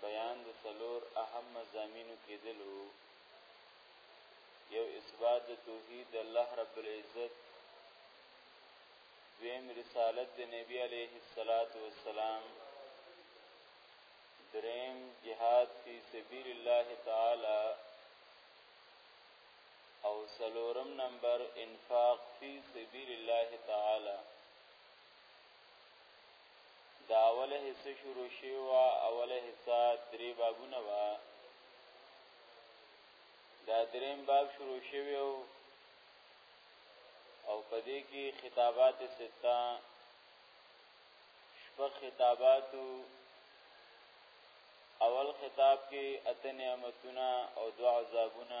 بیان د څلور اهم مزامینو کېدلو یو اثبات د توحید د الله رب العزت دویم رسالت د نبی علیه الصلاۃ والسلام دریم جهاد فی سبیل الله تعالی او سلورم نمبر انفاق فی سبیل الله تعالی دا اوله حصہ شروع شوی و اوله حصہ درې بابونه و دا دریم باب شروع شوی او پدې کې خطابات ستا شپږ خطاباتو اول خطاب کې اته نعمتونه او دعا عذابونه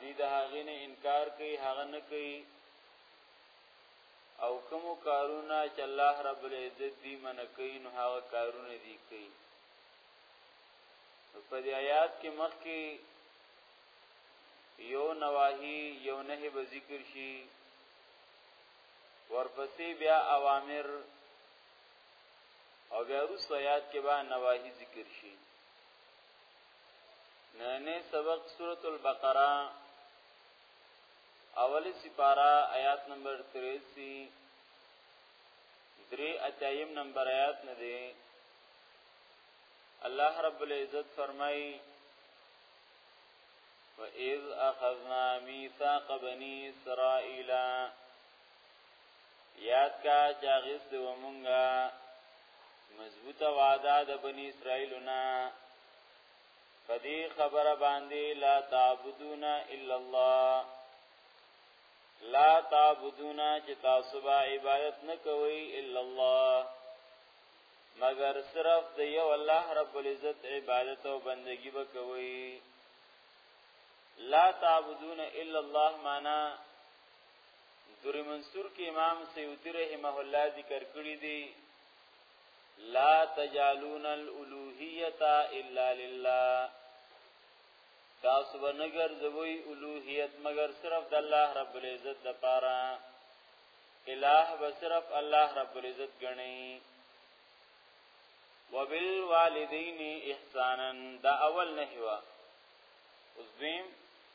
دي د هغه نه انکار کوي هغه نه کوي او کوم کارونه چې الله رب العزت دې من کوي نو هغه کارونه دي کوي په دې آیات کې مخکې یو نواهی یو نه به ذکر شي ورپسې بیا اوامر او بیا روس آیات کې با نواهی ذکر شي نینه سبق سورة البقره اولی سپارا آیات نمبر 83 درې اتایم نمبر آیات نه دی الله رب العزت فرمایي وَإِذْ أَخَذْنَا مِيثَاقَ بَنِي إِسْرَائِيلَ یاد کا چې اغست و مونږه مضبوطه وعده د بنی اسرائیل نه پدې خبره باندې لا تعبدون الا الله لا تعبدون چې تاسو به عبادت نه کوئ الا الله مگر صرف د یو الله رب العزت عبادت او بندگی وکوي لا تعبدون الا الله معنا در منصور کې امام سیوطی رحمه الله ذکر کړی دی لا تجالون الالوهیت الا لله تاسو بنګر زوی الوهیت مگر صرف د الله رب العزت د پاره الہ به صرف الله رب العزت غنی وبالوالدین احسانا دا اول نه هوا اوس دیم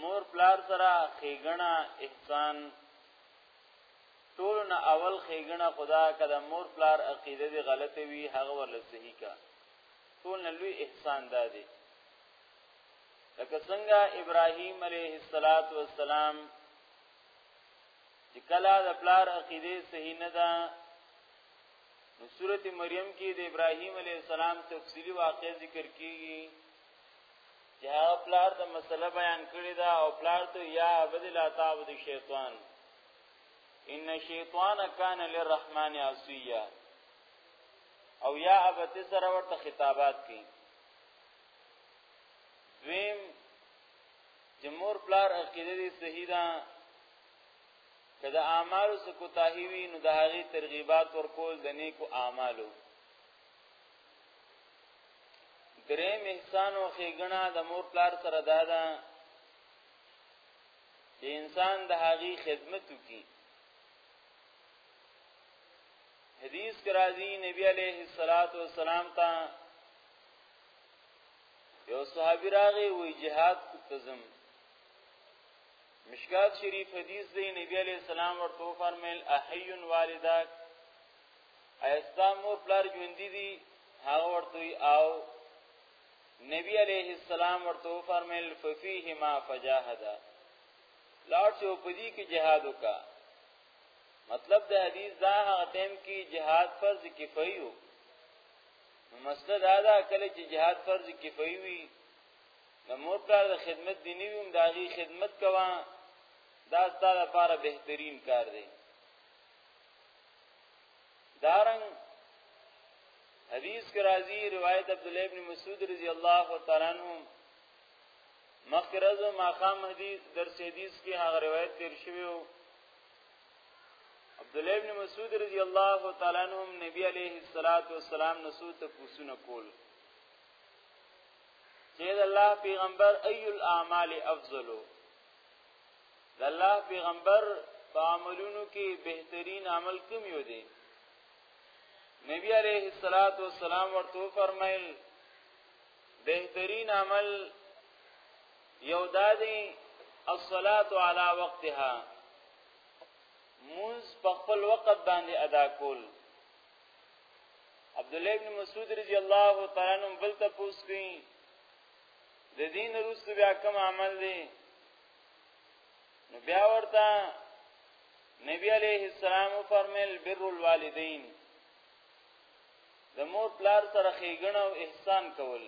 مور پلار سره خېګنه احسان ټول نه اول خېګنه خدا کده مور پلار عقیده دی غلطه وی هغه ورل صحیح کا ټول نه لوی احسان دادی لکه څنګه ابراهیم علیه الصلاۃ والسلام چې کله د پلار عقیده صحیح نه ده نو سورته مریم کې د ابراهیم علیه السلام تفصیلی واقع ذکر کیږي چې هغه پلار د مسله بیان کړی دا او پلار ته یا عبد لا تعبد شیطان ان شیطان کان للرحمن عصیا او یا ابت سره ورته خطابات کوي دویم جمهور پلار عقیده دي صحیح ده کله اعمال سکو تاهیوی نو د هغه ترغیبات ورکول د نیکو اعمالو دریم احسان او خېګنا د مور پلار سره دادا چې انسان د هغې خدمت وکړي حدیث کرازی نبی علیہ الصلات والسلام ته یو صحابي راغی وی جهاد کوتزم مشکات شریف حدیث دی نبی علیہ السلام ورته فرمایل احی والداک ایا ستا مور پلار ژوندې دي هغه ورته او نبی علیه السلام ورته فرمایل ففیهما فجاهد لاړ شو په دې کې جهاد وکا مطلب د حدیث دا هغه ټیم کې جهاد فرض کفایي وو مسله دا ده کله چې جهاد فرض کفایي وي د مور پلار د خدمت دی نیوم دا غي خدمت کوا دا ستاره لپاره بهترین کار دی دارنګ حدیث کې راځي روایت عبد الله ابن مسعود رضی الله تعالی عنہ مخکرز ما خام حدیث درس حدیث کې هغه روایت تیر شوی وو عبد الله ابن مسعود رضی الله تعالی عنہ نبی علیه الصلاۃ والسلام نسو ته پوښتنه کول چې الله پیغمبر ای الاعمال افضلو د الله پیغمبر په عملونو کې بهترین عمل کوم یو دی نبی علیه الصلاۃ والسلام ورته فرمایل بهترین عمل یو دادی الصلاۃ علی وقتها منز په خپل وخت باندې ادا کول عبد الله ابن مسعود رضی الله تعالی عنہ بل تاسو کوي د دین رسو بیا کوم عمل دی نو بیا ورته نبی علیه السلام فرمایل بر الوالدین د مور پلار سره خېګنه او احسان کول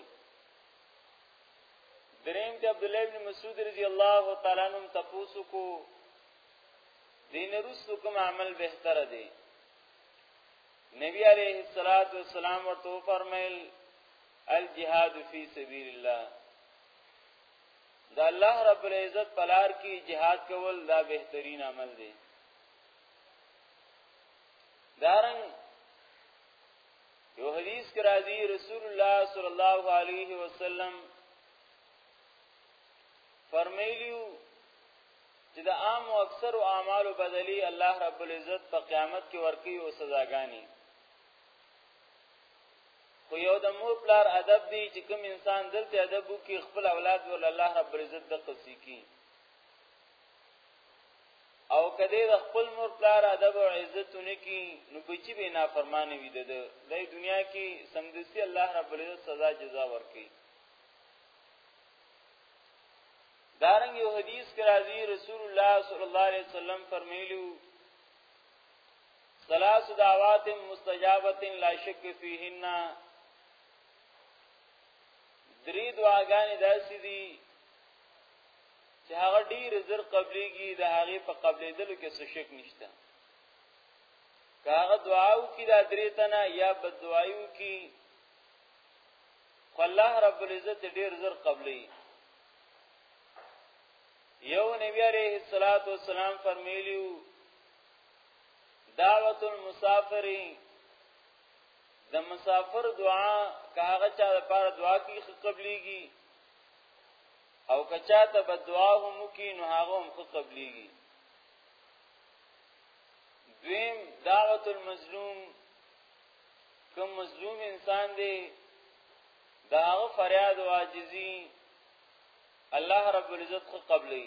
دریم ته عبد الله بن مسعود رضی الله تعالی عنہ تاسو کو دین رسو کوم عمل بهتر دی نبی علیہ الصلوۃ والسلام ورته فرمایل الجهاد فی سبیل الله دا الله رب العزت پلار کی جهاد کول دا بهترین عمل دی دارنګ یو حدیث کې راځي رسول الله صلی الله علیه وسلم فرمایلیو چې د عام او اکثر او اعمالو بدلی الله رب العزت په قیامت کې ورکی او سزاګانی خو یو د مور پلار ادب دی چې کوم انسان دلته ادب وکي خپل اولاد ول الله رب عزت د قصې کی او کدی د خپل مور پلار ادب او عزت نکي نو بچی به نافرمان وي د دې دنیا کې سمدسي الله رب عزت سزا جزا ورکړي دارنګ یو حدیث کې راځي رسول الله صلی الله علیه وسلم فرمایلی ثلاث دعوات مستجابه لا شک فيهن درې دعاګانې داسې دي چې هغه ډیر زر قبليږي د هغه په قبلېدلو کې څه شک نشته کاغه دعاو کی دا درې تنه یا بد دعایو کی الله رب العزت ډیر زر قبلې یو نبی عليه الصلاه والسلام فرمایلیو دعوت المسافر د مسافر دعا کاغه چا لپاره دعا کی قبليږي او کچا ته بدعا هم کی نو هغه هم قبليږي دویم دعوت المظلوم کوم مظلوم انسان دی دا هغه فریاد او عاجزی الله رب العزت خو قبلې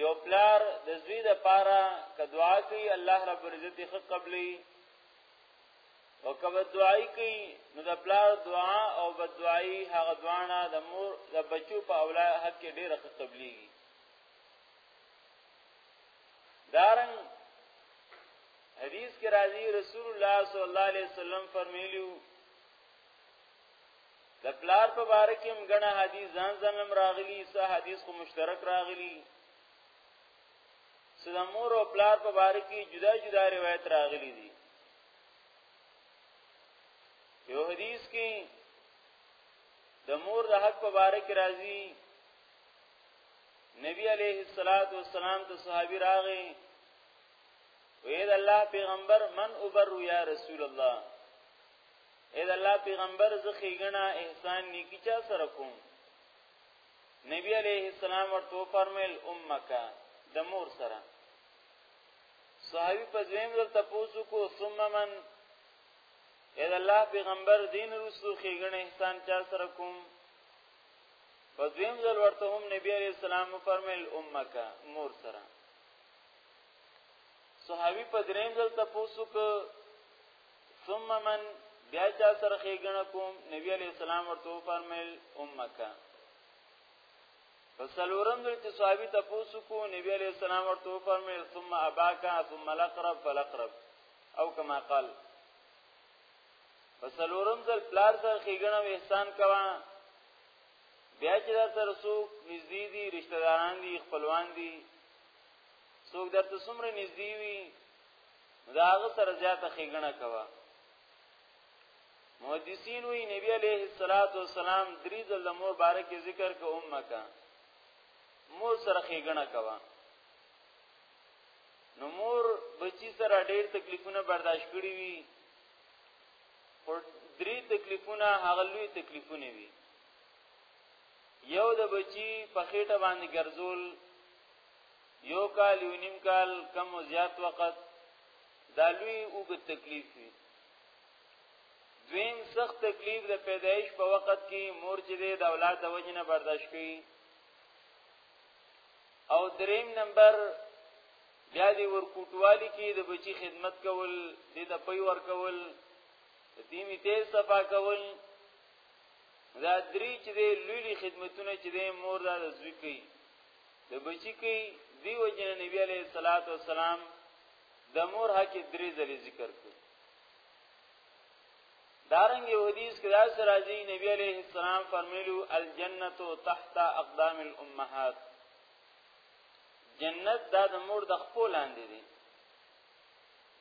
یو پلار د زوی د پاره ک دعا کوي الله رب العزت یې قبلي او کبه دعای کوي نو د پلار دعا او بد دعای هغه دعانا د مور د بچو په اولاد حق کې ډیره قبلي دارن حدیث کې راځي رسول الله صلی الله علیه وسلم فرمایلیو د پلار په باره کې هم غنه حدیث ځان ځان لم راغلی سه حدیث خو مشترک راغلی سه د مور او پلار په باره کې جدا جدا روایت راغلی دي یو حدیث کې د مور د حق په باره کې راځي نبی علیه الصلاۃ والسلام ته صحابي راغی وې د الله پیغمبر من اوبر یا رسول الله اې د الله پیغمبر زه خېګنا احسان نیکی چا سره کوم نبی علیہ السلام ورته فرمایل امک د مور سره صحابي په زویم ول تاسو کو ثم من اې د الله پیغمبر دین رسو خېګنا احسان چا سره کوم په دویم ځل ورته هم نبی علیہ السلام فرمایل امک مور سره صحابي په دریم ځل تاسو کو ثم من بیا چا سره خېګنه کوم نبی علی السلام ورته فرمایل امک فسلورم دل چې صحابي تاسو کو نبی علی السلام ورته فرمایل ثم اباکا ثم لقرب فلقرب او کما قال فسلورم دل پلار سره خېګنه احسان کوا بیا چې در سره څوک نږدې دي رشتہ داران دي خپلوان دي څوک درته څومره نږدې وي نو دا هغه سره زیاته خېګنه کوا محدثین وی نبی علیه الصلاۃ والسلام درې ځله مور بارک ذکر کو امه کا مور سره خېګنه کوا نو مور بچی سره ډېر تکلیفونه برداشت کړی وی او درې تکلیفونه هغه لوی تکلیفونه وی یو د بچی په خېټه باندې ګرځول یو کال یو نیم کال کم او زیات وخت دا لوی اوګ تکلیف وي دویم سخت تکلیف د پیدایش په وخت کې مور چې د اولاد د وجنه برداشت کوي او دریم نمبر بیا دی ورکوټوالی کې د بچی خدمت کول د د پي ور کول د دیمی تیز صفا کول دا درې چې لوی خدمتونه چې مور دا زوی کوي د بچی کې دی وجنه نبی علیه الصلاۃ والسلام د مور حق درې ځلې ذکر کړ دارنګ یو حدیث کې دا سره راځي نبی علیه السلام فرمایلو الجنه تحت اقدام الامهات جنت دا د مور د خپل لاندې دی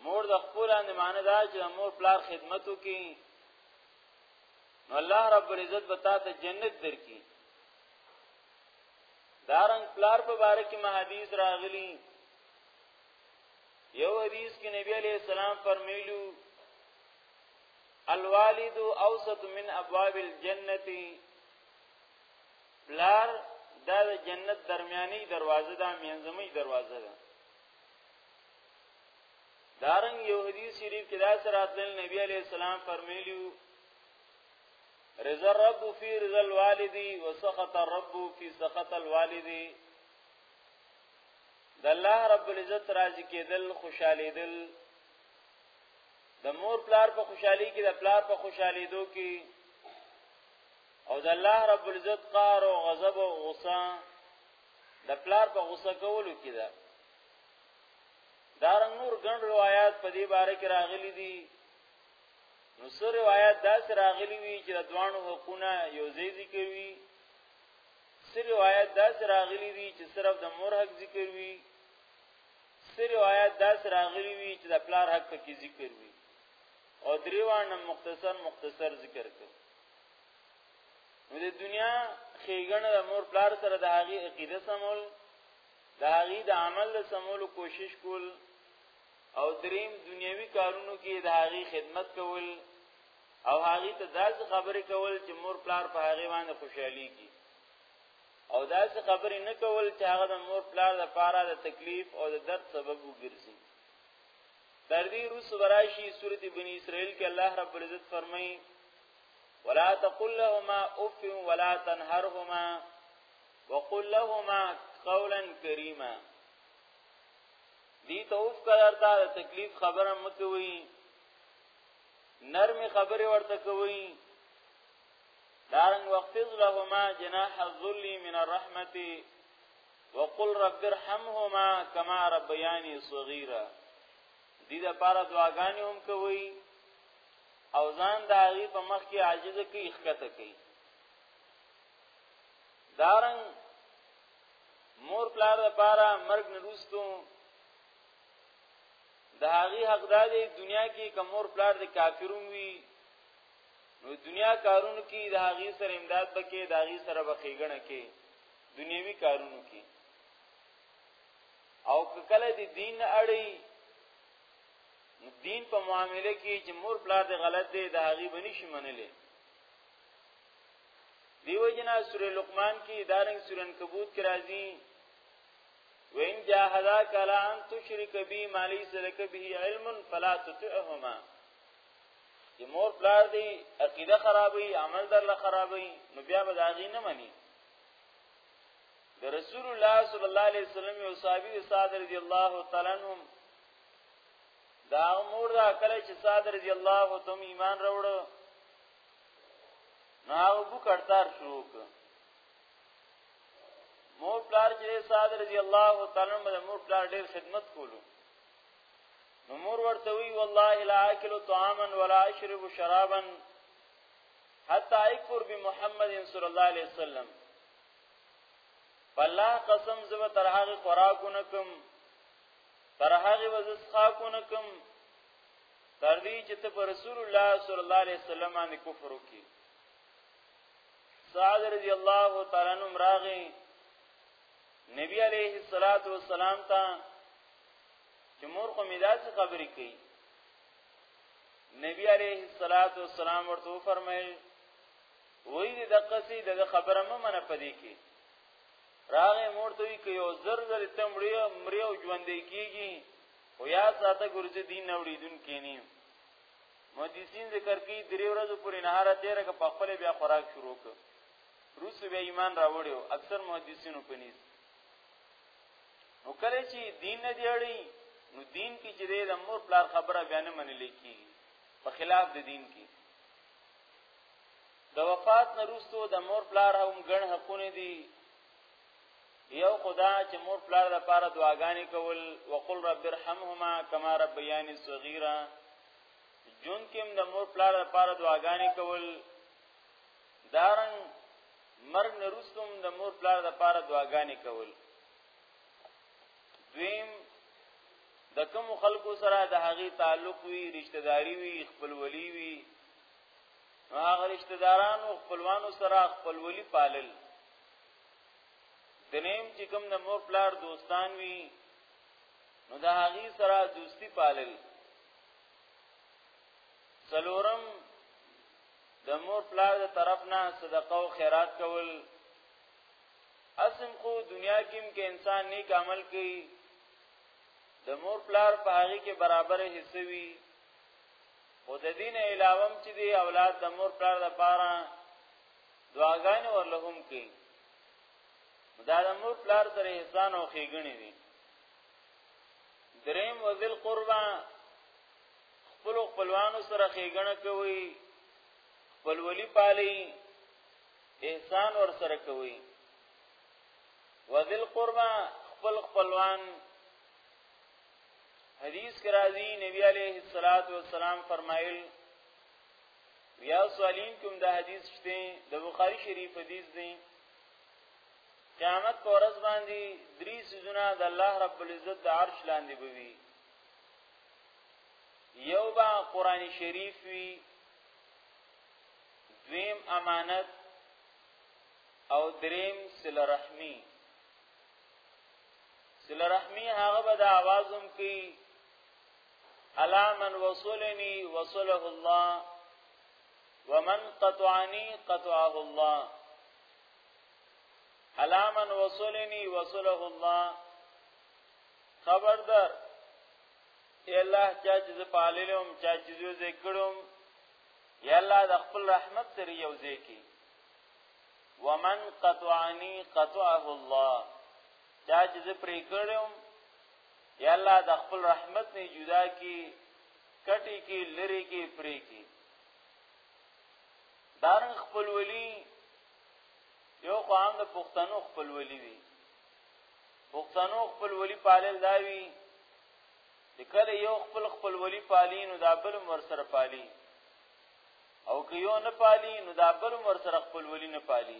مور د خپل لاندې معنی دا چې مور پلار خدمتو کې نو الله رب العزت بتا ته جنت درکې دارنګ پلار په باره کې حدیث راغلی یو حدیث کې نبی علیہ السلام فرمیلو الوالد اوسط من ابواب الجنه پلار دا د جنت درمیاني دروازه ده مینځمي دروازه ده دارنګ یو حدیث شریف کې دا سره اتل نبی علی السلام فرمایلیو رضا الرب فی رضا الوالد وسخط الرب فی سخط الوالد د الله رب العزت راضی کېدل خوشاله دل د مور پلار په خوشحالي کې د پلار په خوشحالي دو کې او د الله رب العزت قهر او غضب او غصه د پلار په غصه کولو کې ده دارنګ نور ګڼ روایت په دې باره کې راغلي دي نو سر روایت دا سره راغلی وی چې د دوانو حقونه یو ځای ذکر وی سر روایت دا سره راغلی وی چې صرف د مور حق ذکر وی سر روایت دا سره راغلی وی چې د پلار حق پکې ذکر وی او دریوان مختصر مختصر ذکر کړ نو د دنیا خېګنه د مور پلار سره د هغه عقیده سمول د هغه د عمل سمول کوشش کول او دریم دنیوي کارونو کې د هغې خدمت کول او هغې ته داسې خبرې کول چې مور پلار په هغې باندې خوشحالي کی او داسې خبرې نه کول چې هغه د مور پلار د پاره د تکلیف او د درد سبب وګرځي تر دې روس براشي سورته بنی اسرائیل کې الله رب العزت فرمایي ولا تقل لهما اف ولا تنهرهما وقل لهما قولا کریما دی ته اوف کړه تا تکلیف خبره مکوي نرمي خبره ورته کوي دارنګ وقفز لهما جناح الذل من الرحمه وقل رب ارحمهما كما ربياني صغيرا دې د پاره دعاګانې هم کوي او ځان د هغه په مخ کې عاجز کوي ښکته کوي دارنګ مور پلار د پاره مرګ نه روستو د هغه حق دا دی دنیا کې کمور پلار د کافرون وی نو دنیا کارونو کې د هغه سره امداد بکې د هغه سره بخېګنه کې دنیوي کارونو کې او کله د دین اړي دین په معاملې کې چې مور پلار د غلط دی د هغه بنشي منلې دیو جنا سوره لقمان کې دارنګ سوره انکبوت کې راځي وین جاهدا کلا ان تشرک بی مالی سرک به علم فلا تطعهما چې مور پلار دی عقیده خرابوي عمل در له خرابوي نو بیا به داغي نه مني د رسول الله صلی الله علیه وسلم او صحابي سعد رضی الله تعالی عنهم دا مور دا کله چې سعد رضی الله تعالی ایمان راوړو نو هغه بو کړتار شروع ک مو پلار چې سعد رضی الله تعالی عنہ مو پلار ډیر خدمت کولو نو مور ورته وی والله لا اکل طعاما ولا اشرب شرابا حتا اکفر بمحمد صلی الله علیه وسلم والله قسم زو تر هغه خوراکونه کوم تر هغه وزسخا کو نکم تر دې چې ته پر رسول الله صلی الله علیه وسلم باندې کفر وکي سعد رضی الله تعالی عنہ راغی نبی علیه الصلاۃ والسلام ته چې مور خو میداس خبرې کوي نبی علیه الصلاۃ والسلام ورته فرمایل وای دې د قصې د خبره مې منه پدې کې راغې مور ته وی کې یو زر زر تمړی مریو ژوندې کیږي خو یا ساته ګرځي دین اوریدون کینی مدیسین ذکر کی درې ورځې پورې نهار تیر ک په خپل بیا خوراک شروع ک روس بیا ایمان راوړیو اکثر مدیسینو پنیز نو کله چې دین نه دیړی نو دین کې چې د مور پلار خبره بیان منلې کی په خلاف د دین کې د وفات نه روستو د مور پلار هم ګڼ حقونه دي یو خدا چې مور پلار لپاره دعاګانې کول وقل رب ارحمهما کما ربياني صغيرا جون کوم د مور پلار لپاره دعاګانې کول دارن مرګ نرستم د مور پلار لپاره دعاګانې کول دویم د کوم خلکو سره د هغه تعلق وی رشتہ داری وی خپلولی وی هغه رشتہ دارانو خپلوانو سره خپلولی پالل دریم چې کوم د مور پلار دوستان وي نو د هغه سره دوستی پالل سلورم د مور پلار د طرف نه صدقه او خیرات کول اسم خو دنیا کې کې انسان نیک عمل کوي د مور پلار په هغه کې برابر حصہ وي او د دین علاوه چې دی اولاد د مور پلار لپاره دعاګانې ورله هم کوي دا د مور پلار سره احسان او خېګنې دي دریم وزل قربا خپل خپلوانو سره خېګنه کوي خپل ولی پالي احسان ور سره کوي وزل قربا خپل خپلوان حدیث کرا دی نبی علیہ الصلات والسلام فرمایل ریا سوالین کوم د حدیث شته د بخاری شریف حدیث دی قیامت پر ورځ باندې درې سيزونه د الله رب العزت د عرش لاندې بوي یو با قران شریف وی دویم امانت او دریم سل رحمی سل رحمی هغه به د आवाज هم کوي الا من وصلني وصله الله ومن قطعني قطعه الله الا من وصلني وصله الله خبردار ای الله چا چې پاللم چا چې زو ذکرم یا الله د خپل رحمت سره یو ځکی ومن قطعنی قطعه الله چا چې پرې کړم یا الله د خپل رحمت نه جدا کی کټی کی لری کی پری کی دارن خپل ولی یو قام د پښتنو خپل ولی وی پښتنو خپل ولی پالل داوی کله یو خپل خپل ولی پالی نو دا بل مر سره پالی او که یو نه پالی نو دا بل مر سره خپل ولی نه پالی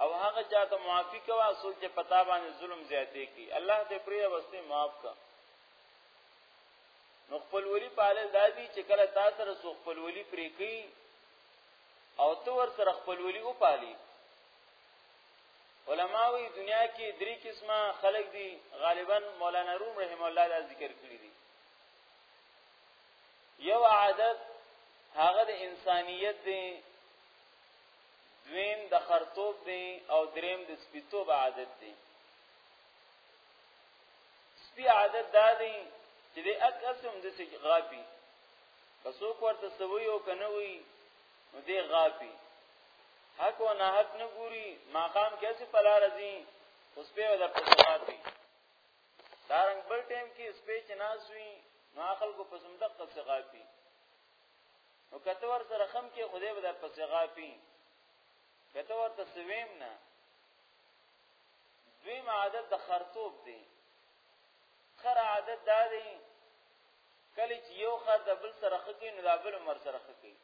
او هغه چاته معافي کوا څوک چې پتا باندې ظلم زیاتې کی الله دې پرې وسته معاف کا نو خپل ولی پاله دادی چې کله تا سره سو خپل ولی پرې کی او تو ور سره خپل ولی او پالي علماوی دنیا کې درې قسمه خلق دي غالبا مولانا روم رحم الله دا ذکر کړی دي یو عادت هغه د انسانیت دی دویم د خرتوب دی او دریم د سپیتوب عادت دی سپی عادت دا دی چې د اک اسم د څه غاپي بسو کوته سوي او کنه وي نو دی غاپي حق او نه حق نه ګوري مقام کیسه پلا رزي اوس په ودا په غاپي دارنګ بل ټیم کې سپیچ ناسوي نو عقل کو پسند قصه غاپي نو کته ور سره خم کې خدای به در پسې غاپی کته ور ته سویم نه دویم عادت د خرطوب دی خر عادت دا دی کله چې یو خر د بل سره خکې نو د بل مر سره خکې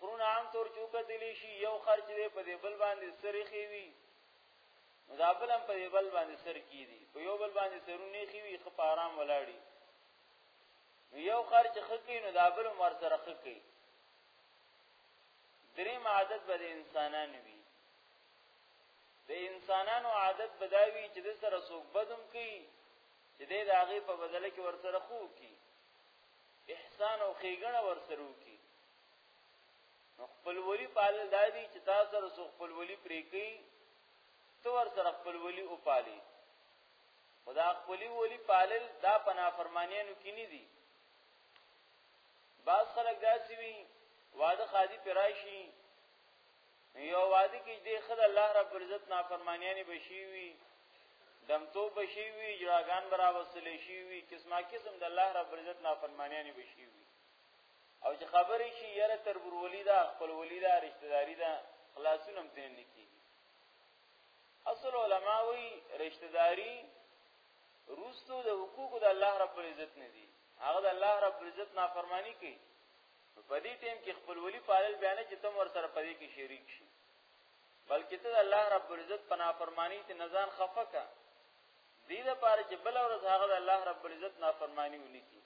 خرونه عام طور چوکه دلی شي یو خر چې په دې بل باندې سره خي وي نو د بل هم په دې بل باندې سر کی دي په یو بل باندې سرونه خي وي خپ آرام ولاړی نو یو خر چې خکی نو دا بل مر سره خکی دریم عادت به د انسانان وي د انسانانو عادت بداوی چې د سره سوق بدم کوي چې د هغه په بدله کې ور سره خو کی احسان او خیګنه ور سره کی نو خپل ولی پال دادی چې تاسو سره سوق خپل ولی پرې کوي تو ور سره خپل ولی او پالي خو دا خپلی ولی پالل دا په نافرمانیانو کې نه دي بعض خلک داسې وي واده خادي پرایشي یو واده کې دې خدای الله رب عزت نافرمانیانی بشي وي دمتو بشي وي جړاګان برا وسلې شي وي قسمه قسم د الله رب عزت نافرمانیانی بشي وي او چې خبرې شي یره تر ورولي دا خپل ولي دا رشتہ داری دا خلاصون هم تنه نکي اصل علما وی رشتہ داری روستو د حقوق د الله رب العزت نه دي هغه د الله رب العزت نافرمانی کوي په دې ټیم کې خپل ولی پالل بیان چې تم ور سره پدې کې شریک شي بلکې ته د الله رب العزت په نافرمانی ته نزان خفه کا دې لپاره چې بل ورځ هغه د الله رب العزت نافرمانی ونی کی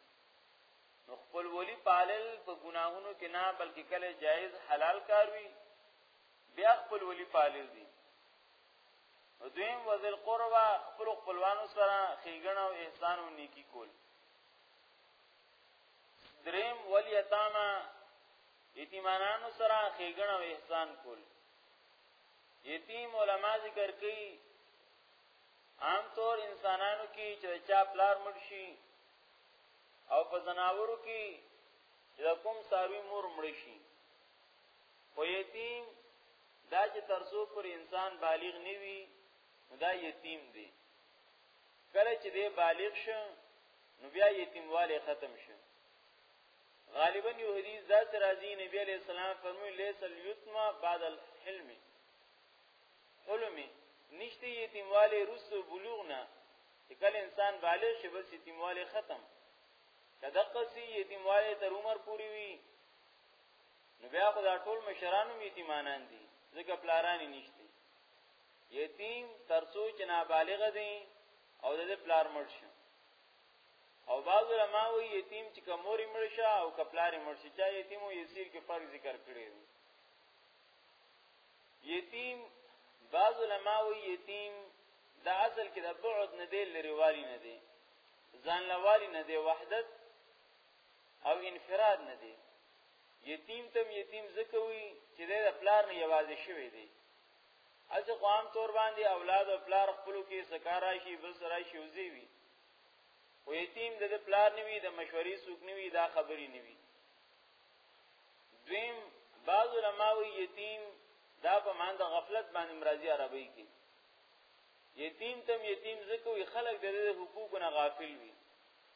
نو خپل ولی پالل په ګناهونو کې نه بلکې کله جایز حلال کار وي بیا خپل ولی پالل دي دویم وزل قربا خپل خپلوانو سره خېګنه او احسان او نیکی کول دریم ولی اتاما یتیمانانو سره خېګنه او احسان کول یتیم علما ذکر کوي عام طور انسانانو کې چې چا پلار مړ شي او په زناورو کې چې کوم ساروی مور مړ شي خو یتیم دا چې ترسو پر انسان بالغ نه وي دا یتیم دی کله چې دی بالغ شو نو بیا یتیمواله ختم شو غالبا یو حدیث دا سره راځي نبی علیہ السلام فرمایي لیس الیتم بعد الحلم حلم نشته یتیمواله رس بلوغ نه کله انسان بالغ شي بس یتیمواله ختم کدقسی یتیمواله تر عمر پوری وی نو بیا خو دا ټول مشرانو یتیمانان دي ځکه پلارانی نشته یتیم ترڅو چې نابالغ دي او د پلار مړ شي او بعض علماء وی یتیم چې کموري مړ شي او کپلاري مړ شي چا یتیم او یسیر کې فرق ذکر کړی دی یتیم بعض علماء وی یتیم دا اصل کې د بعد نه دی لريوالي نه دی ځان لوالي نه دی وحدت او انفراد نه دی یتیم تم یتیم زکوي چې د پلار نه یوازې شوی دی از قوام تور باندې اولاد او پلار خپل کې سکارا شي بل سره شي وزي وي و یتیم د پلار نیوی د مشورې سوک نیوی دا خبرې نیوی دویم بعض علماء وی یتیم دا په مان د غفلت باندې مرضی عربی کې یتیم تم یتیم زکوې خلک د حقوقو نه غافل وي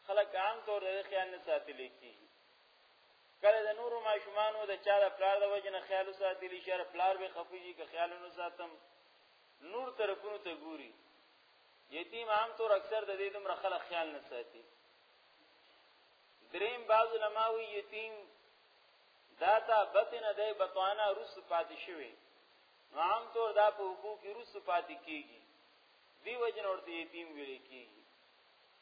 خلک عام طور د خیال نه ساتل کیږي کله د نورو ماشومانو د چا د پلار د وجنه خیال ساتلی شر پلار به خفيږي که خیالونو ساتم نور طرفونو ته ګوري یتیم عام طور اکثر د دې دومره خلک خیال نه ساتي دریم بعض علماوی یتیم داتا بطن دی بطوانا روس پاتې شوی نو عام طور دا په حقوق روس پاتې کیږي دی وجنه ورته یتیم ویل کیږي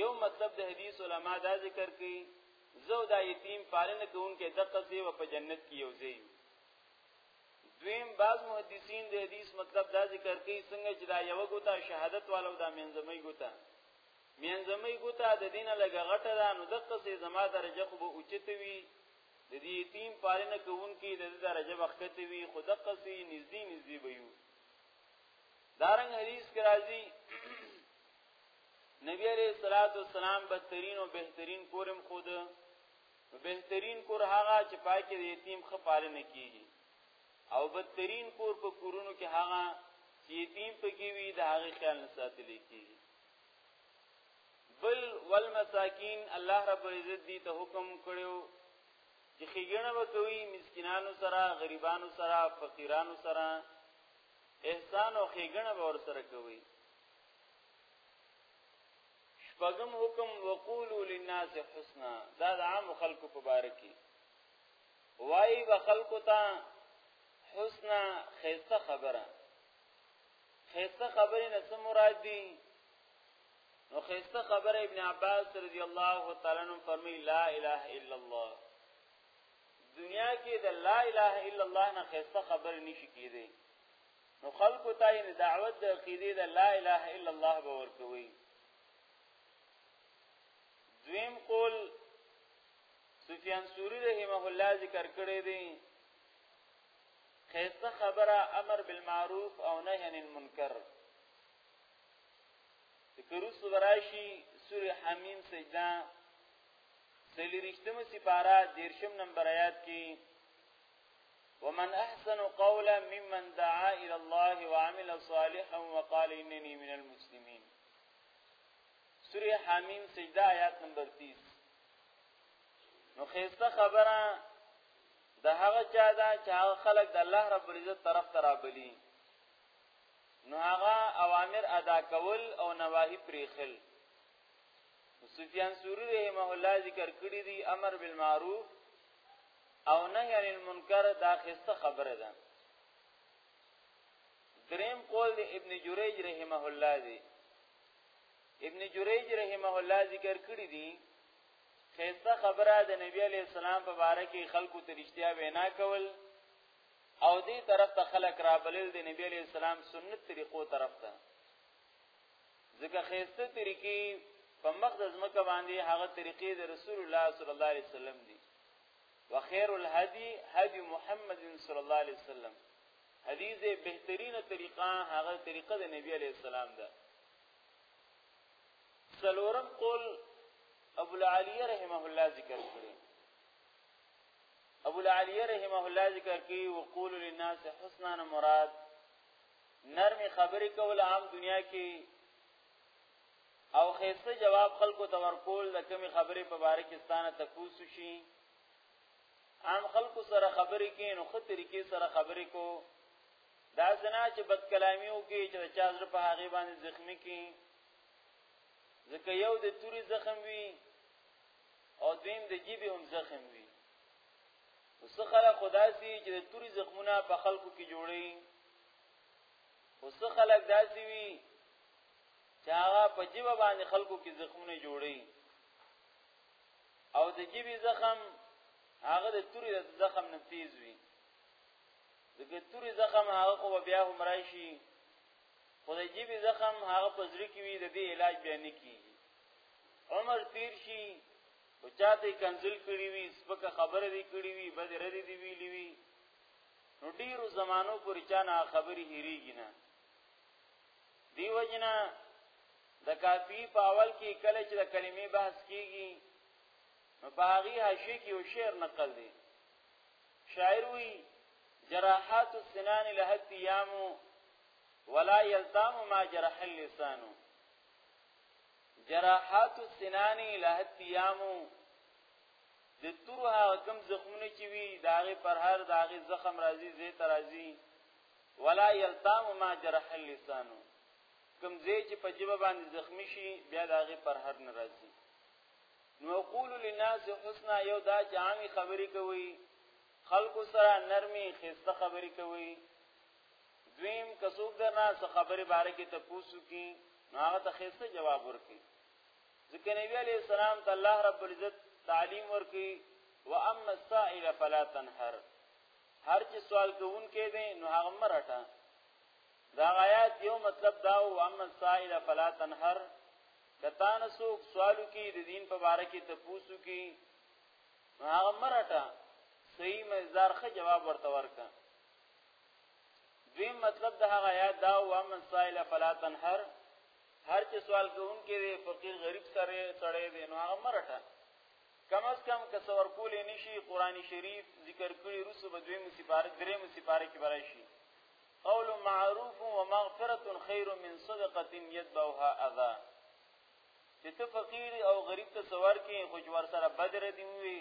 یو مطلب د حدیث علما دا ذکر کوي زو دا یتیم پالنه کوونکې د قصې و په جنت کې یو ځای دویم بعض محدثین د حدیث مطلب دا ذکر کوي څنګه چې دا یو ګوتا شهادت والو دا منځمۍ ګوتا منځمۍ ګوتا د دین لګه غټه ده نو د قصې زما درجه خو به اوچته وي د دې یتیم پالنه کوونکې د درجه وخته وي خو د قصې نږدې نږدې وي دارنګ حدیث کې راځي نبی علیہ الصلوۃ والسلام بدترین او بهترین کورم خود بهترین کور هغه چې پای کې یتیم خپالنه کیږي او بدترین کور په کورونو کې هغه چې یتیم پکې وي د هغه خیال نه ساتل کیږي بل والمساکین الله رب العزت دې ته حکم کړو چې خېګنه وکوي مسکینانو سره غریبانو سره فقیرانو سره احسان او خېګنه ور سره کوي شپږم حکم وقولو للناس حسنا دا د عام خلکو په باره کې وای و خلکو ته حسنا خیسته خبره خیسته خبره نه څه مراد دي نو خیسته خبره ابن عباس رضی الله تعالی عنہ فرمی لا اله الا الله دنیا کې د لا اله الا الله نه خیسته خبره نشي کېدی نو خلق ته یې دعوت د عقیده د لا اله الا الله به ورکوي دویم قول سفیان سوری رحمه الله ذکر کړی دی خیسته خبره امر بالمعروف او نهی عن المنکر کروس براشی سوره حمیم سجده سلیریشتم سپارا دیرشم نمبر آیات کی ومن احسن قولا ممن دعا الى الله وعمل صالحا وقال انني من المسلمين سوره حامیم سجده آیات نمبر 30 نو خيسته خبره د هغه چا دا چې هغه خلق د الله رب العزت طرف ته رابلی نو هغه اوامر ادا کول او نواهی پریخل سفیان سوری رحمه الله ذکر کړی دی امر بالمعروف او نه عن المنکر دا خسته خبره ده دریم قول د ابن جریج رحمه الله دی ابن جریج رحمه الله ذکر کړی دی خسته خبره د نبی علی السلام په باره کې خلکو ته رښتیا وینا کول او دې طرف ته خلک را بلل د نبی علی السلام سنت طریقو طرف ته ځکه خسته طریقې په مقدس مکه باندې هغه طریقې د رسول الله صلی الله علیه وسلم دي وخير الهدي هدي محمد صلى الله عليه وسلم حدیث بهترین طریقه هغه طریقه د نبی علی السلام ده سلورم قول ابو العالیه رحمه الله ذکر کړی ابو العالیه رحمه الله ذکر کړي وقول للناس حسنا مراد نرمي خبرې کول عام دنیا کې او خیسته جواب خلکو ته ورکول د کمی خبرې په باره کې ستانه تپوسو شي عام خلکو سره خبرې کې نو خو طریقې سره خبرې کو دا زنا چې بد کلامی وکي چې چا زړه په هغه باندې زخمی کی ځکه یو د توري زخم وي او دویم د جیبې هم زخم وي اوس خلک خدای سي چې د توري زخمونه په خلکو کې جوړي اوس خلک داسي وي چې هغه په جیبه باندې خلکو کې زخمونه جوړي او د جیبي زخم هغه د توري د زخم نه تیز وي دغه توري زخم هغه خو بیا هم راشي خو د جیبي زخم هغه په زړه کې وي د دې علاج بیا نه کیږي عمر تیر شي او چاته کنزل کړی وي سپکه خبره دی کړی وي بد ردی دی ویلی وي نو ډیرو زمانو پورې چانه خبري هریږي نه دیو جنا د کافی په اول کې کله چې د کلمې بحث کیږي نو په هغه حاشیه کې یو شعر نقل دی شاعر وی جراحات السنان لهت یام ولا یلتام ما جرح اللسان جراحات السنان لهت یام د تور هغه کم زخمونه چې وی داغه پر هر داغه زخم راځي زی ترازی ولا یلتام ما جرح اللسان کوم ځای چې په جبه باندې زخمی شي بیا د هغه پر هر ناراضي نو قول للناس حسنا یو دا چې عامي خبرې کوي خلق سره نرمي خسته خبرې کوي دویم کڅوګ د ناس خبرې باره کې ته پوسو کی نو هغه ته خسته جواب ورکي ځکه نبی علی السلام ته الله رب العزت تعلیم ورکي واما السائل فلا تنهر هر چې سوال کوونکې دی نو هغه مرټه دا آیات یو مطلب دا او اما السائل فلا تنهر کتا نسوک سوالو کې د دین په باره کې ته پوسو کې نو هغه مرټه صحیح مزدار خه جواب ورته ورکا دوی مطلب د هغه آیات دا او اما السائل فلا تنهر هر چې سوال کوونکې دی فقیر غریب سره سړی دی نو هغه مرټه کم از کم که څه ورکولی نه شي قرآن شریف ذکر کړي وروسته به دویمو سپاره درېیمو سپاره کې به راشي قول معروف و مغفرة خیر من صدقه یتبعها اذا چې ته فقیر او غریب ته سوار کې خو جوار سره بدر دی وي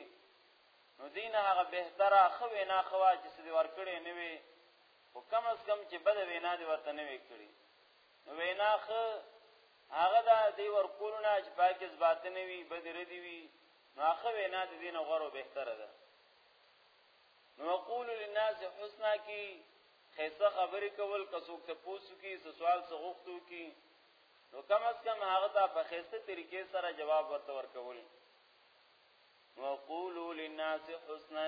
نو دین هغه بهتره خو نه خوا چې سړي ورکړي نه وي او کم از کم چې بد وینا دی ورته نه وي کړی نو وینا خو هغه دا دی ورکول نه چې پاکه زبات نه وي بد ردی وي نو هغه وینا د دین غورو بهتره ده نو وقول للناس حسنا کی خیسه خبرې کول کڅوک ته پوسو کی سوال سغوختو کی نو کم از کم هغه ته په خیسه طریقې سره جواب ورته ورکول وقول للناس حسنا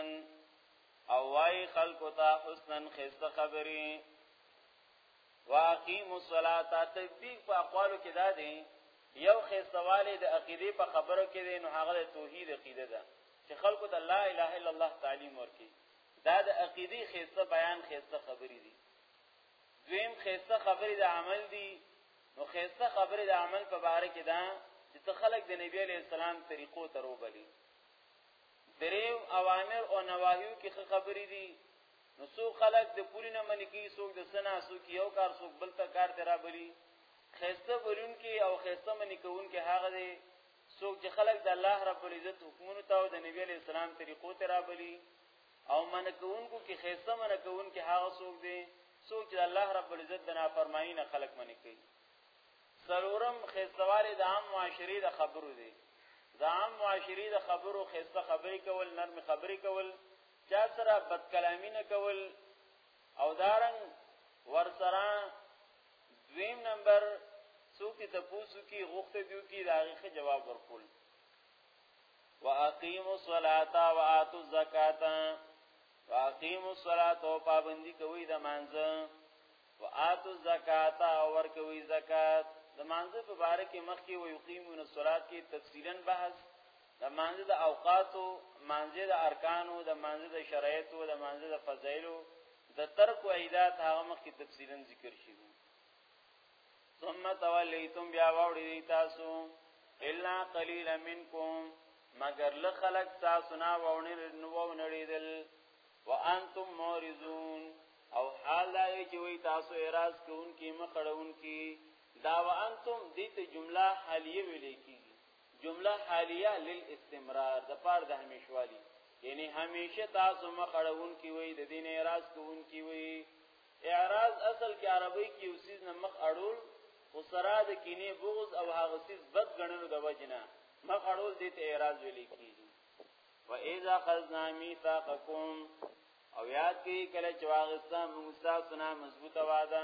او وای خلق ته حسنا خیسه خبرې واقیم الصلاه تطبیق په اقوالو کې دا دی یو خستواله د عقیده په خبرو کې دی نو هغه د توحید عقیده ده چې خلکو ته لا اله الا الله تعلیم ورکړي دا د عقیده خسته بیان خسته خبرې دي دویم خسته خبرې د عمل دي نو خسته خبرې د عمل په باره کې ده چې ته خلک د نبی علی السلام طریقو ته روبلی دریم اوامر او نواهیو کې خبرې دي نو څو خلک د پوری نه منی کی څوک د سنا څوک یو کار څوک بل ته کار ته رابلی خسته بلون کی او خسته منی کون کی هغه دی څوک چې خلک د الله رب العزت حکمونو ته او د نبی علی السلام طریقو ته رابلی او من کون کو کی خسته من کون کی هغه څوک دی څوک چې الله رب العزت د نافرمانی نه خلق منی کوي سرورم خستواله د عام معاشري د خبرو دی د عام معاشري د خبرو خسته خبرې کول نرم خبرې کول چا سره بد کلامی نه کول او دارنګ ورسره دویم نمبر څوک ته تاسو کی غوښته دیو کی دا غیخه جواب ورکول واقیموا الصلاة وآتوا الزکاة واقیموا الصلاة او پابندی کوي د مانځه وآتوا الزکاة او ورکوي زکات د مانځه په باره کې مخکې ويقيمون الصلاة کې تفصیلا بحث د مانځه د اوقاتو مانځه د ارکانو د مانځه د شرایطو د مانځه د فضایلو د ترک او ایدات هغه مخ کې تفصیلا ذکر شي ثم تولیتم بیا وړي تاسو الا قليلا منکم مگر لخلق تاسو نه وونر نو ونړیدل وانتم مورزون او حال دا چې وی تاسو اعتراض کوونکی مخړونکی دا وانتم دې ته جمله حالیه ویل کیږي جمله حالیه للاستمرار د پار د همیشوالی یعنی همیشه تاسو مخړون کی وی د دین اعتراض کوون کی وی اعتراض اصل کې عربی کې اوسیز نه مخ اړول او سرا د کینه بغض او هغه سیز بد غنلو د وجنه مخ اړول دې ته اعتراض ویل کیږي و اذا خذنا میثاقکم او یاد کی کله چې واغستا موسی سنا مضبوطه وعده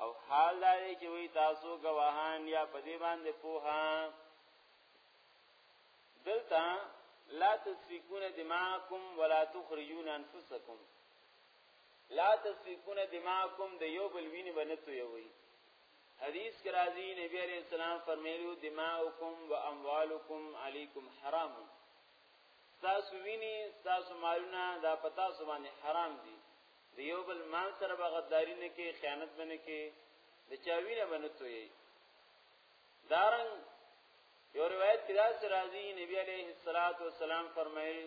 او حال دا دی چې وی تاسو گواهان یا په دې باندې پوها دلته لا تسفكون دماءکم ولا تخرجون انفسکم لا تسفكون دماءکم د یو بل ویني بنتو یوي حدیث کې راځي نبی عليه السلام فرمایلو دماءکم واموالکم علیکم حرام تاسو ویني تاسو مالونه دا پتا سو باندې حرام دي د یو بل مال سره به غداری نه کې خیانت به نه کې د چا وینه به نه تویي دارنګ یو روایت کې دا سره راځي نبی علیه الصلاۃ والسلام فرمایي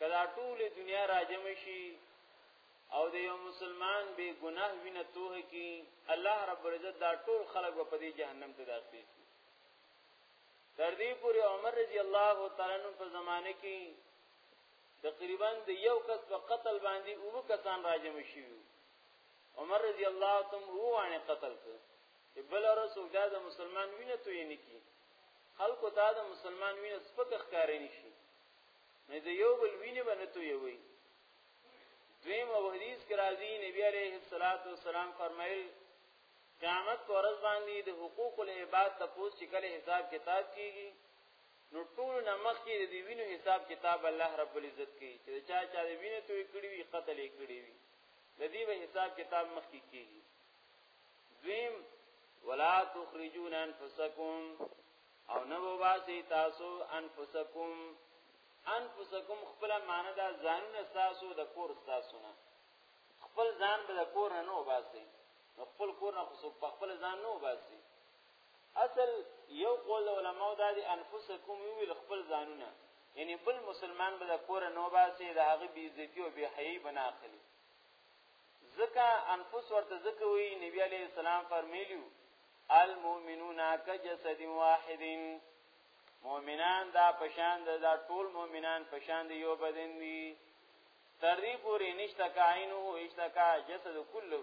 کدا ټول دنیا راجم شي او د یو مسلمان به ګناه وینه توه کی الله رب العزت دا ټول خلق په دې جهنم ته داخلي تر دې پورې عمر رضی الله تعالی عنہ په زمانه کې تقریبا د یو کس په قتل باندې او کسان راجم شوي عمر رضی الله تم هو باندې قتل کړ بل رسول دا د مسلمان وینه توې نه کی خلکو ته د مسلمان وینه سپک ښکارې نشي نه د یو بل وینه باندې توې وي دویم او حدیث کې راځي نبی عليه الصلاة والسلام فرمایل قیامت پر ورځ باندې د حقوق العباد تپوس چې کله حساب کتاب کیږي نو ټول نه مخکې د دې وینو حساب کتاب الله رب العزت کوي چې چا چا د وینې توې کړی وي قتل یې کړی وي د دې به حساب کتاب مخکې کیږي دویم ولا تخرجون انفسکم او نو واسي تاسو انفسکم انفسکم خپل معنی دا ځانونه تاسو د کور تاسو نه خپل ځان به د کور نه نو باسي نو خپل کور نه خو په خپل ځان نو باسي اصل یو قول علماء دا دي انفسکم ویل خپل ځانونه یعنی بل مسلمان به د کور نو باسي د هغه بی عزتی او بی حیی بنا اخلي زکه انفس ورته زکه وی نبی علی السلام فرمیلیو المؤمنون کجسد واحد مؤمنان دا پشان دا ټول مؤمنان پشان دی یو بدن دی تر دې پورې نشته کاینه اشتکا جسد كله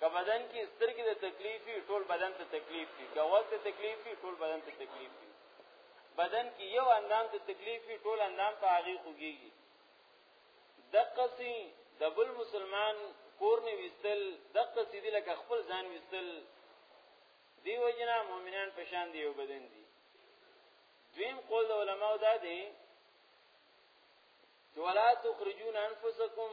که بدن کې سترګې د تکلیفي ټول بدن ته تکلیف دي که وخت ته تکلیفي ټول بدن ته تکلیف دي بدن کې یو اندام ته تکلیفي ټول اندام په هغه خوږيږي دقسی دبل مسلمان کور نه وستل دقسی دی لکه خپل ځان وستل دی وجنا مؤمنان په شان دی یو بدن دي دویم قول د علماو دا دی چې ولا تخرجون انفسکم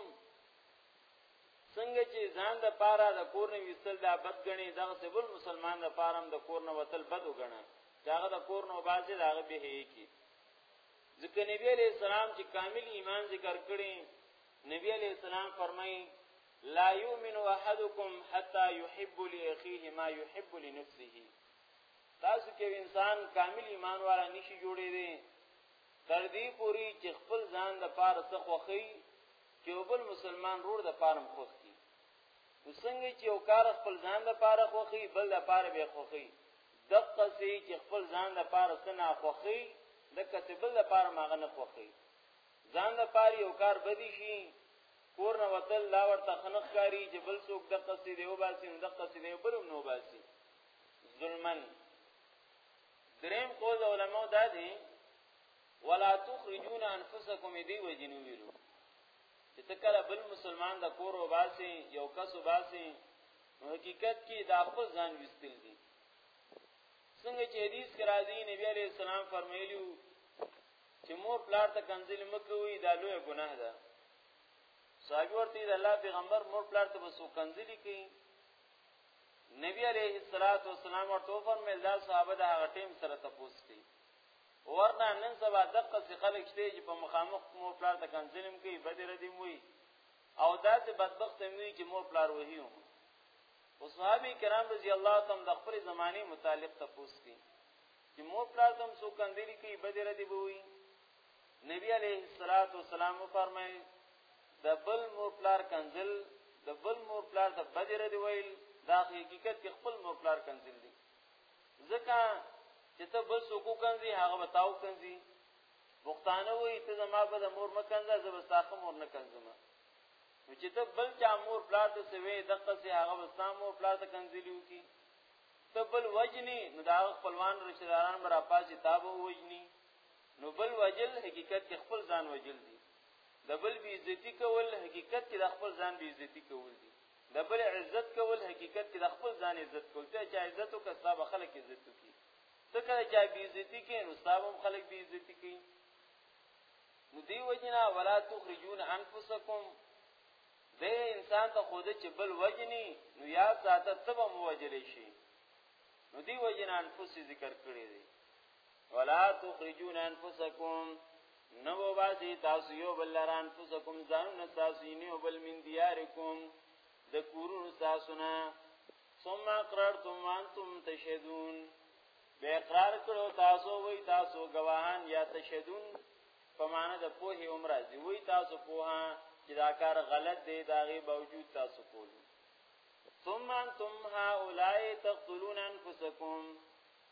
څنګه چې ځان د پاره د کور نه ویستل دا بد غني دغه سبل مسلمان د پاره د کور نه وتل بد وګڼه چې هغه د کور نه باسي دا هغه به هي کی ځکه نبی علیہ السلام چې کامل ایمان ذکر کړي نبی علیہ السلام فرمایي لا یؤمن احدکم حتا یحب لاخیه ما یحب لنفسه تاسو کې انسان کامل ایمان والا نشي جوړې دي تر دې پوري چې خپل ځان د پاره څه خوخی چې بل مسلمان رور د پارم خوخ کی وسنګ چې او کار خپل ځان د پاره خوخی بل د پاره به خوخی دقه سي چې خپل ځان د پاره څه نه خوخی دغه چې بل د پاره ماغه نه خوخی ځان د پاره یو کار بدی شي کور نه وتل لا ورته خنخ کاری چې بل څوک دغه سي دیو باسي دغه سي دیو بل نو باسي ظلمن دریم قول د علماو دا دی ولا تخرجون انفسکم دی وجنو ویلو چې تکله بل مسلمان د کور او باسي یو کس او باسي نو حقیقت کې دا خپل ځان وستل دي څنګه چې حدیث کې راځي نبی عليه السلام فرمایلیو چې مور پلار ته کنځل مکوي دا لوی ګناه ده صحابي ورته د الله پیغمبر مور پلار ته وسو کنځلې کوي نبی علیه الصلاۃ والسلام ورته فرمایل دا صحابه د هغه ټیم سره تپوس کوي ورنه نن سبا دغه څه خلک شته چې په مخامخ مو پلار ته کنځلم کوي بده ردی موي او داسې بدبخت موي چې مو پلار وهیو او صحابه کرام رضی الله تعالی د خپل زمانه متعلق تپوس کوي چې مو پلار تم سو کندلی کوي بده ردی بوي نبی علیه الصلاۃ والسلام فرمایي د بل مور پلار کنزل د بل مور پلار ته بدی رد ویل دا حقیقت کې خپل مور پلار کنزل دي ځکه چې ته بل څوک کنزي هغه بتاو کنزي پښتانه وایي ته زما به د مور مکنځه زه به ساخه مور نه کنځم نو چې ته بل چا مور پلار ته سوي دغه سي هغه وستا مور پلار ته کنځلیو کی ته بل وجنی نو دا خپلوان رشتہ داران برا پاسې تابو وجنی نو بل وجل حقیقت کې خپل ځان وجل دي د بل بی عزتی کول حقیقت کې د خپل ځان بی عزتی کول دي د بل عزت کول حقیقت کې د خپل ځان عزت کول ته چې عزت او کسب خلک عزت کوي ته کله چې بی عزتی کې نو ستاسو خلک بی عزتی کوي نو دی وجنا ولا تخرجون انفسکم د انسان ته خود چې بل وجنی نو یا ساته تب مو وجلی شي نو دی وجنا انفس ذکر کړی دی ولا تخرجون انفسکم نو باسي تاسو یو بل لران انفسکم ځان نه تاسو یو بل من دیارکم د کورونو تاسو نه ثم اقررتم وانتم تشهدون به اقرار کړو تاسو وای تاسو گواهان یا تشهدون په معنا د پوهه عمر دی وای تاسو پوها چې دا کار غلط دی دا غي باوجود تاسو کول ثم انتم هؤلاء تقتلون انفسکم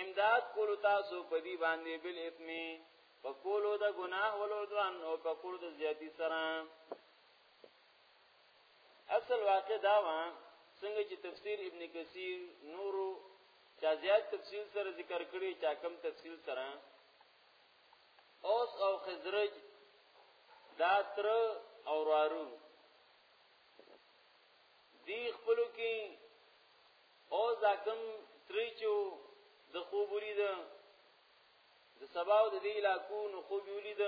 امداد کولو تاسو په دی باندې بل اثمی په کولو د ګناه ولو دوان او په کولو د زیاتی سره اصل واقع دا و څنګه چې تفسیر ابن کثیر نورو چا زیات تفصیل سره ذکر کړي چا کم تفصیل سره اوس او خزرج دا تر او رارو دی خپلو کې او دا کوم تری چې د خوب ولید د سبا او د دې علاقو نو خوب ولید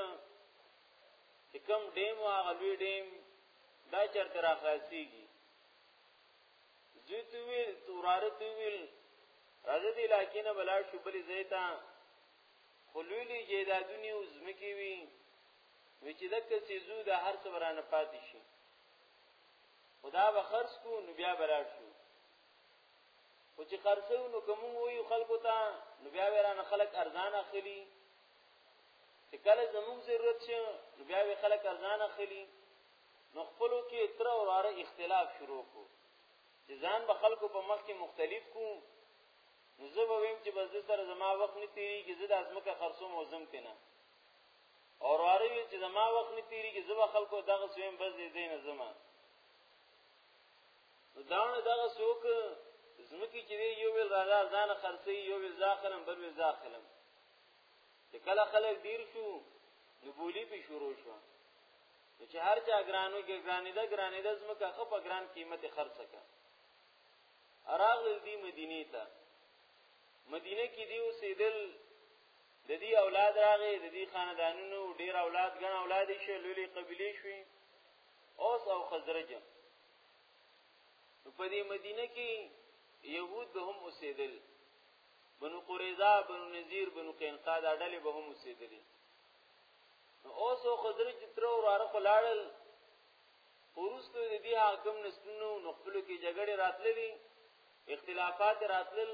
چې کوم ډیم او هغه لوی ډیم دا چرته را خلاصيږي زیتو ویل توراره تو ویل راځي د علاقې نه بلا شو بلې زیتا خلولی جیدادونی او زمکی وی وی چې دک سیزو د هر څه ورانه پاتې شي خدا به خرج کو نو بیا برار شو خو چې خرڅو نو کوم وی خلکو ته نو بیا ورانه خلک ارزان اخلي چې کله زموږ ضرورت شي نو بیا وی خلک ارزان اخلي نو خپلو کې تر اوراره اختلاف شروع کو چې ځان به خلکو په مخ کې مختلف کو نو زه به ویم چې بس سره زما وخت نه تیریږي زه د ازمکه خرڅو موزم کنه او ورواره وی چې زما وخت نه تیریږي زما خلکو دغه سویم بس دې زین زما نو دا نه دغه څوک زمکی چې یو ویل راځه ځان خرڅي یو ویل ځاخلم بل ویل ځاخلم چې کله خلک ډیر شو نو بولی په شروع شو چې هر چا ګرانو کې ګرانې ده ګرانې ده زمکه خپ ګران قیمت خرڅه کا اراغل دی مدینه ته مدینه کې دی اوسېدل د دې اولاد راغې د دې خاندانونو ډیر اولاد ګڼ اولاد شي لولي قبيله شي اوس او خزرج په دې مدینه کې يهود به هم اوسېدل بنو قریظه بنو نذیر بنو قینقاع دا ډلې به هم اوسېدلې نو اوس او خزرج تر وراره خلاړل پورستو د دې حاکم نسلونو نو خپل کې جګړې راتللې اختلافات راتلل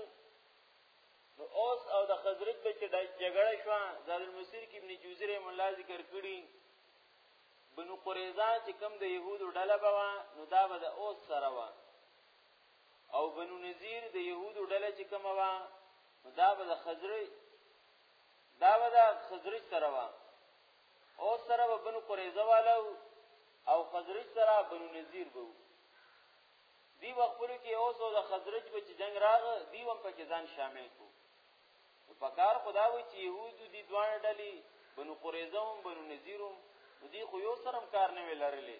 نو اوس او د خزرج به چې د جګړه شو زاد المسیر کې ابن جوزی رحم الله ذکر کړی بنو قریظه چې کم د يهودو ډله بوا نو دا به د اوس سره وا او بنو نذیر د يهودو ډله چې کم وا نو دا به د خزرج دا به د خزرج سره وا او سره به بنو قریظه والو او خزرج سره بنو نذیر بو دی په خپلو کې اوس او د خزرج به چې جنګ راغی دی هم پکې ځان شامل کو نو په کار خدا وی چې یهودو دي دوانه ډلې بنو قریظه هم بنو نذیر هم نو دی خو یو سرم کار نه ولرلې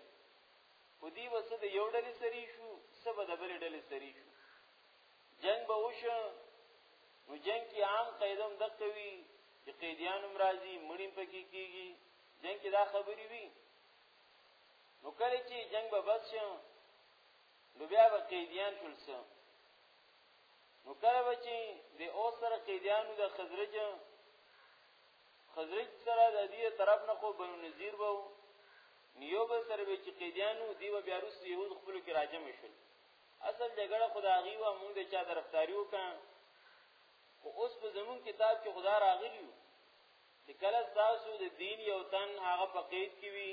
خو دی وسه د یو ډلې سری شو سبا د بل ډلې سری شو جنگ به وشو نو جنگ کې عام قیدوم دغه وی چې قیدیان هم راځي مړی پکې کیږي جنگ کې دا خبرې وی نو کله چې جنگ به بس شو نو بیا به قیدیان شول سو نو کله به چې د او سره قیدیانو د خزرج خزرج سره د دې طرف نه خو بنو نذیر وو نیو به سره به چې قیدیانو دی و بیا روس یهود خپل کې راجم شول اصل جګړه خدایي و موږ د چا طرفداري وکړ او اوس په زمون کتاب کې خدا راغلی چې کله تاسو د دین یو تن هغه په قید کې وي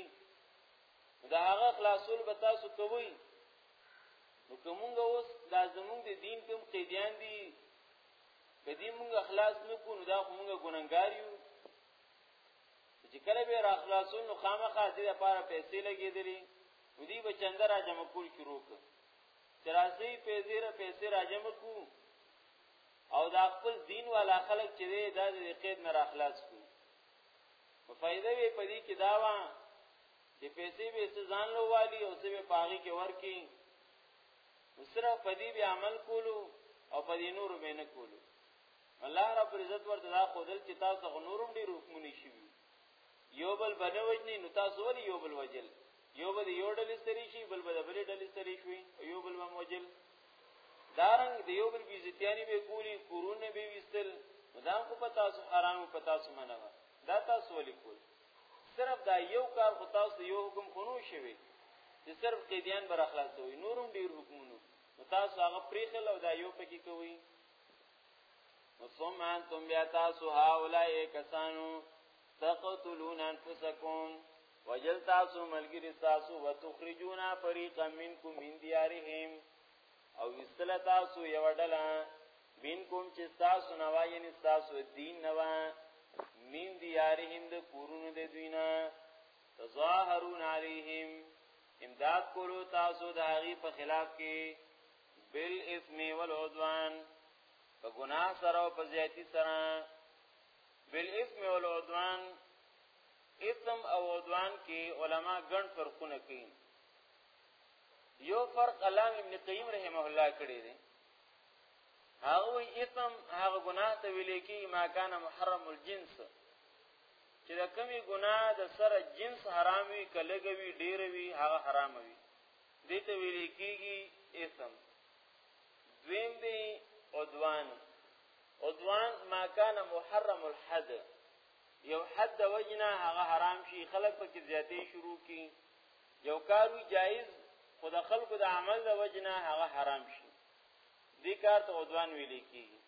دا هغه خلاصول به تاسو کوی نو کومګ اوس دا زمونږ د دین کوم قیدیان دي کدی مونږ خلاص نکو نو دا مونږ ګننګار یو چې کله به را خلاصون نو خامخا دې لپاره پیسې لګېدلې نو دې به چنده را جمع کول شروع کړ چې راځي پیسې را پیسې را جمع کوو او دا خپل دین والا خلک چې دی دا د قید نه راخلاص کړي په فائدې وی پدې کې دا وا د پیسې به ځان لو والی او سبه پاغي کې ورکی وسره پدې به عمل کولو او پدې نور به نه کولو الله رب عزت ورته دا خودل چې تاسو غنورم ډیر حکمونه شي یو بل بنوجنی نو تاسو ولې یو بل وجل یو به یو ډلې سری شي بل به بل ډلې سری شي یو بل به موجل دارنګ د یو بل بیزتیانی به کولی کورونه به وستل مدام کو پتا سو حرام پتا سو منه دا تاسو ولي کول صرف دا یو کار خو تاسو یو حکم خونو شوی چې صرف قیدیان بر اخلاصوي نورم ډیر حکمونو تاسو هغه پریخل او دا یو پکې کوي ثم انتم بیا تاسو هاولای کسانو تقتلون انفسکم وجل تاسو ملګری تاسو وتخرجون فريقا منكم من ديارهم او وستل تاسو یو ډله منکم چې تاسو نه وایي نه تاسو دین نه وا من ديارهم د کورونو د دوینا تظاهرون عليهم امداد کولو تاسو د هغه په خلاف کې بل اسم والعدوان په ګناه سره او په زیاتی سره بل اسم والعدوان اسم او عدوان کې علما ګڼ فرقونه کوي یو فرق علامه ابن قیم رحمه الله کړی دی هغه وی اسم هغه ګناه ته ویل کی ما کان محرم الجنس چې د کمی ګناه د سره جنس حرام وی کلهګوي ډیر وی هغه حرام وی دې ته ویل کیږي اسم دویم دی عدوان عدوان ما کان محرم الحد یو حد د وجنا هغه حرام شي خلک پکې زیاتې شروع کی یو کارو جایز خو د خلکو د عمل د وجنا هغه حرام شي دې کار ته عدوان ویل کیږي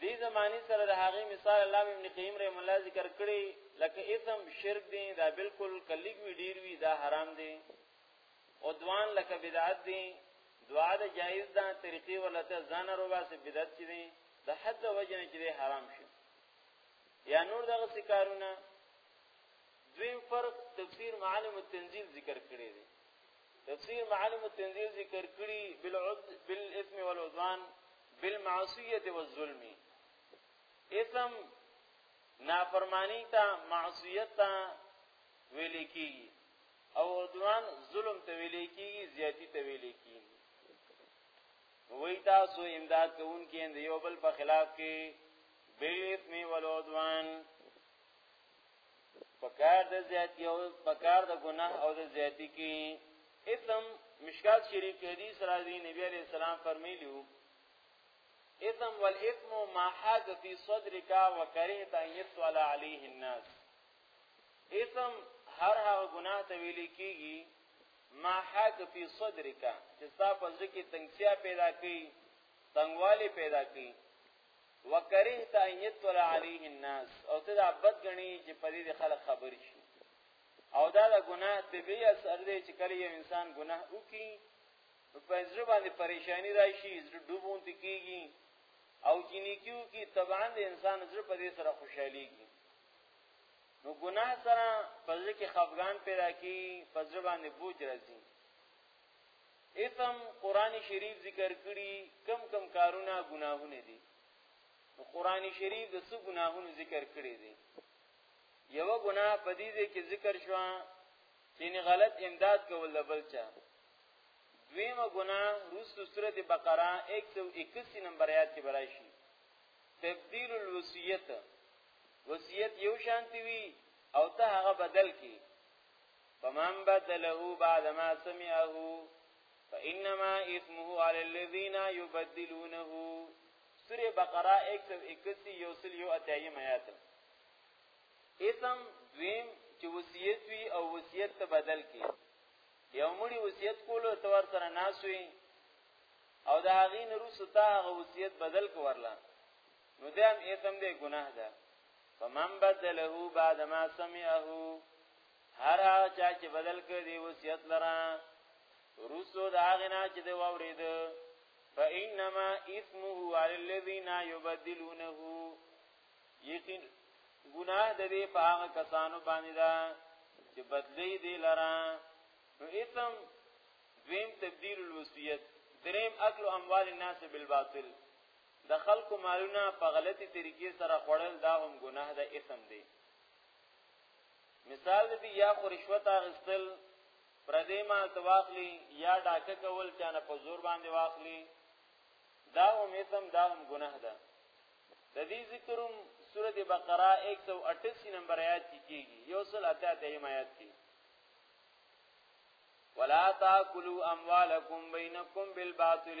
دې زمانی سره د هغه مثال الله ابن قیم رحم الله ذکر کړی لکه اسم شرک دی دا بالکل کلیګ وی ډیر وی دا حرام دی عدوان لکه بدعت دی دعا د جایز ده طریقې ولته ځان روباسه بدعت چي دي د حد وجنه چې دي حرام شي یا نور دغه سکارونه دویم فرق تفسیر معالم التنزیل ذکر کړی دی تفسیر معالم التنزیل ذکر کړی بالعد بالاسم والعدوان بالمعصیه والظلم اسم نافرمانی تا معصیت تا ویل کیږي او عدوان ظلم ته ویل کیږي زیاتی ته ویل کیږي وی تاسو امداد کوونکې د یو بل په خلاف کې بیلیت می ولودوان پکار د زیاتی او پکار د ګناه او د زیاتی کې اثم مشکات شریف کې حدیث راځي نبی علیہ السلام فرمایلیو اثم والاثم ما حاج فی صدرک وکرهت ان یطلع علیه الناس اسم هر هغه ګناه ته ویل کیږي ما حق فی صدرک چې ستا په ځکه کې تنگسیا پیدا کړي تنگوالی پیدا کړي وکرهت ان یطلع علیه الناس او ته دا بد غنی چې په دې خلک خبر شي او دا د ګناه طبي اثر دی چې کله یو انسان ګناه وکړي په ځر باندې پریشانی راشي زړه ډوبون تکیږي او چې نیکیو کې طبعا د انسان زړه په دې سره خوشحاليږي نو ګناه سره په ځل کې خفغان پیدا کی په ځل باندې بوج راځي اتم قران شریف ذکر کړي کم کم کارونه ګناهونه دي نو قران شریف د څو ګناهونو ذکر کړي دي یو ګناه په دې کې ذکر شو چې نه غلط امداد کول بل چا دویمه ګناه روس سورۃ بقره 181 نمبر آیات کې براشي تبديل الوصيت وصیت یو شانتی وی او ته هغه بدل کی فمن بدله بعد ما سمعه فانما اسمه على الذين يبدلونه سوره بقره 181 یوسل یو اتایم آیات اسم دویم چې وصیت وی او وصیت ته بدل کی یو مړي وصیت کولو ته ور سره ناسوي او دا هغه نرو ستا هغه وصیت بدل کو ورلا نو دام اسم دی ګناه ده فمن بدله بعد ما سمعه هر هغه چا چې بدل کړ دی وصیت لرا رسو دا غنا چې دی واورید فإنما اسمه على الذين يبدلونه یقین ګناه د دې په هغه کسانو باندې ده چې بدلی دی لرا نو اسم دویم تبدیل الوصیت دریم اکل اموال الناس بالباطل د خلکو مالونه په غلطي طریقې سره خوړل دا هم ګناه ده اسم دی مثال دې یا خو رشوت اغستل پردې مال تواخلی یا ډاکه کول چانه په زور باندې واخلی دا هم اسم دا هم ګناه ده د دې ذکرم سوره بقره 188 نمبر آیات کې کیږي یو سل اته ته آیات کې ولا تاكلوا اموالکم بینکم بالباطل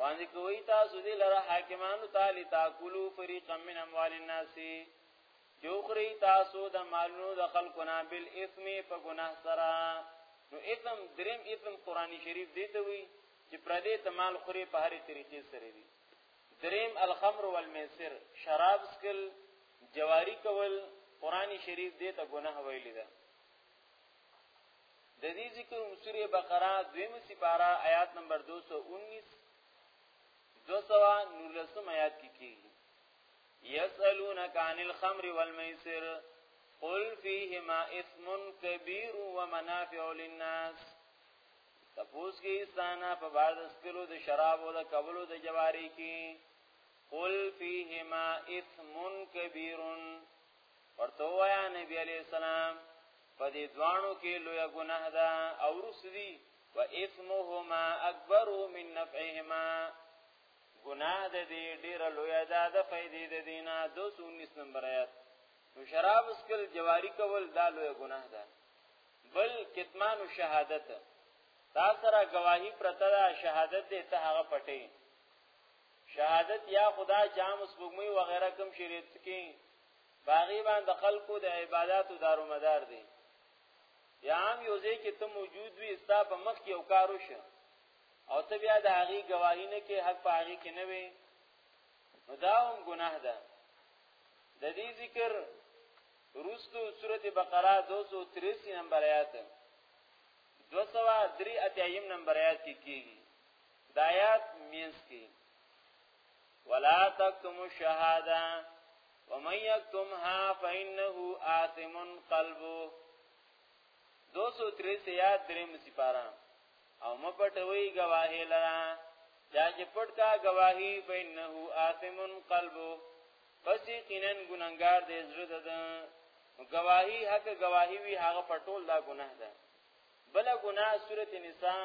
وانځ کوي تاسو دې لره حاکمانو ته لتاکلو فریقا من اموال الناس جوخري تاسو د مالونو د خلکو نه بل اثم په ګناه سره نو اثم دریم اثم قران شریف دی ته وی چې پر دې ته مال خوري په هرې طریقې سره دی دریم الخمر والمیسر شراب سکل جواری کول قران شریف دی ته ګناه ویل ده د دې ذکر سوره بقره دویم سپاره آیات نمبر 219 دوسوا نورلسم آیات کی کی یسألونک عن الخمر والمیسر قل فیهما اثم کبیر ومنافع للناس تپوس کی استانا په بعد اسکلو د شراب او د کولو د جواری کی قل فیهما اثم کبیرن ورته وایا نبی علی السلام په دې دوانو کې لوی ګناه ده او رسدي و اثمهما اکبر من نفعهما ګناه ده دې ډیر لوی ده د فائدې د دینه 219 نمبر آیات نو شراب اسکل جواری کول دا لوی ګناه ده بل کتمان شهادت تا سره گواہی پرته ده شهادت دې ته هغه پټې شهادت یا خدا جام سپوږمۍ وغیرہ کوم شریعت کې باغی باندې خلکو د عبادتو دارو مدار دی یا هم یو ځای کې ته موجود وي ستا په مخ کې یو کار وشه او ته بیا د هغه گواهی نه کې حق په هغه کې نه وي نو دا هم ګناه ده د دې ذکر روستو سورته بقره 283 نمبر آیات 203 اتیایم نمبر آیات کې کیږي دایات مینس کی ولا تکتم الشهاده ومن یکتمها فانه آثم قلبه 230 یاد دریم سپارا او مپټوي گواهی لرا چا چې پټ کا گواهی فانه آثم قلبه پس یقینا ګناګار دې زړه ده گواهی حق گواهی وی هغه پټول دا ګناه ده بل ګناه سورته نساء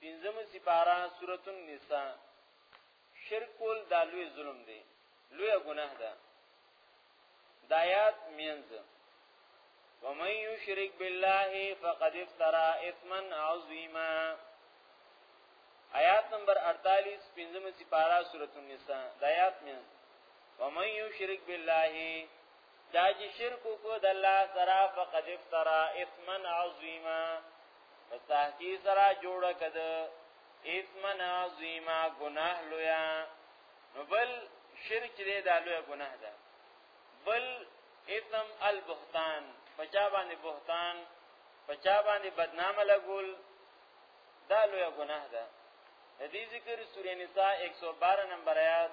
پنځمه سپاره سورۃ النساء شرک کول دا لوی ظلم دی لوی ګناه ده دایات مینځ ومن یشرک بالله فقد افترا اثما عظیما آیات نمبر 48 پنځمه سپاره سورۃ النساء دایات مینځ ومن یشرک بالله دا چې شرک کو د الله سره فقد افترا اثما عظیما پس تحقیق سره جوړ کد اثما عظیما گناه لویا نو بل شرک دې دا لوی گناه ده بل اثم البهتان پچا باندې بهتان پچا باندې بدنام لګول دا لوی گناه ده دې ذکر سورې نساء 112 نمبر آیات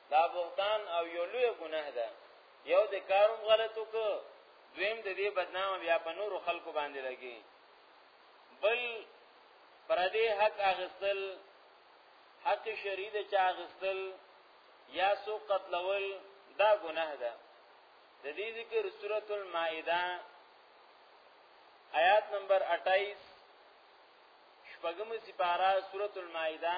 دا بهتان او یو لوی ګناه ده یو د کاروم غلط وک دویم د دې بدنام بیا په نورو خلکو باندې لګي بل پردې حق اغستل حق شری د چا اغستل یا سو قتلول دا ګناه ده د دې ذکر سورۃ المائده آیات نمبر 28 شپږم سپارا سورۃ المائده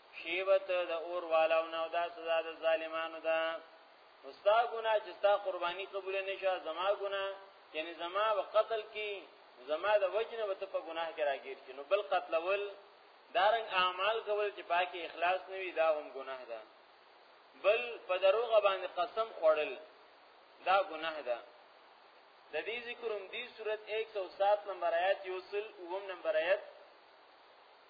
شیبت د اور والاو نه دا سزا د ظالمانو ده وستا ګنا چې ستا قرباني قبول نشه زما ګنا یعنی زما و قتل کی زما د وجنه وته په ګناه کې راګیر چې نو بل قتل ول دارنګ اعمال کول چې پاکي اخلاص نه وي دا هم ګناه ده بل په دروغ باندې قسم خوړل دا ګناه ده د دې ذکر هم دی صورت 107 نمبر آیات یوصل اوم نمبر آیات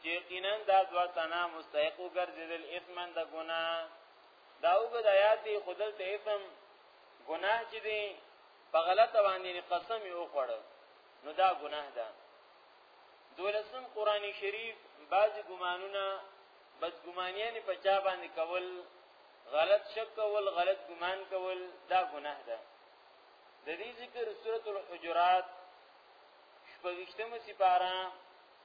چې یقینا دا دوا تنا مستحق وګرځیدل اثمن د ګنا دا وګد آیات دی خدل ته اثم ګناه چې دی په غلطه باندې قسم یو خړ نو دا ګناه ده دولسم قران شریف بعض ګمانونه بدګمانیان په چا باندې کول غلط شک کول غلط ګمان کول دا ګناه ده د دې ذکر سورۃ الحجرات شپږشتمه سپاره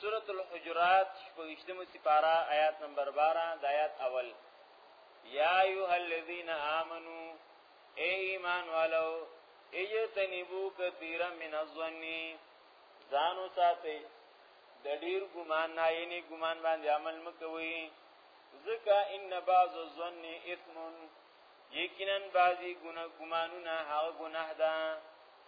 سورۃ الحجرات شپږشتم سپارا آیات نمبر 12 د آیات اول یا ایه الذین آمنو اے ایمان والو اجتنبوا کثیرا من الظن ځانو ساتي د ډیر ګمان نه یعنی ګمان باندې عمل مکوي ځکه ان بعض الظن اثم یقینا بعضی ګناه ګمانونه هغه ګناه ده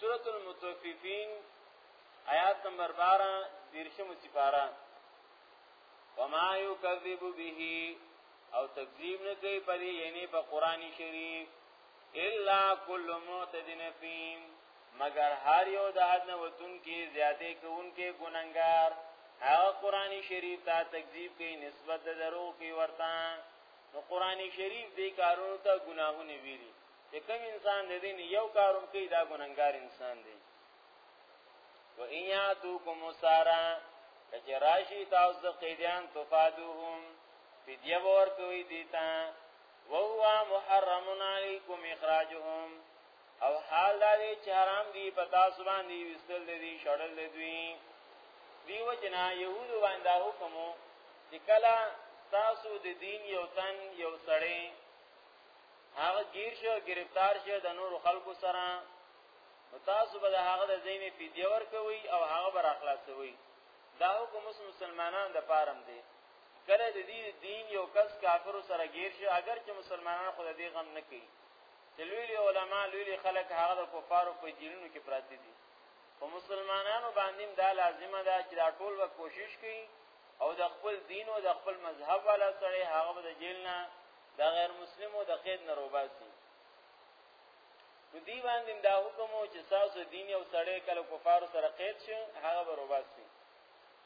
سورۃ المطففین آیات نمبر 12 دیرشم سپارہ وما یکذب به او تکذیب نه کوي پر یعنی په قران شریف الا کل معتد نفیم مگر هر یو د حد نه وتون کې زیاتې کوونکې ګننګار هغه قران شریف ته تکذیب کوي نسبت د درو کوي ورته نو قران شریف دې کارونو ته ګناهونه ویلي چې کوم انسان د دین یو کاروم کوي دا ګننګار انسان دی و ان یاتوکم سارا کچ راشی تاسو د قیدیان تفادوهم فدیه ور کوي دیتا وهو محرم علیکم اخراجهم او حال دا دی چې حرام دی په تاسو باندې وستل دی شړل دی دیو جنا یهود باندې حکمو چې کله تاسو د دین یو تن یو سړی هغه گیر شو گرفتار شو د نور خلکو سره نو تاسو به د هغه د زین فدیه ورکوي او هغه بر اخلاصوي دا حکم مسلمانانو د پارم دی کله د دې دین یو کس کافر سره گیر شو اگر چې مسلمانان خود دې غم نه کوي چې لوی علماء لوی خلک هغه د کفارو په جیلونو کې پراته دي په مسلمانانو باندې دا لازمه ده چې دا ټول وکوشش کوي او د خپل دین او د خپل مذهب والا سره هغه د جیل نه دا غیر مسلمو د قید نه روباسي نو دی باندې دا حکم او چې تاسو دین او سړی کله کفار سره قید شي هغه به روباسي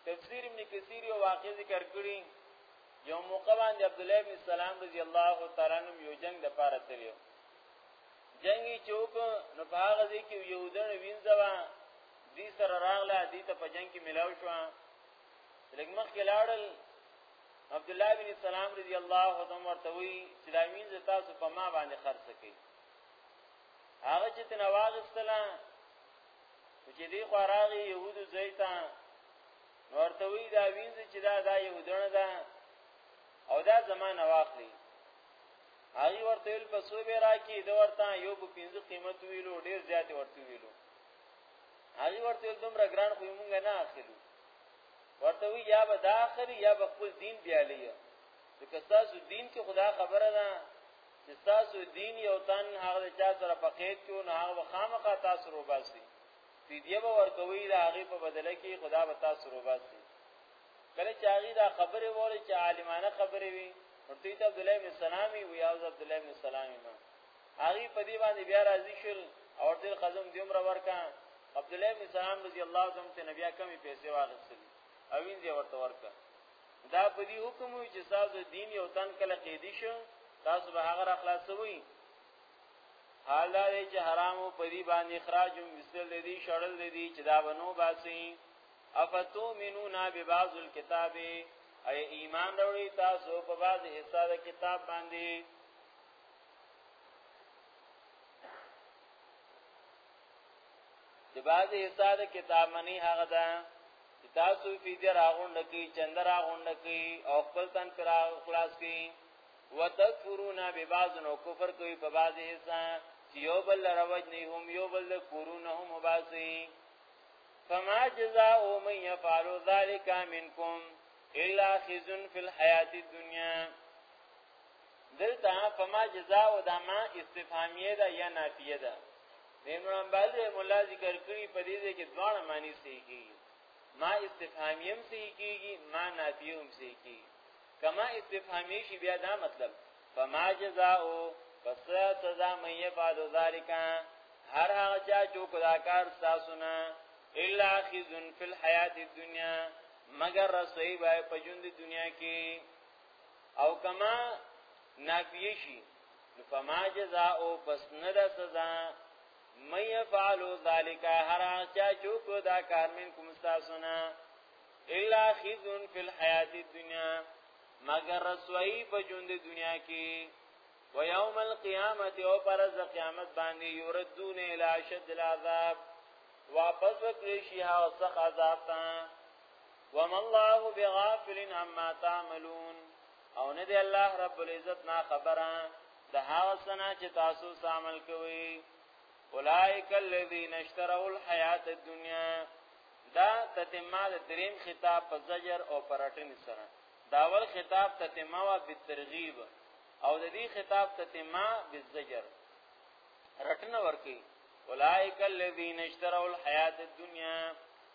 تفسیر ابن کثیر یو واقع ذکر کړی یو موقع باندې عبد الله بن سلام رضی الله تعالی عنہ یو جنگ د پاره تللی جنگي چوک نو په هغه ځای کې یو دن وینځوا دې سره راغله دې ته په جنگ کې ملاو شو لکه مخ کې لاړل عبد الله بن سلام رضی الله عنه ورته وی سلامین ز تاسو په ما باندې خرڅ کړي هغه چې تنواغستلا چې دی خوراغي يهودو زیتا ورته وی دا وینځ چې دا دا يهودونه ده او دا زمانه واخلي هغه ورته ویل په سو به راکی دا ورته یو په پنځه قیمت ویلو ډیر زیات ورته ویلو هغه ورته دومره ګران خو مونږ نه اخلو ورته وی یا به دا اخلي یا به خپل دین بیا لیا ځکه تاسو دین کې خدا خبره ده چې تاسو دین یو تن هغه چا سره پکېټ کې نه هغه خامخا تاسو روباسي فدیه به ورکوي دا هغه په بدله کې خدا به تاسو روباسي کله چې هغه دا خبره وره چې عالمانه خبره وي ورته ته عبد الله بن سلامي وی او عبد الله بن سلامي ما هغه په دې باندې بیا راضي شول او تل قزم دی عمر ورکا عبد الله بن سلام رضی الله عنه ته نبی کمی پیسې واغستل او وینځه ورته ورکا دا په دې حکم وی چې تاسو دین یو تن کله قیدی شو تاسو به هغه اخلاصوي حال دا دی چې حرام او پری باندې اخراج مثل دې شړل دې چې دا بنو باسي افتو منونا ببعض الكتاب اي ایمان وروړي تاسو په بعض حصہ د کتاب باندې د بعضې حصہ د کتاب منی هغه ده چې تاسو فیدیه راغونډه کوي چنده راغونډه کوي او خپل تن پر خلاص کوي وتکفرون ببعض نو کفر کوي په بعضې حصہ چې یو بل روج نه هم یو بل کورون هم وباسي فما جزاء من يفعل ذلك منكم الا خزن في الحياه الدنيا دلته فما جزاء دا ما استفهامیه ده یا نافیه ده د ابن حنبل رحم الله ذکر کړی په دې کې دواړه معنی صحیح کیږي ما استفهامیه هم صحیح کیږي ما نافیه هم صحیح کیږي کما استفهامی شی بیا دا مطلب فما جزاء پس سزا مې یفعل ذالک هر هغه چا چې کدا کار تاسو نه الا خزن فی الحیات الدنیا مگر رسوی بای په ژوند دنیا کې او کما نافیه شي نو فما جزاء پس نه د سزا مې فعلو ذالک هر چا چوک دا کار من کوم تاسو نه الا خزن فی الحیات الدنیا مگر رسوایی په ژوند دنیا کې و یوم القیامت او پر ز قیامت باندې یردون الی شد العذاب واپس وکړي شي هغه څخه عذاب ته وما الله بغافل عما تعملون او نه دی الله رب العزت نا خبره د هغه سنا چې تاسو عمل کوي اولائک الذین اشتروا الحیات الدنیا دا تتمه د دریم خطاب په زجر او پرټن سره داول خطاب تتمه وا بالترغیب او د دې خطاب تتمه بالزجر رټنه ورکی اولائک الذین اشتروا الحیات الدنیا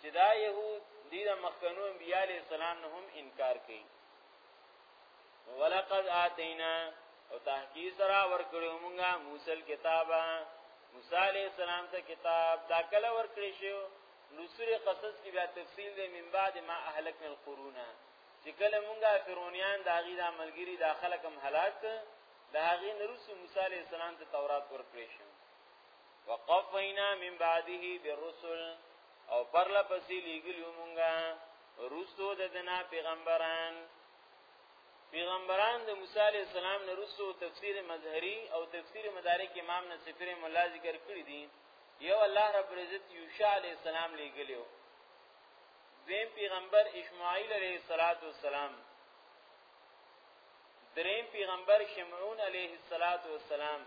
چې دا يهود دي د مخکنو انبياء عليه السلام نه هم انکار کوي ولقد اتینا او تحقیق سره ورکړو مونږه موسی کتابه موسی علی السلام ته کتاب دا کله ورکړی شو نو سوره قصص کې بیا تفصیل دی من بعد ما اهلکنا القرون چې کله مونږه فرعونیان دا غی دا ملګری دا خلکم هلاک دا غی نرسو موسی علی السلام ته تورات ورکړی شو وقفینا من بعده بالرسل او پر لپسې لګلیو مونږه رسو د دنا پیغمبران پیغمبران د موسی علی السلام نه رسو تفسیر مظهری او تفسیر مدارک امام نصفی مولا ذکر کړی دي یو الله رب عزت یوشع علی السلام لګلیو دیم پیغمبر اسماعیل علیه السلام دریم پیغمبر شمعون علیه السلام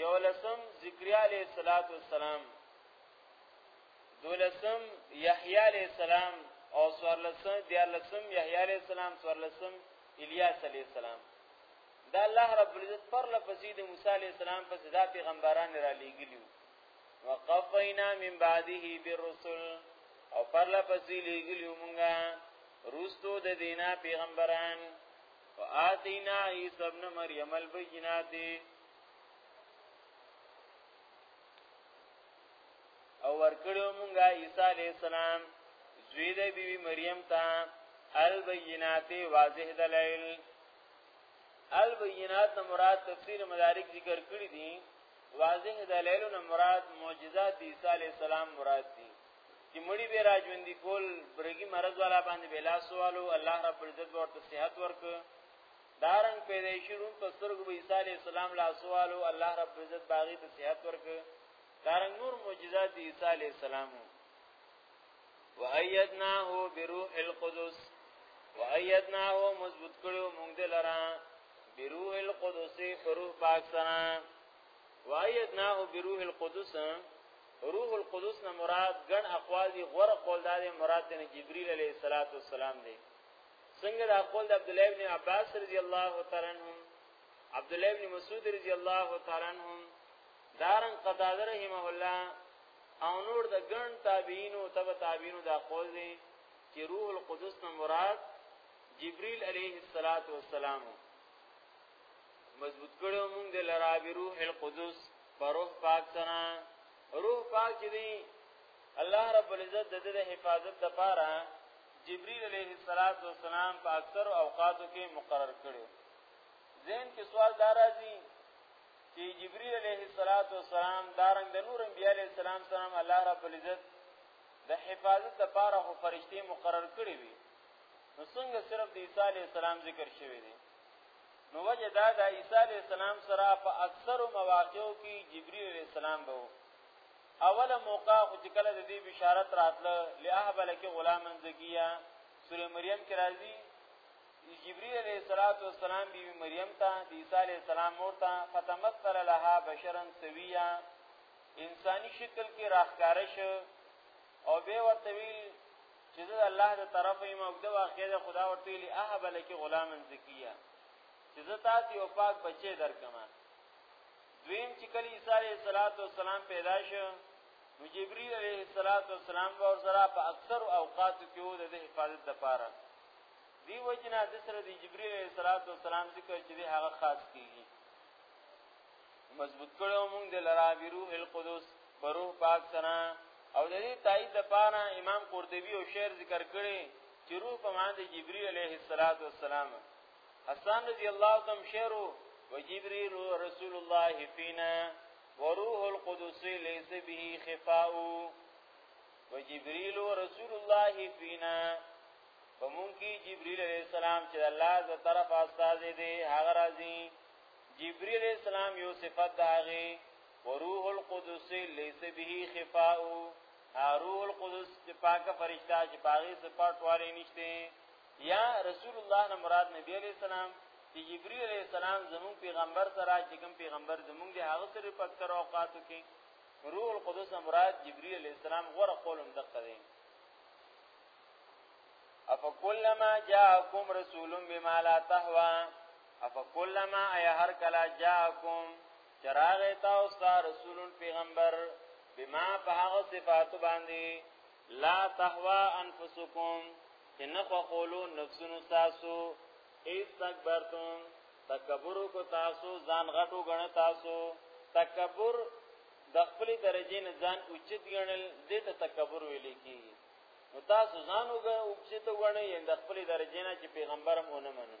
یو لسم ذکریا علیہ الصلات والسلام دولسم یحیی علیہ السلام او سورلسم دیارلسم یحیی علیہ السلام سورلسم الیاس علیہ السلام دا الله رب العزت پر لپسې د موسی علیہ السلام پس دا پیغمبران را لېګلیو وقفینا من بعده بالرسل او پر لپسې لېګلیو مونږه روستو د دینا پیغمبران وآتینا عیسی ابن مریم البینات او ورکړو مونږه عیسی علی السلام زوی د بیبي مریم ته البینات واضح دلائل البینات نه مراد تفسیر مدارک ذکر کړی دي واضح دلائل نه مراد معجزات عیسی علی السلام مراد دي چې مړی به را ژوند کول برګي مرز والا باندې بلا سوالو الله رب عزت ورته صحت ورک دارن پیدا شروع په سترګو به عیسی علی السلام لا سوالو الله رب عزت باغی ته صحت ورک دارن نور معجزات عیسی علی السلام وایدناه بروح القدس وایدناه مضبوط کړو مونږ دلرا بروح القدس فروح پاک سره وایدناه بروح القدس روح القدس نه مراد ګڼ اقوال دي غوړه قول دا دی مراد د جبريل عليه الصلاه والسلام دی څنګه دا قول د عبد الله ابن عباس رضی الله تعالی عنهم عبد الله ابن مسعود رضی الله تعالی عنهم دارن قتاده رحمه الله او نور د ګڼ تابعین او تبع تابعین دا قول دی چې روح القدس نه مراد جبريل عليه الصلاه والسلام مضبوط کړو مونږ د لرا به روح القدس پر روح پاک سره روح پاک چې دی الله رب العزت د دې حفاظت لپاره جبريل عليه السلام په اکثر اوقاتو کې مقرر کړو زین کې سوال دارازي چې جبريل عليه السلام دارنګ د نور انبياء عليه السلام سره الله رب العزت د حفاظت لپاره خو فرشتي مقرر کړی وي نو څنګه صرف د عیسی علی السلام ذکر شوی دی نو وجه دا د عیسی علی السلام سره په اکثر مواقعو کې جبرئیل علی السلام به اوله موقع خو چې کله د دې بشارت راتله لهبه لکه غلامن زکیه سوره مریم کې راځي جبرئیل علیہ الصلوۃ والسلام بیبي مریم ته د عیسی علیہ السلام مور ته فتمثل لها بشرا سویا انساني شکل کې راخکاره شو او به ورته ویل چې زه الله د طرفه یم او د واقع د خدا ورته ویلي اهب لک غلامن زکیه چې زه تاسو یو پاک بچی درکم دویم چې کله عیسی علیه السلام پیدا شو نو جبرئیل علیه السلام ور سره په اکثر اوقات کې و د حفاظت لپاره دی وجنا د سره د جبرئیل علیه السلام ذکر چې هغه خاص کیږي مضبوط کړو موږ د لرا بروح القدس بروح پاک سره او د دې تایید لپاره امام قرطبي او شعر ذکر کړي چې روح په معنی د جبرئیل علیه السلام حسان رضی الله تم شعر و جبرئیل رسول الله فینا وروح القدس ليس به خفاء وجبريل رسول الله فينا فمون کی جبريل عليه السلام چې الله ز طرف استاد دي هغه راځي جبريل اسلام یو صفت داغي وروح القدس ليس به خفاء روح القدس چې پاک فرشتہ چې باغی صفات والے نشته یا رسول الله نه مراد نبی علیہ السلام چې جبرئیل علیہ السلام زمون پیغمبر سره چې کوم پیغمبر زمون دی هغه سره په اکثر اوقاتو کې روح القدس نه مراد جبرئیل علیہ السلام غره قولم دقه دی افکلما جاءکم رسول بما لا تهوا افکلما ای هر کلا جاءکم چراغ تاسو ته رسول پیغمبر بما په هغه صفات باندې لا تهوا انفسکم چې نه خوخولو نفسونو تاسو استکبرتم تکبر کو تاسو ځان غټو غن تاسو تکبر د خپل درجه نه ځان اوچت غنل دې ته تکبر ویل کی نو تاسو ځان وګ اوچت غنې د خپل درجه نه چې پیغمبرم ونه منئ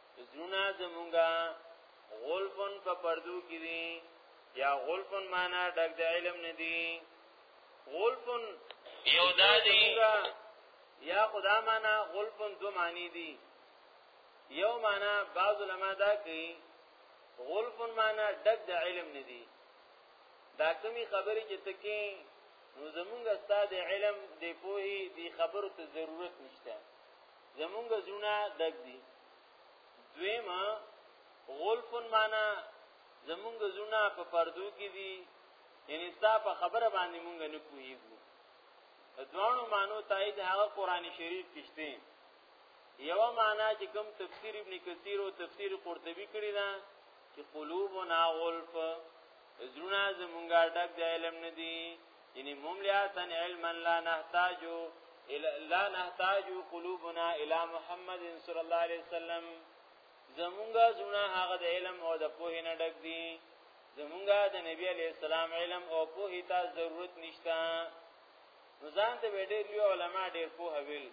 زړونه زمونږه غلفن په پردو کې دي یا غلفن معنا ډک د علم نه دي غلفن یو دادی یا خدا معنا غلفن دو معنی دي یو معنا بعض علما دا کوي غلفن معنا ډک د علم نه دي دا کمی خبرې چې تکي نو زمونږ استاد علم دی پوهي دی خبرو ته ضرورت نشته زمونږ زړونه ډک دي دویم غلفن معنا زمونږ زړونه په پردو کې دي یعنی ستا په خبره باندې مونږ نه پوهیږو دوانو مانو تایید هغه قران شریف کشته یو معنا چې کوم تفسیر ابن کثیر او تفسیر قرطبی کړی دا چې قلوبنا غلف زړونه زمونږه ډک د علم ندي یعنی موږ له سن علم لا نحتاجو لا نحتاجو قلوبنا الى محمد صلی الله علیه وسلم زمونږه زړونه هغه د علم او د پوه نه ډک دي زمونږه د نبی علی السلام علم او پوه ته ضرورت نشته نو ځان ته ډېر لوی علما ډېر پوه ویل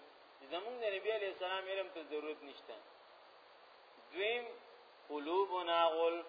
زمونږ د نبی علی السلام علم ته ضرورت نشته دویم قلوبنا غلف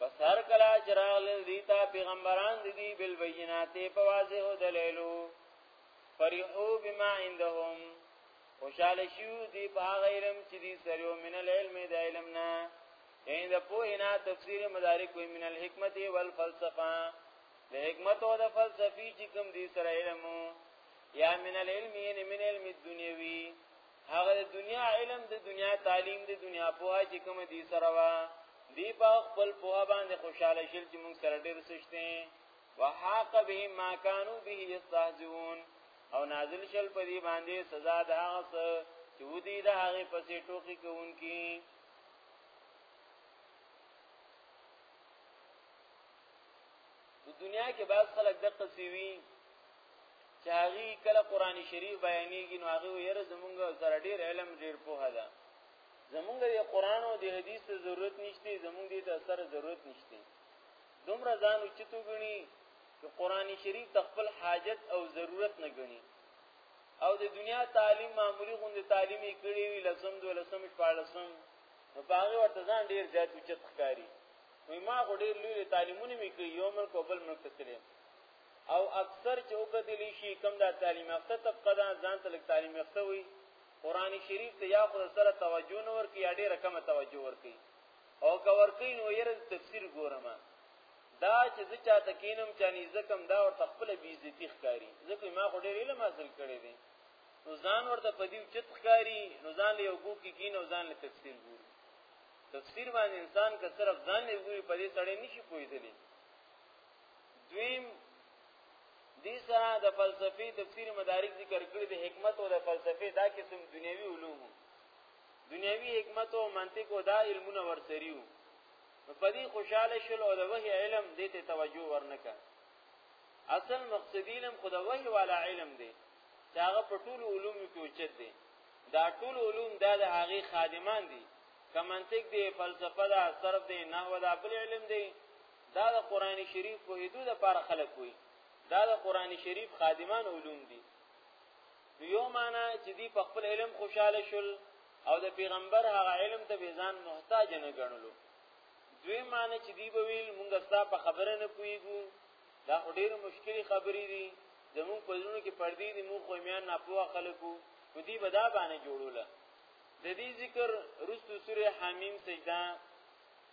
پس هر کلا چراغ لذیتا پیغمبران دیدی بالبینات په واضح دلیلو فرحو بما عندهم خوشاله شو دی په هغه علم چې دی سره من العلم د علم نه یعنی د پوهه نه تفسیر مدارک وی من الحکمت والفلسفه د حکمت او د فلسفي چې کوم دی سره علم یا من العلم یعنی من علم الدنیوی هغه د دنیا علم د دنیا تعلیم د دنیا پوهه چې کوم دي سره وا دی په خپل پوهه باندې خوشاله شل چې موږ سره ډېر سشته وحاق به ما كانوا به يستهزئون او نازل شل په دې باندې سزا د هغه څه چې ودی د هغه پسې ټوکی کوونکی د دنیا کې بعض خلک د قصوی چې هغه کله قران شریف بیانېږي نو هغه یې زمونږ سره ډیر علم ډیر په هدا زمونږ د قران او د حدیث ضرورت نشته زمونږ د اثر ضرورت نشته دومره ځان اوچتو غني چې قران شریف د خپل حاجت او ضرورت نه غني او د دنیا تعلیم معمولی غوند تعلیمي کړي وی لسم دو لسم شپالسم نو باغ ورته ځان ډیر زیات اوچت ښکاری وی ما غو ډیر لوی تعلیمونه میکړي یو ملک او بل ملک تللی او اکثر چې وکتلی شي کم دا تعلیم یافته طبقه ده ځان ته لږ تعلیم یافته وي قران شریف ته یا خود سره توجه نه ورکي یا ډیره کمه توجه ورکي او که ورکي نو یې تفسیر ګورم دا چې زه چاته کینم چې نه زکم دا او خپل بیزتی ښکاری ځکه ما خو ډیر علم حاصل کړی دی نو ځان ورته پدیو چت ښکاری نو ځان له یو ګو کې کین او ځان له تفسیر ګوري تفسیر باندې انسان که صرف ځان نه ګوري په دې سړی نشي پوهېدلی دویم دې سره د فلسفي تفسیر مدارک ذکر کړی د حکمت او د فلسفي دا قسم دنیوي علوم دنیوي حکمت او منطق او دا علمونه ورسریو په دې خوشاله شول او د وحی علم دې ته توجه ورنکړه اصل مقصد علم خدا وحی والا علم دی چې هغه په ټول علوم کې اوچت دی دا ټول علوم دا د هغه خادمان دي که منطق دی فلسفه دا صرف دی نحو دا بل علم دی دا د قران شریف په هدو د پاره خلق وي دا د قران شریف خادمان علوم دي نو یو معنا چې دی په خپل علم خوشاله شول او د پیغمبر هغه علم ته ځان محتاج نه ګڼلو دوی معنی چې دی به ویل مونږ ستا په خبره نه پویګو دا ډېر مشکلي خبرې دي زموږ په ژوند کې پردي دي موږ خو میان نه پوهه خلکو نو دی به دا باندې جوړوله د دې ذکر رستو سوره حمیم سجده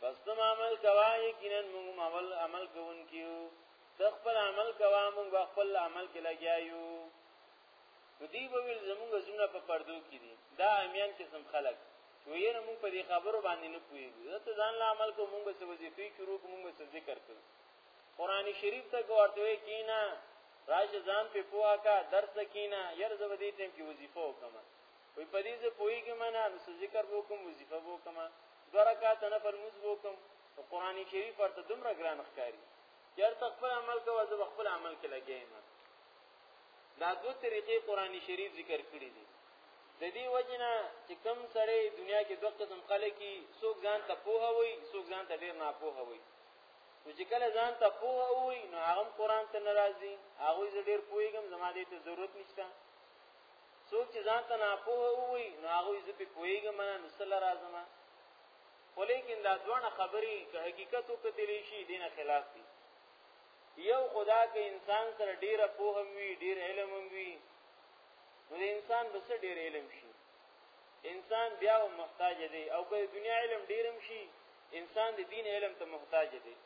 پس تم عمل کوا یقینا موږ عمل عمل کوونکیو تخپل عمل کوا موږ خپل عمل کې لګیایو ودی به ویل زموږ زونه په پردو کې دي دا امیان قسم خلک ویل موږ په دې خبرو باندې نه پوهیږو ته ځان لا عمل کو موږ څه وظیفې شروع کو موږ څه ذکر کوو قران شریف ته ورته کینا راشه ځان په پوها کا درس کینا ير زبدي ټیم کې وظیفه وکما وی په دې زه پوېږم نه نو ذکر وکم وظیفه وکم دوه رکعات نه په موږ وکم قرآن شریف ورته دومره ګران ښکاری یار خپل عمل کوه زه خپل عمل کې لګیم دا دوه طریقې قرآن شریف ذکر کړی دي د دې وجنه چې کم سړی دنیا کې دوه قسم خلک کی څوک ځان ته پوه وي څوک ځان ته ډیر نه پوه وي نو چې کله ځان ته پوه وي نو هغه قرآن ته ناراضي هغه زه ډیر پوهیږم زما دې ته ضرورت نشته څوک چې ځان ته ناپوه ووي نو هغه یې زپې پويګم نه نو سره راځم خو لیکن دا دوه خبرې که حقیقت وکتلی شي دینه خلاف دي یو خدا کې انسان سره ډیره پوهه وي ډیر علم وي نو انسان به سره ډیر علم شي انسان بیا و محتاج دی او که دنیا علم ډیرم شي انسان د دین علم ته محتاج دی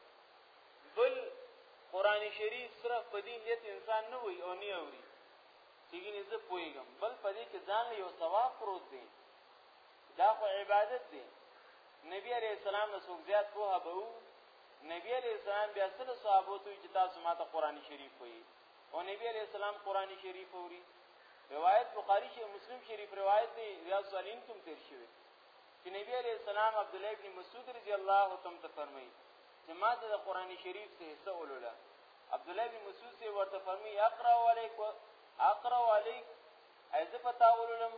بل قران شریف صرف په دین یت انسان نه وي او نه اوري یقیني زه پوهیږم بل په دې کې ځان له یو ثواب پروت دی دا خو عبادت دی نبی علی السلام له څوک زیات په هبو نبی علی السلام بیا سره صحابه ته چې تاسو ماته قران شریف وایي او نبی علی السلام قران شریف وری روایت بخاری شریف مسلم شریف روایت دی ریاض الصالحین کوم تیر شوی چې نبی علی السلام عبد الله ابن مسعود رضی الله تعالی عنہ فرمایي چې ماته د قران شریف څخه حصہ ولوله عبد الله بن مسعود سے ورته فرمی اقرا علیک اقرا علیک ایز پتا ولولم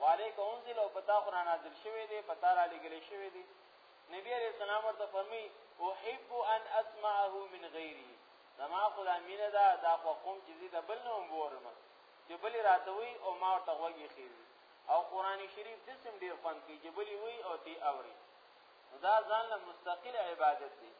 وعلیک انزل او پتا قران نازل شوی دی پتا را لګل شوی دی نبی علیہ السلام ورته فرمی احب ان اسمعه من غیری زما خدا مینه دا دا خو قوم چې زیاده بل نه وورم چې بل راتوي او ما ورته وږي خېری او قران شریف د سم ډیر خوان کې چې بلی وی او تی اوري دا ځان له مستقل عبادت دی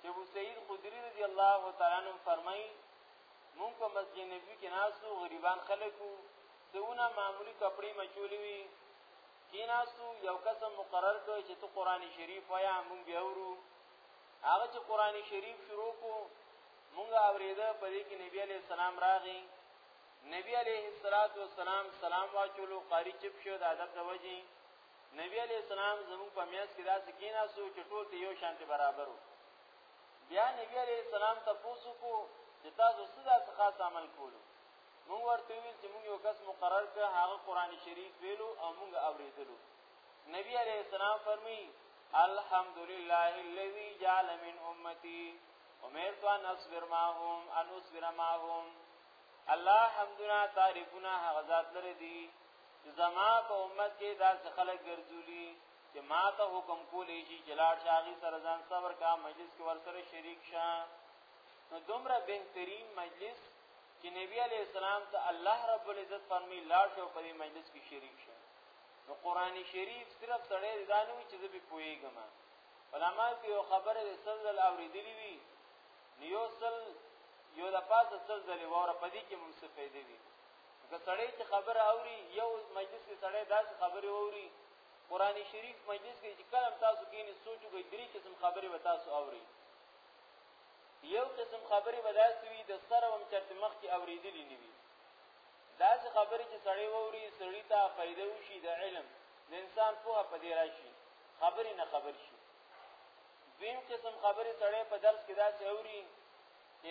چې ابو سعید خدری رضی الله تعالی عنہ فرمایي مونږ په مسجد نبوي کې ناسو غریبان خلکو سونه معمولی کپڑے مچولې وي کیناسو یو قسم مقرر کړ چې ته قران شریف وایا مونږ به اورو هغه چې قران شریف شروع کو مونږ اوریده په دې کې نبی علی السلام راغی نبی علیه الصلاۃ والسلام سلام واچولو قاری چپ شو د ادب د وجې نبی علیہ السلام زموږ په میاس کې داسې کیناسو چې ټول ته یو شانتي برابر وو بیا نبی علیہ السلام ته پوښتنه کو چې تاسو څه داسې خاص عمل کولو موږ ورته ویل چې موږ یو کس مقرر کړ هغه قران شریف ویلو او موږ اوریدلو نبی علیہ السلام فرمی الحمدلله الذي جعل من امتي امرت ان اصبر معهم ان اصبر معهم الله حمدنا تعریفنا هغه ذات لري دي چې زما په امت کې داسې خلک ګرځولي چې ما ته حکم کولی شي چې لاړ شاغي سره ځان صبر کا مجلس کې ورسره شریک شه نو دومره بهترین مجلس چې نبی علی السلام ته الله رب العزت فرمی لاړ شو په دې مجلس کې شریک شه نو قران شریف صرف سړی ځانوي چې زه به پوېږم علما کې یو خبره د سند الاوریدلی وی نیوسل یو د پاسه سل ځلې وره پدې کې مونږ څه فائدې دي که سړی چې خبره اوري یو مجلس کې سړی داسې خبره اوري قران شریف مجلس کې چې کلم تاسو کې نه سوچو کوي درې قسم خبره و تاسو اوري یو قسم خبره وداسي وي د سره هم چرته مخ کې اوریدلې نه وي داسې خبره چې سړی ووري سړی ته فائدې وشي د علم د انسان په په دی راشي خبرې نه خبر شي دویم قسم خبرې سړی په درس کې داسې اوري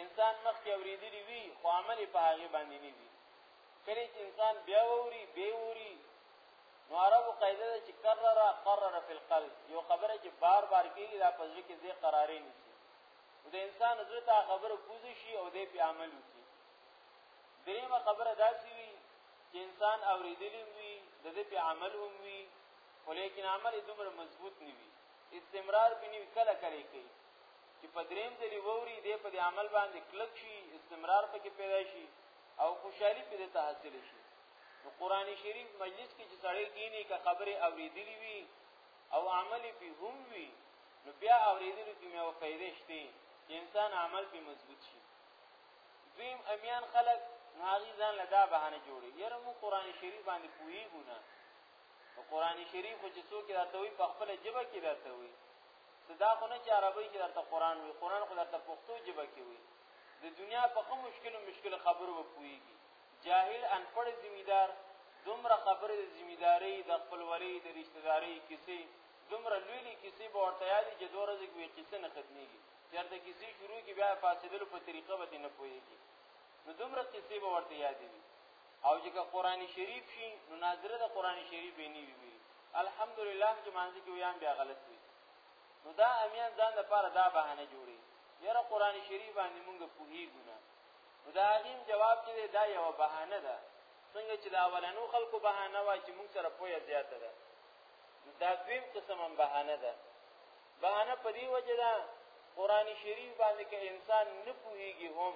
انسان مخکې اوریدلی وي خو عمل په هغه باندې نه وي کله چې انسان بیا ووري به ووري نو عربو قاعده ده چې کرر قرر فی القلب یو خبره چې بار بار کیږي دا پزړه کې ځای قرارې نیسي د انسان زړه ته خبره کوزي شي او دې په عمل وکړي دریمه خبره دا چې وي چې انسان اوریدلی وي د دې په عمل هم وي ولیکن عمل دومره مضبوط نه وي استمرار بنی کله کله کوي چې په دریم ځلې ووري دې په دې عمل باندې کلک شي استمرار پکې پیدا شي او خوشحالي په دې ته حاصل شي نو قران شریف مجلس کې چې سړی کینی که خبره اوریدلی وي او عمل په هم وي نو بیا اوریدلو کې مې فائدې شته چې انسان عمل به مضبوط شي دویم امیان خلک ناغي ځان لدا بهانه جوړي یره مو قران شریف باندې پوهیږو نه قران شریف خو چې څوک راته وي په خپل جبه کې راته وي ته دا خو نه چې عربی کې درته قران وي قران خو درته پښتو ژبه کې وي د دنیا په کوم مشکل مشکل خبرو وپويږي جاهل ان پړ ذمہدار دومره خبره د ذمہداري د خپل ولی د رشتہ داري کیسې دومره لوی لوی کیسې به ورته یادې چې دوه ورځې کې کیسې نه ختميږي چېرته کیسې شروع کی بیا فاصله په طریقه به نه پويږي نو دومره کیسې به ورته یادې وي او چې قرآن شریف شي نو ناظره د قرآن شریف یې نیوي وي الحمدلله چې مانځي کې ویان بیا غلط وي نو دا امیان ځان لپاره دا بهانه جوړي یره قرآن شریف باندې مونږ پوهیږو نه نو دا غیم جواب چې دا یو بهانه ده څنګه چې دا اولنو خلکو بهانه وا چې مونږ سره پوهه زیاته ده دا دویم قسم هم بهانه ده بهانه په دی وجه ده قرآن شریف باندې که انسان نه پوهیږي هم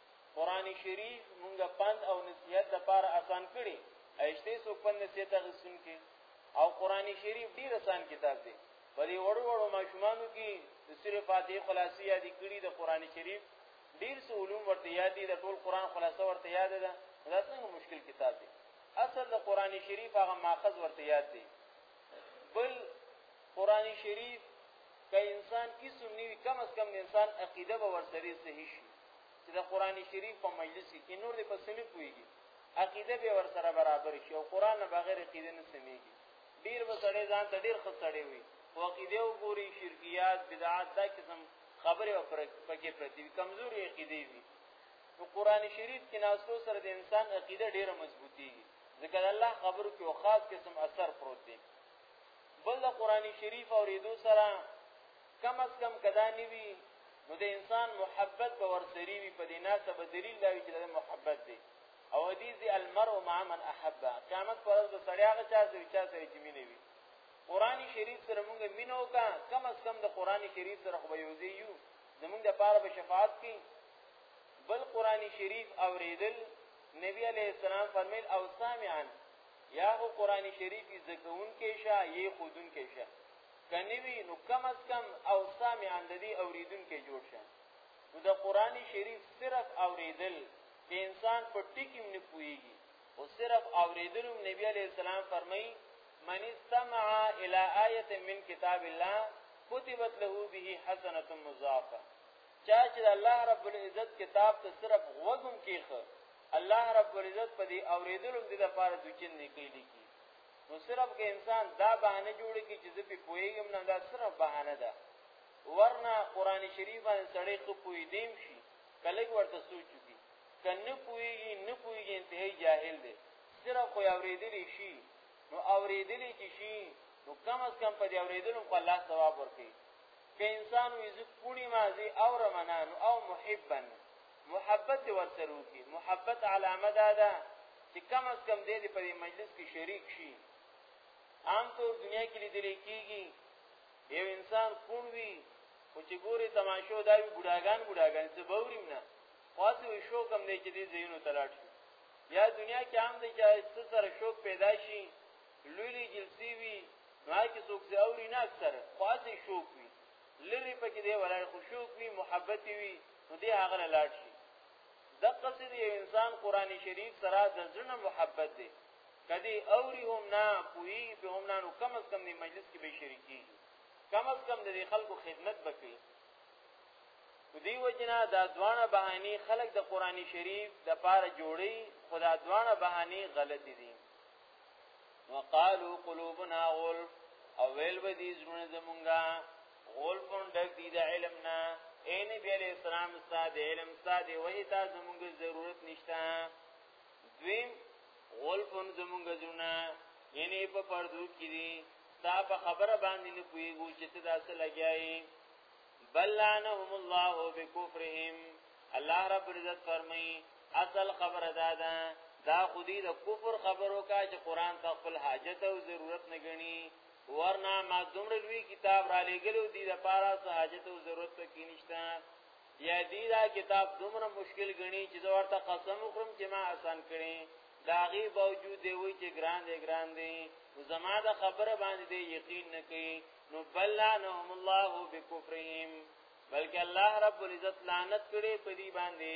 قران شریف مونږه پند او نصیحت د پاره آسان کړي ایشته سو پند نصیحت غسن کې او قران شریف ډیر آسان کتاب دی په دې وړو وړو ماشومانو کې د سوره فاتحه خلاصي یادې کړي د قران شریف ډیر څه علوم ورته یاد دي د ټول قران خلاصه ورته یاد ده دا څنګه مشکل کتاب دی اصل د قران شریف هغه ماخذ ورته یاد دی بل قران شریف که انسان کیسو نیوی کم از کم انسان عقیده به ورسره صحیح شي چې د قران شریف په مجلس کې نور دې پسې نه پويږي عقیده به ور سره برابر شي او قران نه بغیر عقیده نه سميږي ډیر وسړې ځان ته ډیر خسړې وي او عقیده وګوري شرکیات بدعات دا قسم خبره او پکې پرتی کمزوري عقیده وي نو قران شریف کې ناسو سره د انسان عقیده ډیره مضبوطي ځکه الله خبرو کې خاص قسم اثر پروت دی بل د قران شریف اوریدو سره کم از کم کدا نیوی نو د انسان محبت به ورسری وي په دې ناسه به دلیل دا وي چې د محبت دی او حدیث دی المرء مع من احب قیامت پر ورځ به سړی هغه چا سره چا سره چې مینه وي قران شریف سره مونږ مینو کا کم از کم د قران شریف سره خو یو ځای یو زمونږ د پاره به شفاعت کی بل قران شریف اوریدل نبی علیہ السلام فرمیل او سامعان یا هو قران شریف زکون کې شه یې خودون کې شه که نه وي نو کم از کم او سامعا د دې اوریدونکي جوړ شه نو د قران شریف صرف اوریدل چې انسان په ټکیم نه پويږي او صرف اوریدلم نبی علی السلام فرمای من استمع الى آیه من کتاب الله كتبت له به حسنه مضاعفه چا چې الله رب العزت کتاب ته صرف غوږم کیخه الله رب العزت په دې اوریدلم د لپاره د چن نه کیږي نو صرف که انسان دا بهانه جوړ کی چې زه په پویګم نه دا صرف بهانه ده ورنه قران شریف باندې سړی خو پوی دیم شي کله ورته سوچو کی کنه پویږي نه پویږي انتهایی جاهل دی صرف خو اوریدلی شي نو اوریدلی چې شي نو کم از کم په دې اوریدلو په الله ثواب ورکړي که انسان ویزه کونی مازی او رمنان او محبن محبت دې ورسره وکړي محبت علامه دا ده چې کم از کم دې په دې مجلس کې شریک شي عام طور دنیا کې لیدل کېږي یو انسان کون وي خو چې ګوري تماشو دا وي بډاګان بډاګان څه باوریم نه خاصه وي شو کم دی چې دې زینو تلاټ شي یا دنیا کې عام دی چې سره شوق پیدا شي لولي جلسی وي نو هغه څوک چې اوري نه اکثر خاصه شوق وي لری پکې دی ولای خشوع وی محبت وی نو دی هغه نه لاړ شي دغه څه دی انسان قران شریف سره د زړه محبت دی کدی اوري هم نه پوي په هم نه نو کم از کم دی مجلس کې به شریکي کم از کم د خلکو خدمت وکړي دی وجنا دا دوانه بهاني خلک د قران شریف د پاره جوړي خدا دوانه بهاني غلطي دي وقالو قلوبنا غلف او ویل به دي زړونه زمونږه غلفون ډک دي د علم نه اے نبی علیہ السلام استاد علم استاد وحی تا زمونږ ضرورت نشته دویم غلفون زمونږ زړونه یعنی په پردو کې دي ستا په خبره باندې نه پويګو چې ته داسې لګیاي بل لعنهم الله بكفرهم الله رب العزت فرمای اصل خبر دادا دا خودی د دا کفر خبرو کا چې قران ته خپل حاجت او ضرورت نه غني ورنا ما دومره لوی کتاب را لګلو دی د پارا سه حاجت او ضرورت پکې نشته یا دی دا کتاب دومره مشکل غني چې ورته قسم وکړم چې ما آسان کړي داغي باوجود دی وی چې ګران دی ګران دی زما د خبره باندې یقین نه کوي نو بل لعنهم الله بکفرهم بلکې الله رب العزت لعنت کړي په دې باندې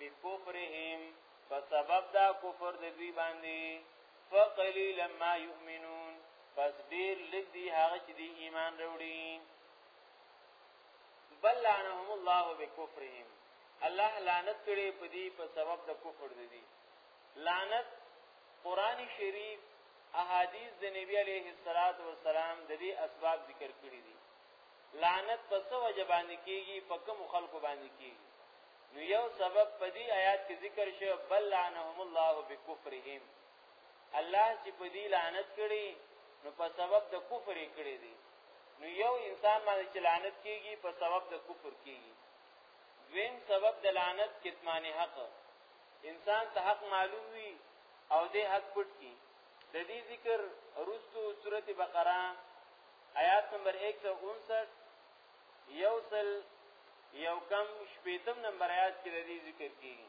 بکفرهم په سبب دا کفر د دوی باندې فقليلا ما يؤمنون پس ډیر لږ دی هغه چې دی ایمان وروړي بل لعنهم الله بکفرهم الله لعنت کړي په دې په سبب د کفر دي لعنت قران شریف احادیث د نبی علیه الصلاۃ والسلام د دې اسباب ذکر کړی دي لعنت په څه وجه باندې کیږي په کوم خلکو باندې کیږي نو یو سبب په دې آیات کې ذکر شو بل لعنهم الله بکفرهم الله چې په دې لعنت کړي نو په سبب د کفر یې کړی دی نو یو انسان باندې چې لعنت کیږي په سبب د کفر کیږي دویم سبب د لعنت کتمان حق انسان ته حق معلوم وي او دې حق پټ کی د دې ذکر رستو سورته بقره آیات نمبر 159 یوصل یو کم شپیتم نمبر آیات کې د دې ذکر کیږي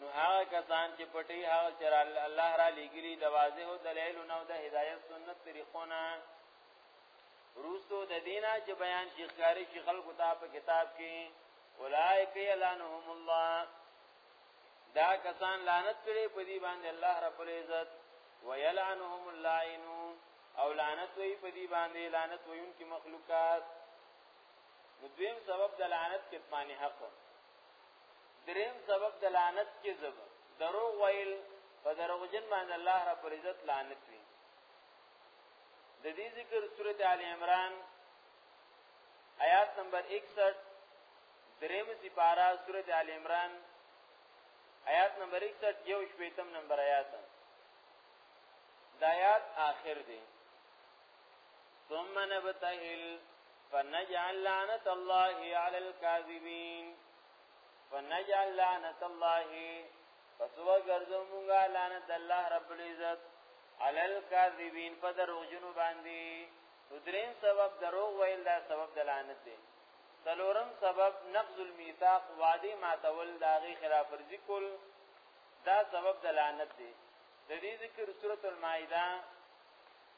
نو هغه کسان چې پټي هغه چې الله را لګلی د واضح دلایل نو د هدایت سنت طریقونه روسو د دینه چې بیان شي ښکاری شي خلکو ته په کتاب کې اولائک یلانهم الله دا کسان لعنت کړي په دې باندې الله رب العزت ویلعنهم اللائنون او لعنت وی په دې باندې لعنت ویون کې مخلوقات نو دویم سبب د لعنت کتمان حق دریم سبب د لعنت کذب دروغ ویل په دروغجن باندې الله رب عزت لعنت وی د دې ذکر سورته ال عمران آیات نمبر 61 دریم سپارا سورته ال عمران آیات نمبر 61 یو شپیتم نمبر آیات دا آیات آخر دی ثم نبتهل فنجعل لعنت الله علی الكاذبین فنجعل لعنت الله پس وګرځو مونږه لعنت الله رب العزت علی الكاذبین په دروغجنو باندې دریم سبب دروغ ویل دا سبب د لعنت دی سلورم سبب نقض المیثاق وعده ماتول داغي خلاف ورزي کول دا سبب د لعنت دی د دې ذکر سورۃ المائده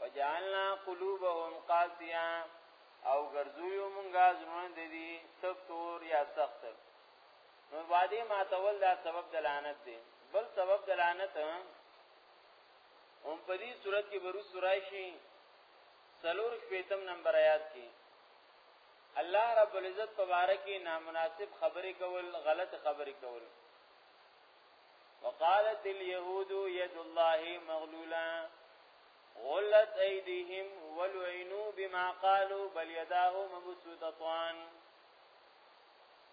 وجعلنا قلوبهم قاسیه او ګرځویو مونږه زړونه د دې سخت تور یا سخت نو وادي ما تول دا سبب د لعنت دی بل سبب د لعنت هم په دې صورت کې برو سورایشي سلور شپیتم نمبر آیات کې الله رب العزت مبارک نامناسب خبرې کول غلط خبرې کول وقالت اليهود يد الله مغلوله غلت ایدیهم ولعنوا بما قالوا بل یداه مبسوطتان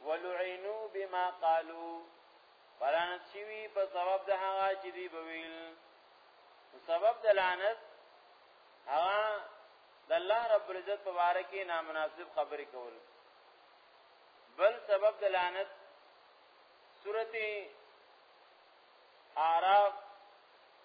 ولعنوا بما قالوا پرانت شوی په سبب د هغه چې دی بویل سبب د لعنت هغه د الله رب العزت په واره کې نامناسب خبرې کول بل سبب د لعنت سورته اعراف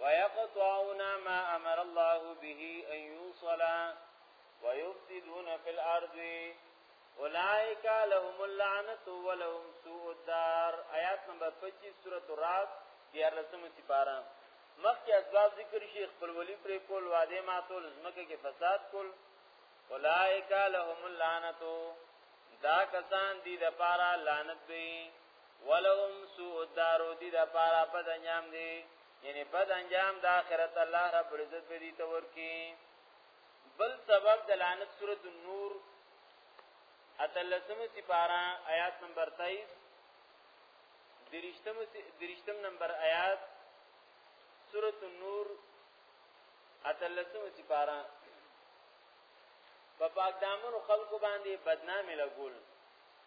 ويقطعون ما امر الله به ان يوصل ويفسدون في الارض اولئک لهم اللعنت ولهم سوء الدار آیات نمبر 25 سورۃ الرعد 14 سپارہ مخکې اسباب ذکر شي خپل ولی پر کول واده ماتول زمکه کې فساد کول اولائک لهم اللعنت دا کسان دي د پاره لعنت دی ولهم سوء الدار دي د پاره بد انجام دي یعنی بد انجام د آخرت الله رب العزت به دي تور کی بل سبب د لعنت سورۃ النور اتلسم سپارا آیات نمبر 23 درشتم درشتم نمبر آیات سورۃ النور اتلسم سپارا په پاک دامن خلکو باندې بدنامي لګول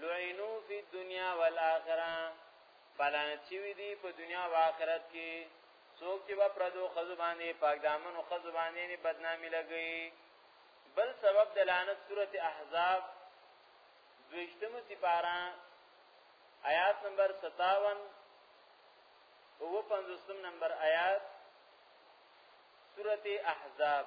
لعنو فی الدنیا والآخرہ فلانت شوی دی په دنیا او آخرت کې څوک چې په پردو خزو باندې پاک دامن او خزو باندې نه بدنامي لګي بل سبب د لعنت سورته احزاب دویشتمه سپارا آیات نمبر 57 او 50 نمبر آیات سورته احزاب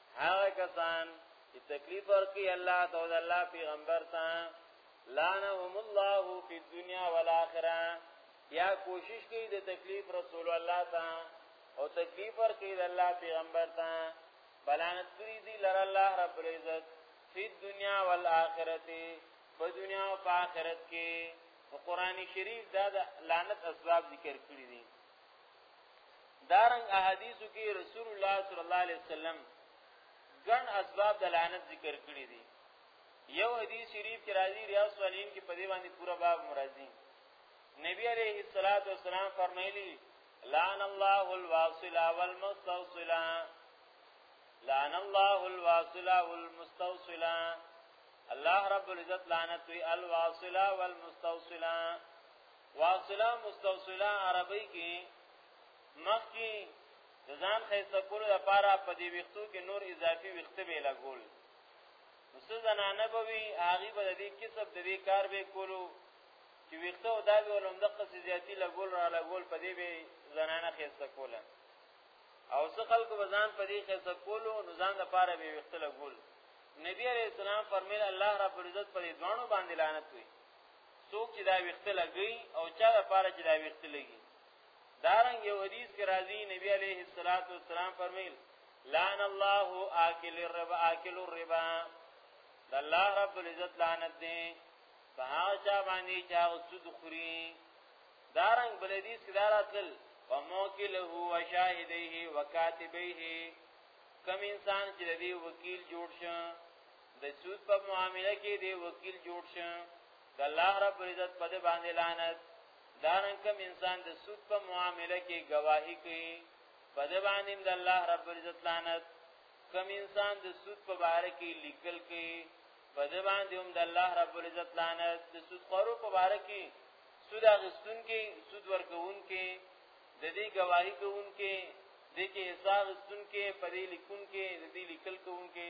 هغه کسان چې تکلیف ورکړي الله ته او د الله پیغمبر ته لعنهم الله فی الدنیا والآخرة یا کوشش کوي د تکلیف رسول الله ته او تکلیف ورکړي د الله پیغمبر ته بلانت کړی دی لر الله رب العزت فی الدنیا والآخرة په دنیا او په آخرت کې قرآن شریف دا د لعنت اسباب ذکر کړی دي دارنګ احادیثو کې رسول الله صلی الله علیه وسلم ګڼ اسباب د لعنت ذکر کړی دي یو حدیث شریف کې راځي ریاض صالحین کې په دې باندې پورا باب مرضی نبی علیه الصلاۃ والسلام فرمایلی لعن الله الواصل والمستوصل لعن الله الواصل والمستوصل الله رب العزت لعنت وی الواصل والمستوصل واصله مستوصله عربی کې مخ کې د ځان خیسته کولو لپاره په دې وختو کې نور اضافي وخت به لګول مسو زنانه به وي هغه به د دې کسب د دې کار به کولو چې وخته او دا به ولوم د قصې زیاتی لګول را لګول په دې به زنانه خیسته کوله او څه خلکو به ځان په دې خیسته کولو نو ځان لپاره به وخت لګول نبی عليه السلام فرمایل الله رب العزت پر دوانو باندې لعنت وي څوک چې دا ویخته لګي او چا د پاره چې دا ویخته لګي دارنګ یو حدیث کې راځي نبی عليه الصلاه والسلام فرمایل لعن الله آکل الربا آکل الربا د الله رب العزت لعنت دی په هغه چا باندې چې هغه سود خوري دارنګ بل حدیث کې داراتل وموکله وشاهديه وکاتبيه کم انسان چې دی وکیل جوړ شه د سود په معامله کې دی وکیل جوړ شه د الله رب عزت په دې باندې لعنت دا رنګ کوم انسان د سود په معامله کې گواهی کوي په دې باندې د الله رب عزت لعنت کوم انسان د سود په باره کې لیکل کوي په دې باندې هم د الله رب عزت لعنت د سود خورو په باره کې سود اغستون کې سود ورکون کې د دې گواہی کوون کې د کې حساب استون کې پرې لیکون کې د دې لیکل کوون کې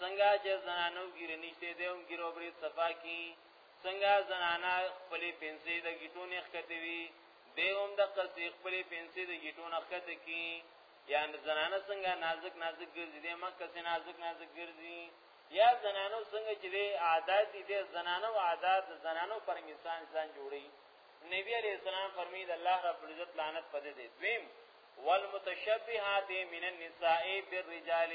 څنګه چې زنانو ګیره نشته دی هم ګیرو برید صفا کی څنګه زنانا خپلې پنسې د ګیټو نه ښکته وي دی هم د قصې خپلې پنسې د ګیټو نه ښکته کی یا زنانه څنګه نازک نازک ګرځي دی مکه سي نازک نازک ګرځي یا زنانو څنګه چې دی عادت دي دی زنانو عادت زنانو پر انسان ځان جوړي نبی علیہ السلام فرمید الله رب العزت لعنت پدې دی دویم والمتشبهات من النساء بالرجال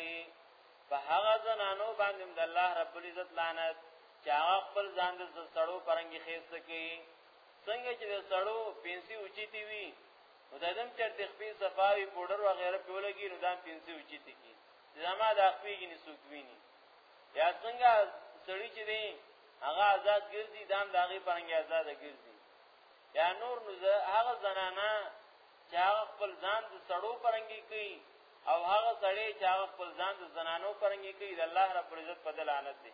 په هغه زنانو باندې د الله رب العزت لعنت چې هغه خپل ځان د سړو پرنګي خېست کوي څنګه چې د سړو پنسي اوچتي وي نو د دم چر د خپل صفاوي پودر و غیره په لګي نو دام پنسي اوچتي کی زما د خپل کې نسوکويني یا څنګه سړی چې دی هغه آزاد ګرځي دام داغي پرنګي آزاد ګرځي یا نور نو هغه زنانه چې هغه خپل ځان د سړو پرنګي کوي او هغه سړی چې هغه خپل ځان د زنانو پرنګي کوي د الله رب العزت په دلانت دی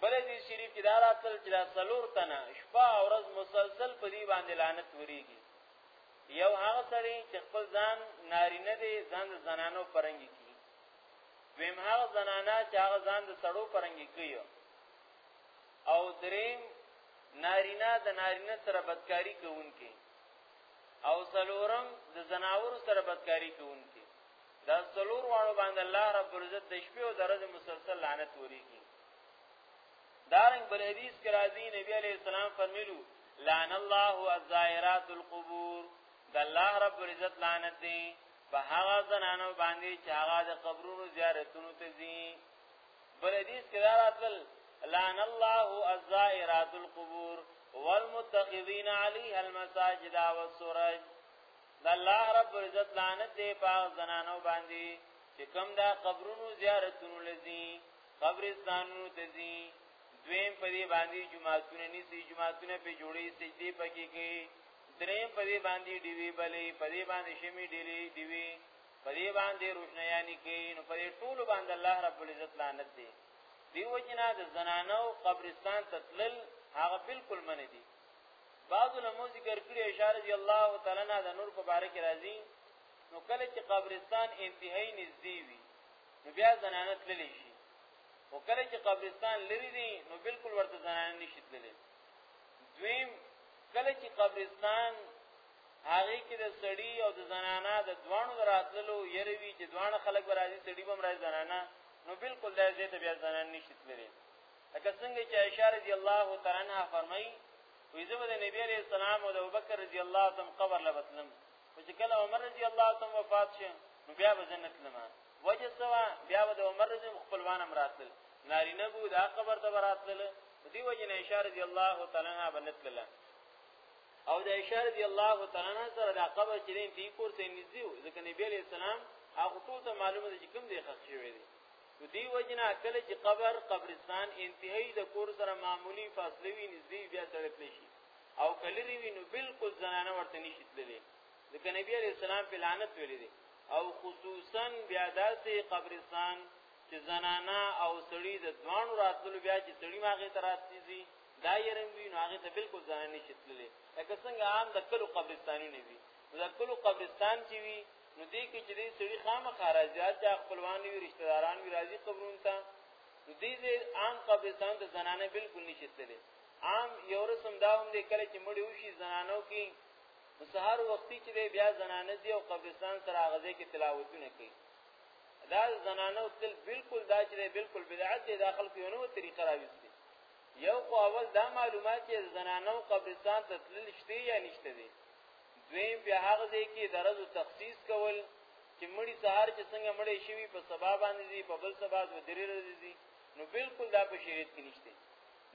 بل دې شریف کې دا راتل چې دا سلور تنه شپه او ورځ مسلسل په دې باندې لعنت وريږي یو هغه سړی چې خپل ځان نارینه دی ځان د زنانو پرنګي کوي ویم هغه زنانه چې هغه ځان د سړو پرنګي کوي او دریم نارینه د نارینه سره بدکاری کوونکي او سلورم د زناور سره بدکاری کوونکي دا سلور وانو باندې الله رب العزت د شپې او درځ مسلسل لعنت وریږي دارنګ بل حدیث کې راځي نبی علی السلام فرمایلو لعن الله الزائرات القبور د الله رب العزت لعنت دی په هغه زنانو باندې چې هغه د قبرونو زیارتونو ته ځي بل حدیث کې راځل لعن الله الزائرات القبور والمتخذین علیها المساجد والسرج د الله رب عزت لعنت دی په زنانو باندې چې کوم دا قبرونو زیارتونو لذي قبرستانونو ته ځي دویم په دې باندې جمعهتونه نيسي جمعهتونه په جوړي سجدي پکې کې دریم په دې باندې دیوی بلې په دې باندې شمی ډېری دیوی په دې باندې روشنيانی کې نو په دې ټول باندې الله رب العزت لعنت دی دیو جنا د زنانو قبرستان ته تلل هغه بالکل منه دي بعضو لمو ذکر کړی اشاره رضی الله تعالی عنہ د نور په باره کې راځي نو کله چې قبرستان انتهایی نږدې وي نو بیا زنانه تللی شي او کله چې قبرستان لري دي نو بالکل ورته زنانه نشي تللی دویم کله چې قبرستان هغه کې د سړی او د زنانا د دوانو دراتلو یروي چې دوانه خلک راځي سړی بم راځي زنانا نو بالکل دا زه ته بیا زنان نشي تللی لکه څنګه چې عائشہ رضی الله تعالی عنها فرمایي وې زه د نبی عليه السلام او د ابوبکر رضی الله تعالی قبر لبتلم او چې کله عمر رضی الله تعالی وفات شه نو بیا به جنت لمه وجه سوا بیا به د عمر رضی خپلوان امراتل ناری نه بو دا قبر ته براتل دی وجه نه اشاره دی الله تعالی نه بنت لله او د عائشہ رضی الله تعالی عنها سره د قبر چې دین دی کور ته نږدې و ځکه نبی علیہ السلام هغه ټول ته معلومه ده چې کوم دی خښ شوی دی نو دی وجنه کله چې قبر قبرستان انتهایی د کور سره معمولی فاصله وی نږدې بیا سړک لشي او کله وی نو بالکل زنانه ورته نشي تللی ځکه نبی علیہ السلام په لعنت ویل دي او خصوصا بیا داسې قبرستان چې زنانه او سړی د دوانو راتلو بیا چې سړی ماغه تراتېږي دای رنګ وی نو هغه ته بالکل ځان نه چتللې لکه څنګه عام د کلو قبرستانونه وي د کلو قبرستان چې وي نو دې کې چې دې سړي خامخا راځي چې خپلوان وي رشتہ داران وي راځي قبرون ته نو دې دې عام قبرستان د زنانه بالکل نه چتللې عام یو رسم دا هم دې کله چې مړی وشي زنانو کې سهار وختي چې بیا زنانه دي او قبرستان سره غزه کې تلاوتونه کوي دا زنانه تل بالکل دا چې بالکل بدعت دي داخل کې نو طریقه راوستي یو خو اول دا معلومات چې زنانو قبرستان ته تلل شته یا نشته دي دویم بیا هغه ځای کې درز او تخصیص کول چې مړی سهار چې څنګه مړی شوی په سبا باندې دي په بل سبا د درې ورځې دي نو بالکل دا په شریعت کې نشته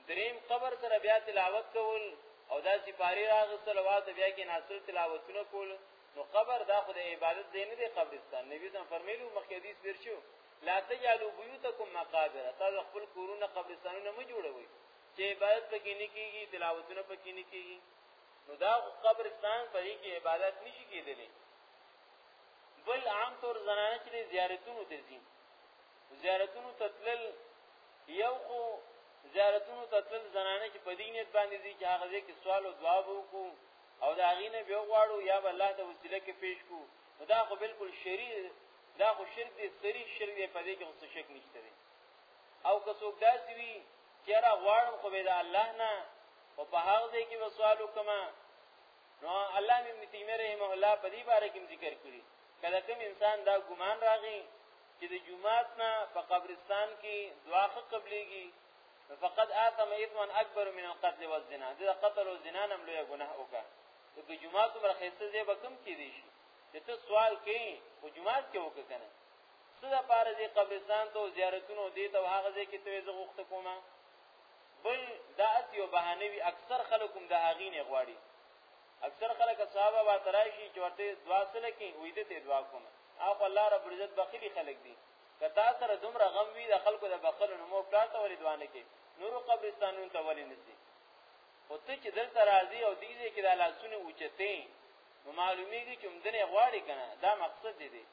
دریم قبر سره بیا تلاوت کول او دا سپاری راغ صلوات بیا کې ناصر تلاوتونه کول نو قبر دا خو د عبادت دی نه دی قبرستان نبی زم فرمایلو مخکې حدیث ورشو لا تجعلوا بيوتكم مقابر تاسو خپل کورونه قبرستانونه مو جوړوي چې عبادت پکې نه کیږي تلاوتونه پکې نه کیږي نو دا قبرستان په دې کې عبادت نشي کېدلی بل عام طور زنانه چې زیارتونو ته ځي زیارتونو ته تلل یو خو زیارتونو ته تلل زنانه چې په دینیت باندې دي چې هغه ځکه سوال او دعا وکړو او دا غینه به غواړو یا الله ته وسیله کې پیش کو دا خو بالکل شریع دا خو شرک دی سری شرک دی په دې کې څه شک نشته دی او که څوک داسې وي چې را غواړم خو به دا الله نه او په هغه ځای کې وسوال وکم نو الله مې متیمه رحم الله په دې باره کې ذکر کړی کله کوم انسان دا ګمان راغی چې د جمعات نه په قبرستان کې دعاخه قبليږي فقد آثم اثما اکبر من القتل والزنا دا قتل او زنا نم لوی ګناه وکړه د جمعات مرخصه زې بکم کې دي شي چې ته سوال کې خو جمعات کې وکړه کنه څه د پاره دې قبرستان ته زیارتونو دې ته هغه ځای کې ته زه غوښته کومه بل دا اس یو بهانه وی اکثر خلکم د هغې نه غواړي اکثر خلک صحابه با ترایشي چې ورته دعا سره کې وې دې ته دعا کومه اخو الله رب العزت بخیلی خلک دي کتا سره دومره غم وی د خلکو د بخل نو مو پلاټه ولې دعا نه کې نور قبرستانونو ته ولې نسی او ته چې دلته راځي او دې کې د لاسونو اوچته نو معلومیږي چې مدنه غواړي کنه دا مقصد دی دی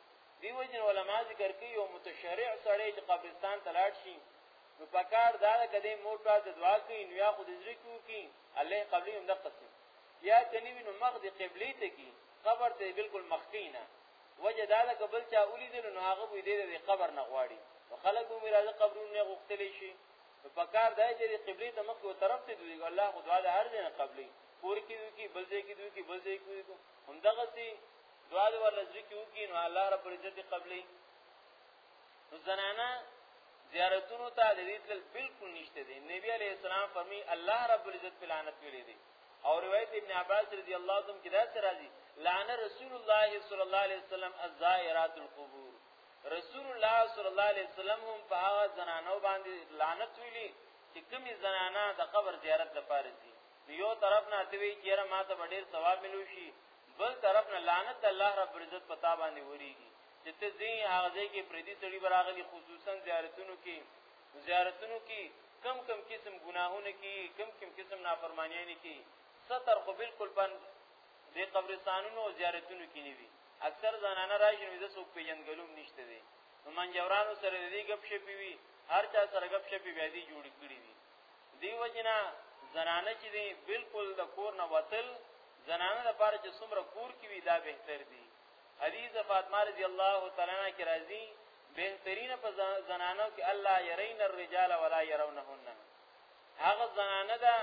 دی وجن علما ذکر کوي یو متشرع سړی چې قبرستان ته لاړ شي نو پکار دا کده مور په دعا کوي نو یا خو دې ذکر کوي الله قبلي هم د قسم یا کني نو مخ دې قبلي ته کی قبر ته بالکل مخکینه وجه دا ده قبل چا اولی دې نو هغه وې دې دې قبر نه غواړي نو خلک به راځي قبرونه نه غوښتلی شي په کار دی چې قبلي ته مخ او طرف ته دوی الله خدای د هر ځای قبلي کور کې وي کې بل ځای کې وي کې بل ځای کې وي هم دغه سي دعا د ورځې کې وکي نو الله رب عزت قبلې نو زنانا زیارتونو ته د دې تل بالکل نشته دي نبی عليه السلام فرمي الله رب العزت په لعنت ویلې دي او روایت ابن عباس رضی الله عنه کې دا سره دي لعن رسول الله صلی الله عليه وسلم الزائرات القبور رسول الله صلی الله عليه وسلم هم په هغه زنانو باندې لعنت ویلي چې کومي زنانا د قبر زیارت لپاره دي یو طرف نه توی چیرې ما ته ډیر ثواب ملو شي بل طرف نه لعنت الله رب العزت پتا باندې وریږي چې ته ځین هغه ځای کې پردي سړي براغلي خصوصا زیارتونو کې زیارتونو کې کم کم قسم ګناهونه کې کم کم قسم نافرمانیانه کې ستر خو بالکل پن د قبرستانونو او زیارتونو کې نیوي اکثر زنانه راځي نو د څوک پیژندګلوم نشته دي نو منجورانو سره دې غب شپې وي هر چا سره غب شپې بیا دي جوړ کړی وي دیو جنا زنانه چې دی بالکل د کور نه وتل زنانه لپاره چې څومره کور کې وي دا بهتر دی حدیث فاطمه رضی الله تعالی عنها کې راځي بهترینه په زنانو کې الله يرین الرجال ولا يرونهن هغه زنانه ده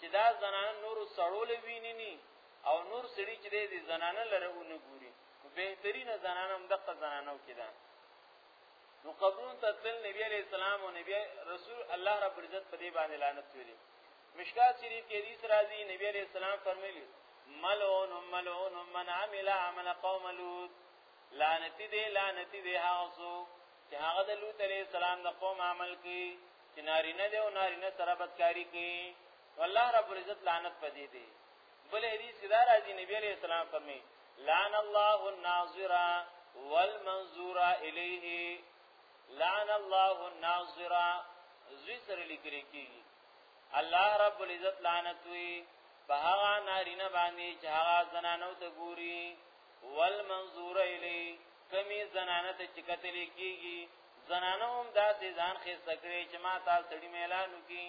چې دا زنانه نور سړول ویني او نور سړي چې دې زنانه لره ونه ګوري بهترینه زنانه هم دغه زنانو کې ده نو قبرون ته تل نبی علیہ السلام او نبی رسول الله رب العزت په دې باندې لعنت ویلي مشکات شریف کې حدیث راځي نبی علیہ السلام فرمایلی ملعون ملعون من عمل عمل قوم لوط لعنتی دی لعنتی دی هغه څوک چې هغه د لوط علیہ السلام د قوم عمل کوي چې نارینه دی او نارینه سره بدکاری کوي والله رب العزت لعنت پدې دی بل حدیث دا راځي نبی علیہ السلام فرمایي لعن الله الناظر والمنظور الیه لعن الله الناظر زوی سره لیکل کیږي الله رب العزت لعنت وی په هغه نارینه باندې چې هغه زنانو ته ګوري والمنظور الی کمی زنانه ته چې کتل کیږي زنانه هم داسې ځان خې سکړي چې ما تاسو سړی ميلانو کی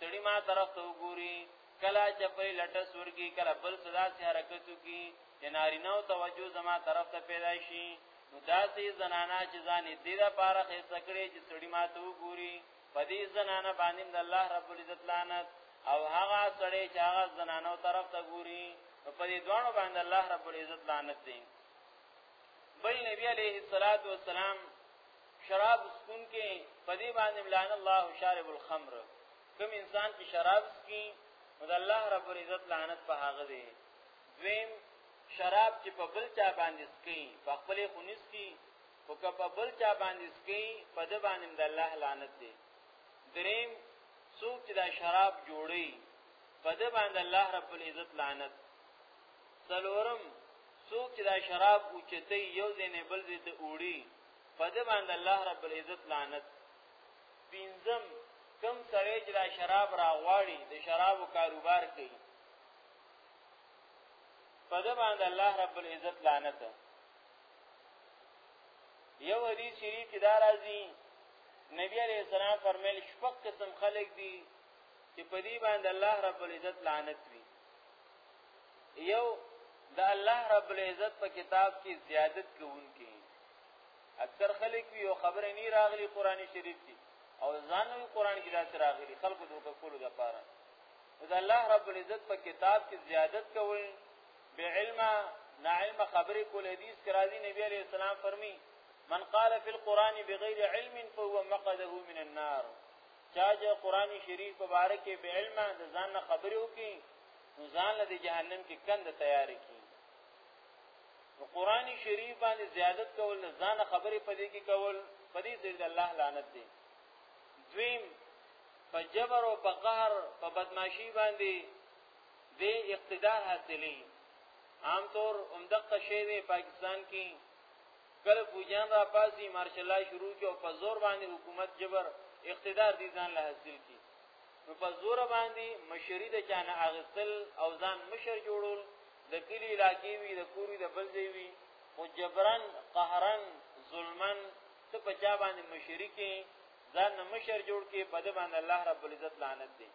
سړی ما طرف ته وګوري کلا چپری لټه سور کی کلا بل صدا سي حرکتو کی چې نارینه او توجه زما طرف ته پیدا شي نو داسې زنانا چې ځانې دې دا پاره خسته کړي چې سړی ماته وګوري په دې زنانا باندې د الله رب العزت لعنت او هغه سړی چې هغه زنانو طرف ته ګوري په دې دوه باندې الله رب العزت لعنت دی بل نبی علیه الصلاۃ والسلام شراب سکون کې په دې باندې لعن الله شارب الخمر کوم انسان چې شراب سکي نو د الله رب العزت لعنت په هغه دی دویم شراب چې په بل چا باندې سکي په خپل خونیس کی او که په بل چا باندې سکي په د باندې د الله لعنت دی دریم څوک چې دا شراب جوړي په د باندې الله رب العزت لعنت څلورم څوک چې دا شراب اوچتې یو ځینې بل دې ته اوړي په د باندې الله رب العزت لعنت پنځم کم سړی چې دا شراب راغواړي د شرابو کاروبار کوي په دې باندې الله رب العزت لعنت یو حدیث شریف کې دا راځي نبی علیہ السلام فرمایل شپږ قسم خلق دي چې په دې باندې الله رب العزت لعنت وي یو د الله رب العزت په کتاب کې زیادت کوونکي اکثر خلک وی او خبره نی راغلی قران شریف کی او ځان نو قران کې داسې راغلی خلکو دوکه کولو د پاره دا الله رب العزت په کتاب کې زیادت کول به علم نه علم خبره کول حدیث کرا دی نبی علیہ السلام فرمی من قال فی القران بغیر علم فهو مقده من النار چا چې قران شریف مبارک به علم د ځان خبرو کې ځان له جهنم کې کند تیار کی نو قران شریف باندې زیادت کول نه ځان خبرې پدې کې کول پدې ځل د الله لعنت دی دویم په جبر او په قهر په بدمعشی باندې د اقتدار حاصلې عام طور عمدقه شی دی پاکستان کې کله فوجان را پاسي مارشل شروع کې او په زور باندې حکومت جبر اقتدار دي ځان له حاصل کی نو په زور باندې مشری د چانه اغستل او ځان مشر جوړول د کلی علاقې وي د کوري د بل ځای وي او جبرن قهرن ظلمن ته په چا باندې مشری کې ځان نه مشر جوړ کې په د باندې الله رب العزت لعنت دی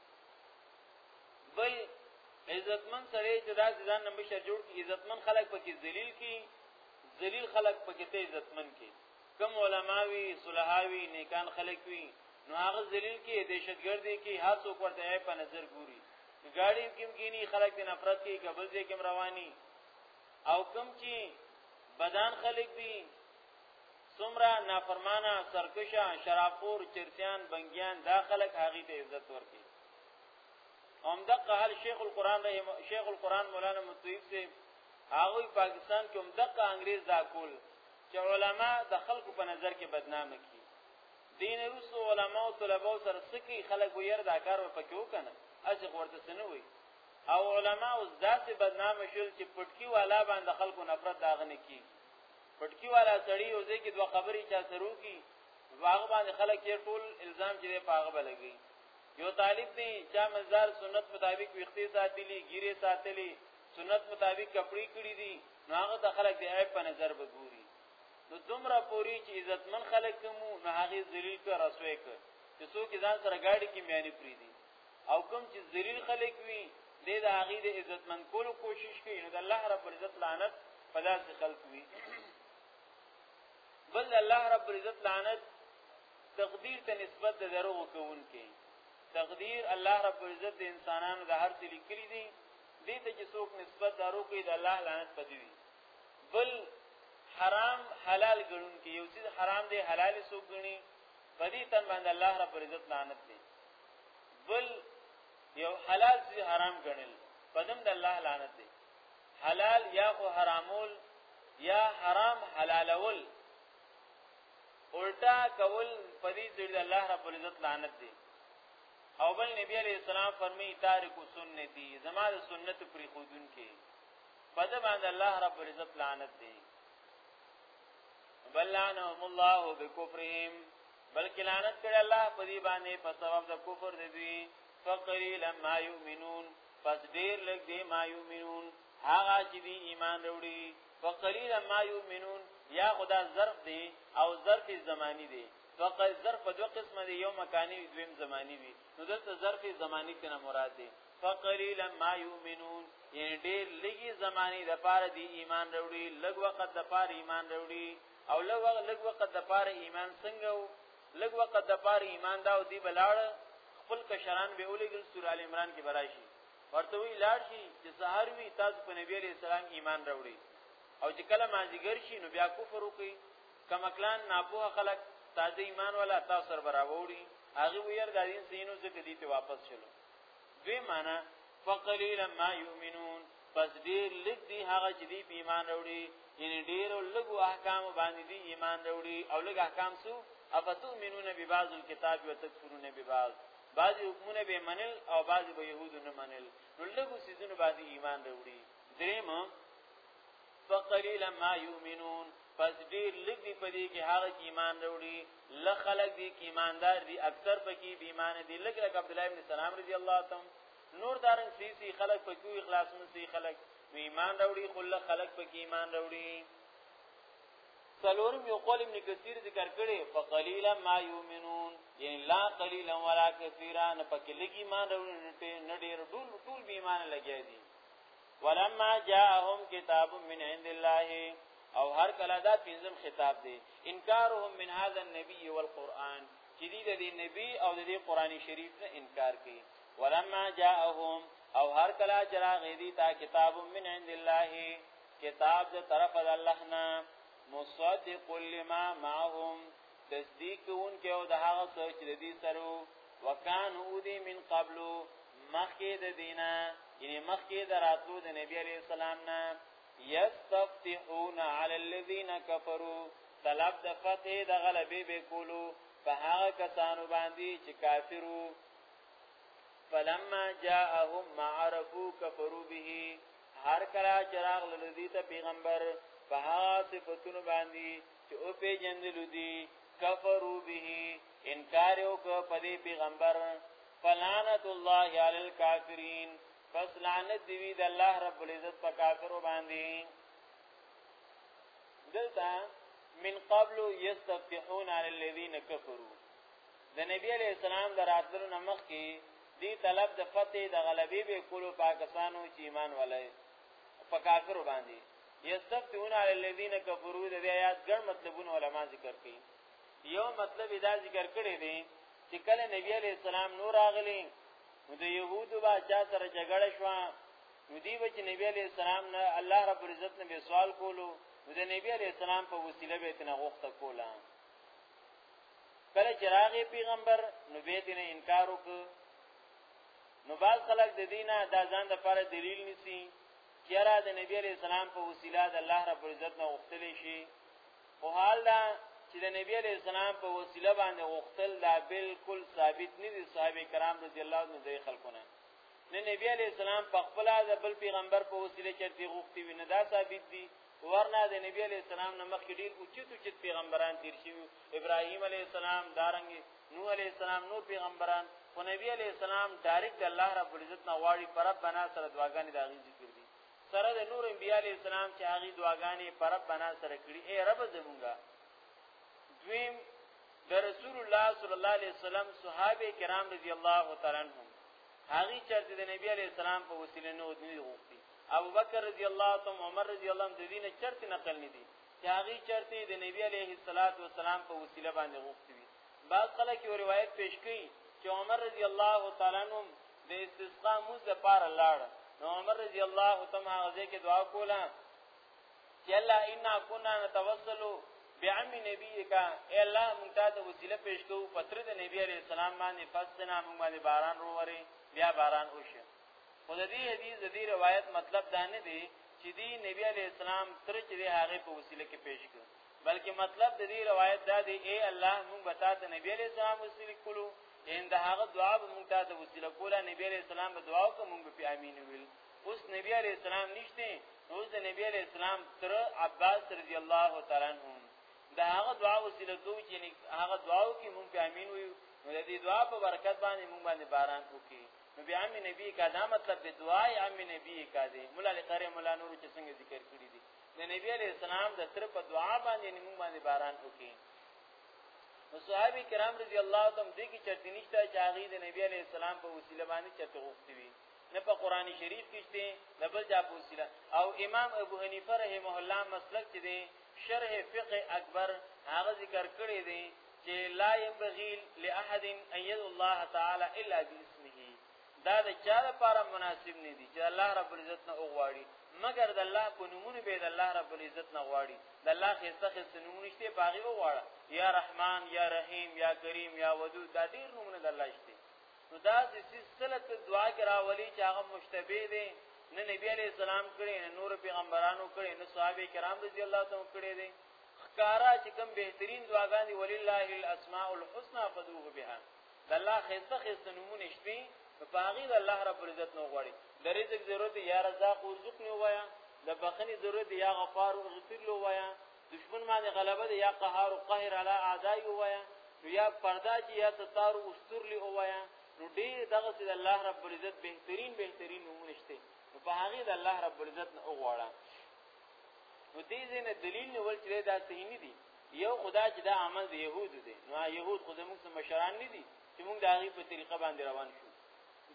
بل عزتمن سره چې دا ځان نه مشر جوړ کې عزتمن خلک پکې ذلیل کې ذلیل خلک پکې ته عزتمن کې کم علما وی صلحا وی نیکان خلق وی نو هغه ذلیل کې دهشتګردي کې هر څوک ورته په نظر ګوري ګاډي کوم کینی خلک د نفرت کې قبل دې کوم رواني او کوم چې بدن خلق دي سمرا نافرمانا سرکشا شرافور چرسیان بنگیان دا خلق هغه ته عزت ورکي هم د قهل شیخ القران رحم شیخ القران مولانا مطیب سے هغه پاکستان کې هم د انګريز دا کول چې علما د خلکو په نظر کې بدنامه کی دین روسو علما او طلبه سره سکی خلک وير دا کار وکړي وکنه اسی ورته سنوي او علما او ذات بدنام شول چې پټکی والا باندې خلکو نفرت داغنه کی پټکی والا سړی او ځکه دوه خبرې چا سرو کی واغ باندې خلک یې ټول الزام چې په هغه بلګي یو طالب دی چا مزار سنت مطابق ویختي ساتلی ګیره ساتلی سنت مطابق کپڑے کړی دي نو هغه د خلک د عیب په نظر به ګوري نو دومره پوری چې عزتمن خلک کومو نو هغه ذلیل کړ رسوي کړ چې څوک ځان سره گاډي کې میاني پری دي او کوم چې ذلیل خلک وي د د هغه د عزتمن کولو کوشش کوي نو د الله رب العزت لعنت په داسې خلک وي بل الله رب العزت لعنت تقدیر ته نسبت د دروغ کوونکي تقدیر الله رب العزت د انسانانو د هر څه لیکلي دي دې ته چې څوک نسبت دارو کوي د الله لعنت په دی وي بل حرام حلال ګڼون کې یو چیز حرام دی حلال څوک ګڼي په دې تن باندې الله رب عزت لعنت دی بل یو حلال چیز حرام ګڼل پدم د الله لعنت دی حلال یا خو حرامول یا حرام حلالول الټا کول پدې ذل الله رب العزت لعنت دی او بل نبی علیہ السلام فرمی تارک سنتی زما د سنت پری خودون کې په دې باندې الله رب العزت لعنت دی بل لعنهم الله بکفرهم بلکې لعنت کړي الله په دې باندې په سبب د کفر دی دوی فقلیل ما یؤمنون پس ډیر لږ دی ما یؤمنون هغه چې دی ایمان وروړي فقلیل ما یؤمنون یا خدا ظرف دی او ظرف زمانی دی فقط ظرف په دوه قسمه دی یو مکانی وي دویم زمانی وي نو دلته ظرف زمانی کنه مراد دی فقلیلا ما یؤمنون یعنی ډېر لږی زمانی د پاره دی ایمان وروړي لږ وخت د پاره ایمان وروړي او لږ وخت لږ وخت د پاره ایمان څنګه وو لږ وخت د پاره ایمان دا او دی بلاړ خپل کشران به اولګل سورہ ال عمران کې براشي ورته وی لاړ شي چې سحر وی تاسو په نبی علی السلام ایمان وروړي او چې کله مازیګر شي نو بیا کفر وکړي کمکلان ناپوه خلک تازه ایمان ولا تاسو سره براوړي هغه وير د دین سینو ځکه دی په واپس شلو دوی معنا فقلیل ما یؤمنون پس ډیر لږ دی هغه چې دی په ایمان وروړي یعنی ډیر لږ احکام باندې دی ایمان وروړي او لږ احکام سو افتؤمنون ببعض الكتاب وتكفرون ببعض بعض حکمونه به منل او بعض به يهودونه منل نو لږ سيزونه باندې ایمان وروړي دریم فقلیلا ما یؤمنون پس ډیر لږ دی په دې کې هغه چې ایمان وروړي ل خلق دي کې ایماندار دي اکثر پکې بې ایمان دي لږ لکه عبد الله ابن سلام رضی الله تعالی نور دارن سی سی خلق پکې اخلاص من سی خلق نو ایمان وروړي خل خلق پکې ایمان وروړي سلورم یو قول ابن کثیر ذکر کړي فقلیلا ما یؤمنون یعنی لا قلیلا ولا کثیرا نه پکې لګي ایمان وروړي نه ډیر ټول ټول بې ایمان لګیا دي ولما جاءهم کتاب من عند الله او هر کله دا پنځم خطاب دی انکارهم من هذا النبي والقران چې دې د نبی او د قرآني شریف نه انکار کوي ولما جاءهم او هر کله چې راغی دی تا کتاب من عند الله کتاب د طرف د الله نه مصدق لما معهم تصدیق کوونکې او د هغه څه چې د دې سره وکان او دې من قبلو مخکې د دینه یعنی مخکې د راتلو د نبی علی السلام نه یستفتحون علی الذین کفروا طلب د فتح د غلبې به کولو په هغه کسانو باندې چې کافرو فلما جاءهم ما عرفوا كفروا به هر کله چراغ لذي ته پیغمبر په هغه صفاتونو باندې چې او پیجندلو دي کفرو به انکار وکړ په دې پیغمبر فلعنت الله علی الکافرین پس لعنت دی د الله رب العزت په کافرو باندې دلته من قبل یستفتحون علی الذین کفروا د نبی علی السلام دراتلو نمخ کې دی طلب د فتح د غلبې به کولو پاکستانو چې ایمان ولای په کافرو باندې یستفتون علی الذین کفروا د آیات ګڼ مطلبونه علما ذکر کړي یو مطلب دا ذکر کړی دی چې کله نبی علی السلام نور راغلی نو د یهودو با چا سره جګړه شو نو دی به چې نبی علی السلام نه الله رب العزت نه به سوال کولو نو د نبی علی السلام په وسیله به تنه غوښته کوله کله چې راغی پیغمبر نو به تنه انکار وکړ نو باز خلک د دینه دا ځان د پر دلیل نسی چیرې د نبی علی السلام په وسیله د الله رب العزت نه غوښتل شي او حال دا چې د نبی علی السلام په وسیله باندې غوښتل دا بالکل ثابت نه دي صحابه کرام رضی الله عنهم د خلقونه نه نبی علی السلام په خپل د بل پیغمبر په وسیله چرته غوښتي وي نه دا ثابت دي ورنه د نبی علی السلام نه مخکې ډیر اوچت اوچت پیغمبران تیر شوي ابراهیم علی السلام دارنګ نوح علیه السلام نو پیغمبران خو نبی علیه السلام ډایرکټ د الله رب العزت نه غواړي پر ربنا سره دعاګانې داغي ذکر دي سره د نور انبیاء علیه السلام چې هغه دعاګانې پر ربنا سره کړي اے رب زمونږه دویم د رسول الله صلی الله علیه وسلم صحابه کرام رضی الله تعالی عنهم هغه چرته د نبی علیه السلام په وسیله نو دني غوښتي ابو بکر رضی الله تعالی عمر رضی الله عنه د دینه چرته نقل ندي چې هغه چرته د نبی علیه الصلاۃ والسلام په وسیله باندې غوښتي وي بعض خلک یو روایت پیش کوي چې عمر رضی الله تعالی عنہ د استسقا موز د پار لاړ نو عمر رضی الله تعالی غزه کې دعا کوله چې الله انا كنا نتوسل بعم نبیک الا مونږ ته وسیله پیش کوو پتر د نبی علیه السلام باندې فسنا مونږ باندې باران وروره بیا باران وشي خو د دې حدیث د دې روایت مطلب دا نه دی چې دی نبی علی اسلام تر چې د هغه په وسیله کې پیش کړ بلکې مطلب د دې روایت دا دی اے الله مونږ به تاسو نبی علی اسلام وسیله کولو ان د هغه دعا به مونږ تاسو وسیله کوله نبی علی اسلام به دعا وکړه مونږ به امین ویل اوس نبی علی اسلام نشته اوس د نبی علی اسلام تر عباس رضی الله تعالی عنہ دا هغه دعا وسیله کوي چې هغه دعاو کې مونږ امین وي نو د دې دعا په برکت باندې مونږ باندې باران وکړي نو بیا عام نبی کا دا مطلب دی دعای عام نبی کا دی مولا لقری مولا نور چې څنګه ذکر کړی دی د نبی علی السلام د تر په دعا باندې موږ باندې باران وکړي نو صحابه کرام رضی الله تعالی دې کې چرته نشته چې هغه د نبی علی السلام په وسیله باندې چرته غوښتي وي نه په قران شریف کې شته نه بل چا په وسیله او امام ابو حنیفه رحمه الله مسلک چې دی شرح فقه اکبر هغه ذکر کړی دی چې لا ينبغي لاحد ان يدعو الله تعالی الا باسمه دا د چا لپاره مناسب نه دي چې الله رب العزت نه وغواړي مګر د الله په نومونو به د الله رب العزت نه غواړي د الله خسته خسته نومونه شته باغی وغواړه یا رحمان یا رحیم یا کریم یا ودود دا ډیر نومونه د الله شته نو دا د سلسله دعا کې راولي چې هغه مشتبه دي نه نبی علی السلام کړي نه نور پیغمبرانو کړي نه صحابه کرام رضی الله تعالی کړي دي ښکارا چې کوم بهترین دعاګان دي ولله الاسماء الحسنى فدوه بها د الله خسته خسته نمونه شته په باغی د الله رب عزت نو غواړي د رزق ضرورت یا رزاق ورزق نو وایا د بخنی ضرورت یا غفار او غفیر لو وایا دشمن باندې غلبه یا قهار او قهر علی اعداء وایا نو یا پردا چې یا ستار او استر لی وایا نو ډیر دغه چې د الله رب عزت بهترین بهترین نمونه شته په هغه د الله رب عزت نو غواړي نو دې زنه دلیل نه ول چې دا صحیح نه دي یو خدا چې دا عمل د يهودو دی نو يهود خو زموږ سره مشران نه دي چې موږ د هغه په طریقه باندې روان شو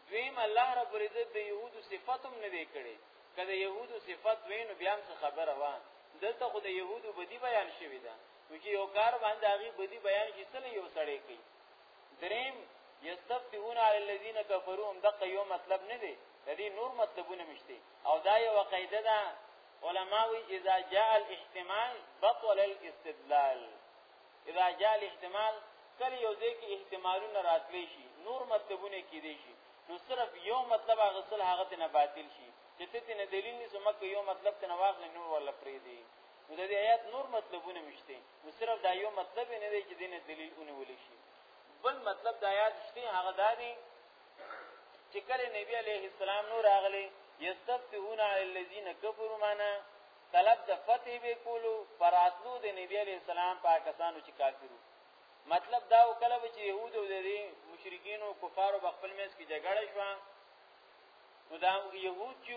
دویم الله رب العزت د يهودو صفاتم نه دی کړی کله يهودو صفات وین بیا هم خبره وه دلته خو د يهودو بدی بیان شوی ده نو چې یو کار باندې هغه بدی بیان شي سره یو سړی کوي دریم یستفتون علی الذین کفروا هم دغه یو مطلب نه دی د دې نور مطلبونه مشته او دا یو قاعده ده علماوی اذا جاء الاحتمال بطل الاستدلال اذا جاء الاحتمال کله یو ځای کې احتمالونه راتلی شي نور مطلبونه کې دي شي نو صرف یو مطلب هغه سل هغه ته نه باطل شي چې ته ته نه دلیل نه سمه کې یو مطلب ته نه واخلې نور ولا پرې دی نو د دې آیات نور مطلبونه مشته نو صرف دا یو مطلب نه دی چې دینه دلیل اونې ولې شي بل مطلب د آیات شته هغه دا دی چې کله نبی عليه السلام نور راغلی یستفتحون علی الذین کفروا معنا طلب د فتح به کولو پراتلو د نبی علی السلام پاکستانو چې کافرو مطلب دا وکړه چې يهود او د مشرکین او کفار په خپل میز کې جګړه شو نو دا يهود چې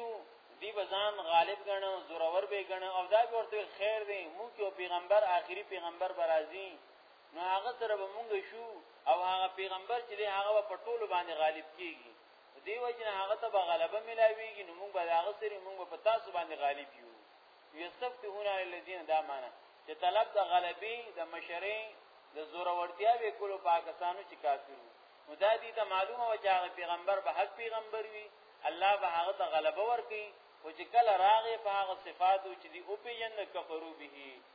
دی بزان غالب غنو زورور به غنو او دا ورته خیر دی مو کې پیغمبر آخري پیغمبر برازي نو هغه سره به مونږ شو او هغه پیغمبر چې دی هغه په ټولو باندې غالب کیږي دی وجنه هغه ته به غلبه ملاویږي نو مونږ به هغه سره مونږ په تاسو باندې غالب یو یستفتحون علی الذین دا معنا چې طلب د غلبي د مشرۍ د زورورتیا به کولو پاکستانو چې کافر نو دا دي ته معلومه و چې هغه پیغمبر به حق پیغمبر وي الله به هغه ته غلبه ورکړي او چې کله راغې په هغه صفاتو چې دی او پیجن کفرو به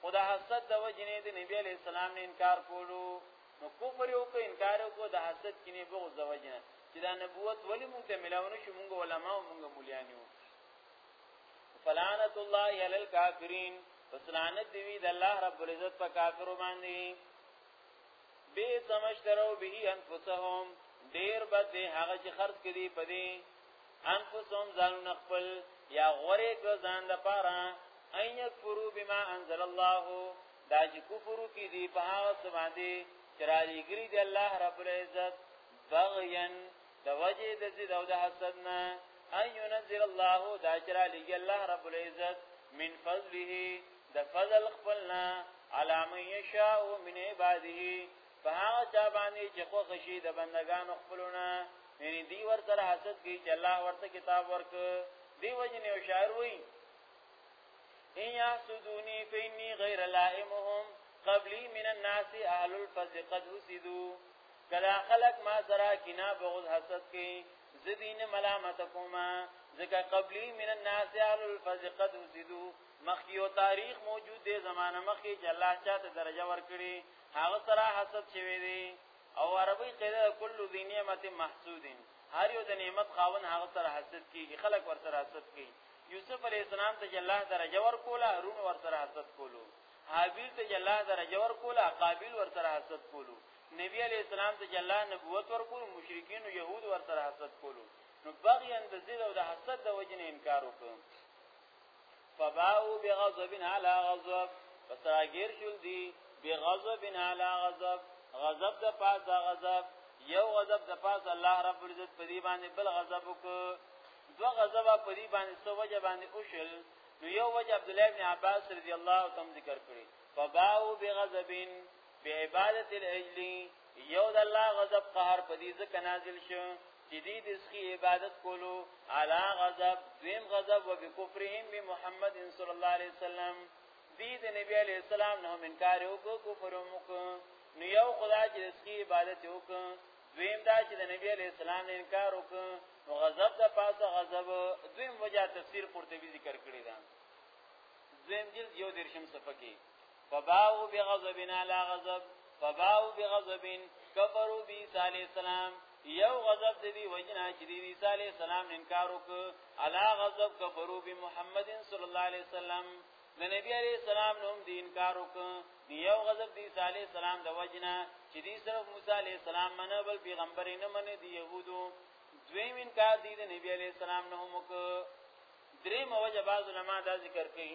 خو د حسد د وجې نه د نبی علیه السلام نه انکار کولو نو کفر یو کو انکار یو کو د حسد کینې بغض د وجې نه چې دا نبوت ولی مونږ ته ملاو نه شو مونږ علما او مونږ مولیان یو فلعنت الله علی الکافرین پس لعنت دی وی د الله رب العزت په کافرو باندې به سمشترو به انفسهم ډیر بد دی هغه چې خرج کړي پدې انفسهم ځانونه خپل یا غورې کړ ځان لپاره ان یکفروا بما انزل الله دا چې کفر کوي دی په هغه څه باندې چې را لېږلي دی الله رب العزت بغیا د وجې د ضد او د حسد نه ان ينزل الله دا چې را لېږي الله رب العزت من فضله د فضل خپلنا علامه یشاء من عباده په هغه چا باندې چې خوښ شي د بندگانو خپلونه یعنی دی ور سره حسد کوي چې الله ورته کتاب ورک دی وجنه او شاعر وای ان یحسدونی فینی غیر لائمهم قبلی من الناس اهل الفضل قد حسدو کلا خلق ما سرا کنا بغض حسد کوي زدین ملامت کوما ځکه قبلی من الناس اهل الفضل قد حسدو مخیو تاریخ موجود دی زمانه مخی چې الله چاته درجه ورکړي هغه سره حسد شوی دی او عربی قاعده کل ذی نعمت محسود هر یو د نعمت خاون هغه سره حسد کیږي خلک ور سره حسد کوي یوسف علی السلام ته الله درجه ور کوله هارون ور سره حسد کولو حابیل ته الله درجه ور کوله قابیل ور سره حسد کولو نبی علی السلام ته الله نبوت ور کول مشرکین او يهود ور سره حسد کولو نو بغي اندزید او د حسد د وجنه انکار وکړ فباو بغضب على غضب پس راګیر شول دی بغضب على غضب غضب د پاس غضب یو غضب د پاس الله رب العزت په دی باندې بل غضب وک دو غضب په دی باندې سو وجه باندې اوشل نو یو وجه عبد الله بن عباس رضی الله تعالی ذکر کړی فباو بغضب بعبادت العجل یو د الله غضب قهر په دې ځکه نازل شو چې دې د سخي عبادت کولو علا غضب دویم غضب و بکفرهم بمحمد صلی الله علیه وسلم دې د نبی علیہ السلام نه انکار وکړو کفر وکړو نو یو خدای چې سخي عبادت وکړو دویم دا چې د نبی علیہ السلام نه انکار وکړو نو غضب د پاسه غضب دویم وجہ تفسیر قرطبی ذکر کړی دا دویم جلد یو درشم صفحه کې فباو بغضبنا لا غضب فباو بغضبن کفرو بی عیسی علی السلام یو غضب د دی وجنا چې دی عیسی علی السلام انکار وک علا غضب کفرو بی محمد صلی الله علیه وسلم د نبی علی السلام نوم دی انکار وک یو غضب دی عیسی علی السلام د وجنا چې دی صرف موسی علی السلام منه بل پیغمبر نه منه دی یهودو دویم انکار دی د نبی علی السلام نه هم وک درې موجه بعض علما دا ذکر کوي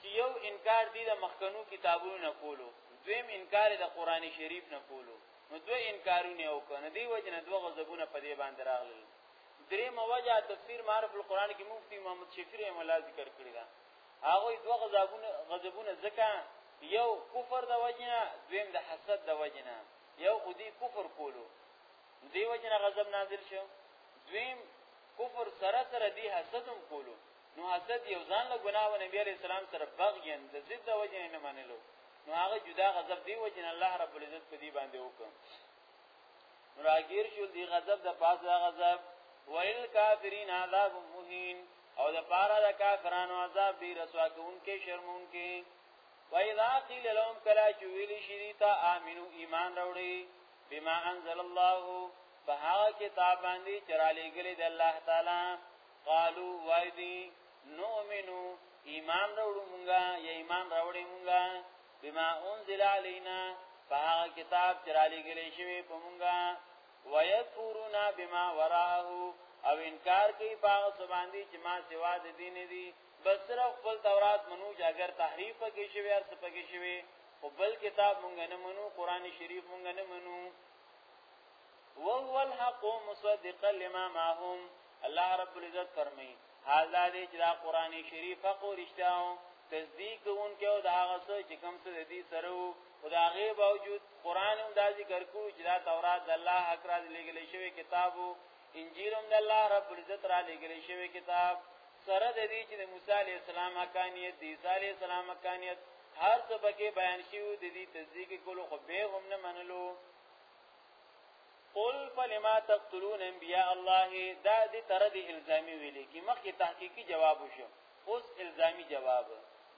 چې یو انکار دی د مخکنو کتابونو نه کولو دویم انکار د قران شریف نه کولو نو دوه انکارونه وکړه دی وجنه دوه غضبونه په دې باندې راغلل درې موجه تفسیر معرف القرآن کې مفتی محمد شفیع رحم الله ذکر کړی دا هغه دوه غضبونه غضبونه ځکه یو کفر د وجنه دویم د حسد د وجنه یو خودي کفر کولو دی وجنه غضب نازل شو دویم کفر سره سره دی حسد هم کولو نو حسد یو ځان له ګناه و نبی علیہ السلام سره بغیان د ضد د وجه نه منلو نو هغه جدا غضب دی وجه نه الله رب العزت په دې باندې وکړ نو راګیر شو دی غضب د پاس د غضب ویل کافرین عذاب مهین او د پارا د کافرانو عذاب دی رسوا کوونکې شرمونکې وَإِذَا قِيلَ لَهُمْ كَلَا جُوِلِ شِرِيتَا آمِنُوا ایمان راوړي بما انزل الله فهغه کتاب باندې چرالې ګلې د الله تعالی قالو وای دی نؤمنو ایمان راوړو مونږه یا ایمان راوړې مونږه بما انزل علینا په هغه کتاب چې را لېږل شوی په مونږه ويكفرون بما وراءه او انکار کوي په هغه باندې چې ما سوا د دین دي بس صرف خپل تورات منو چې اگر تحریف پکې شوی هر څه پکې شوی خو بل کتاب مونږ نه منو قران شریف مونږ نه منو وهو الحق مصدقا لما معهم الله رب العزت فرمایي هاذا دې چې دا قران شریف حق او رښتیا او تصدیق کوونکې او دا هغه څه چې کوم څه دې سره وو خدا غي باوجود قران هم دا ذکر کو چې دا تورات د الله حق را لګلې شوی کتاب او انجیل هم د الله رب العزت را لګلې شوی کتاب سره د دې چې د موسی علی السلام حقانیت د عیسی علی السلام حقانیت هر څه پکې بیان شوی د دې تصدیق کولو خو به هم نه منلو قل فلما تقتلون انبیاء الله دا دې تر دې الزامي ویل کی مخکې تحقیقي جواب وشو اوس الزامي جواب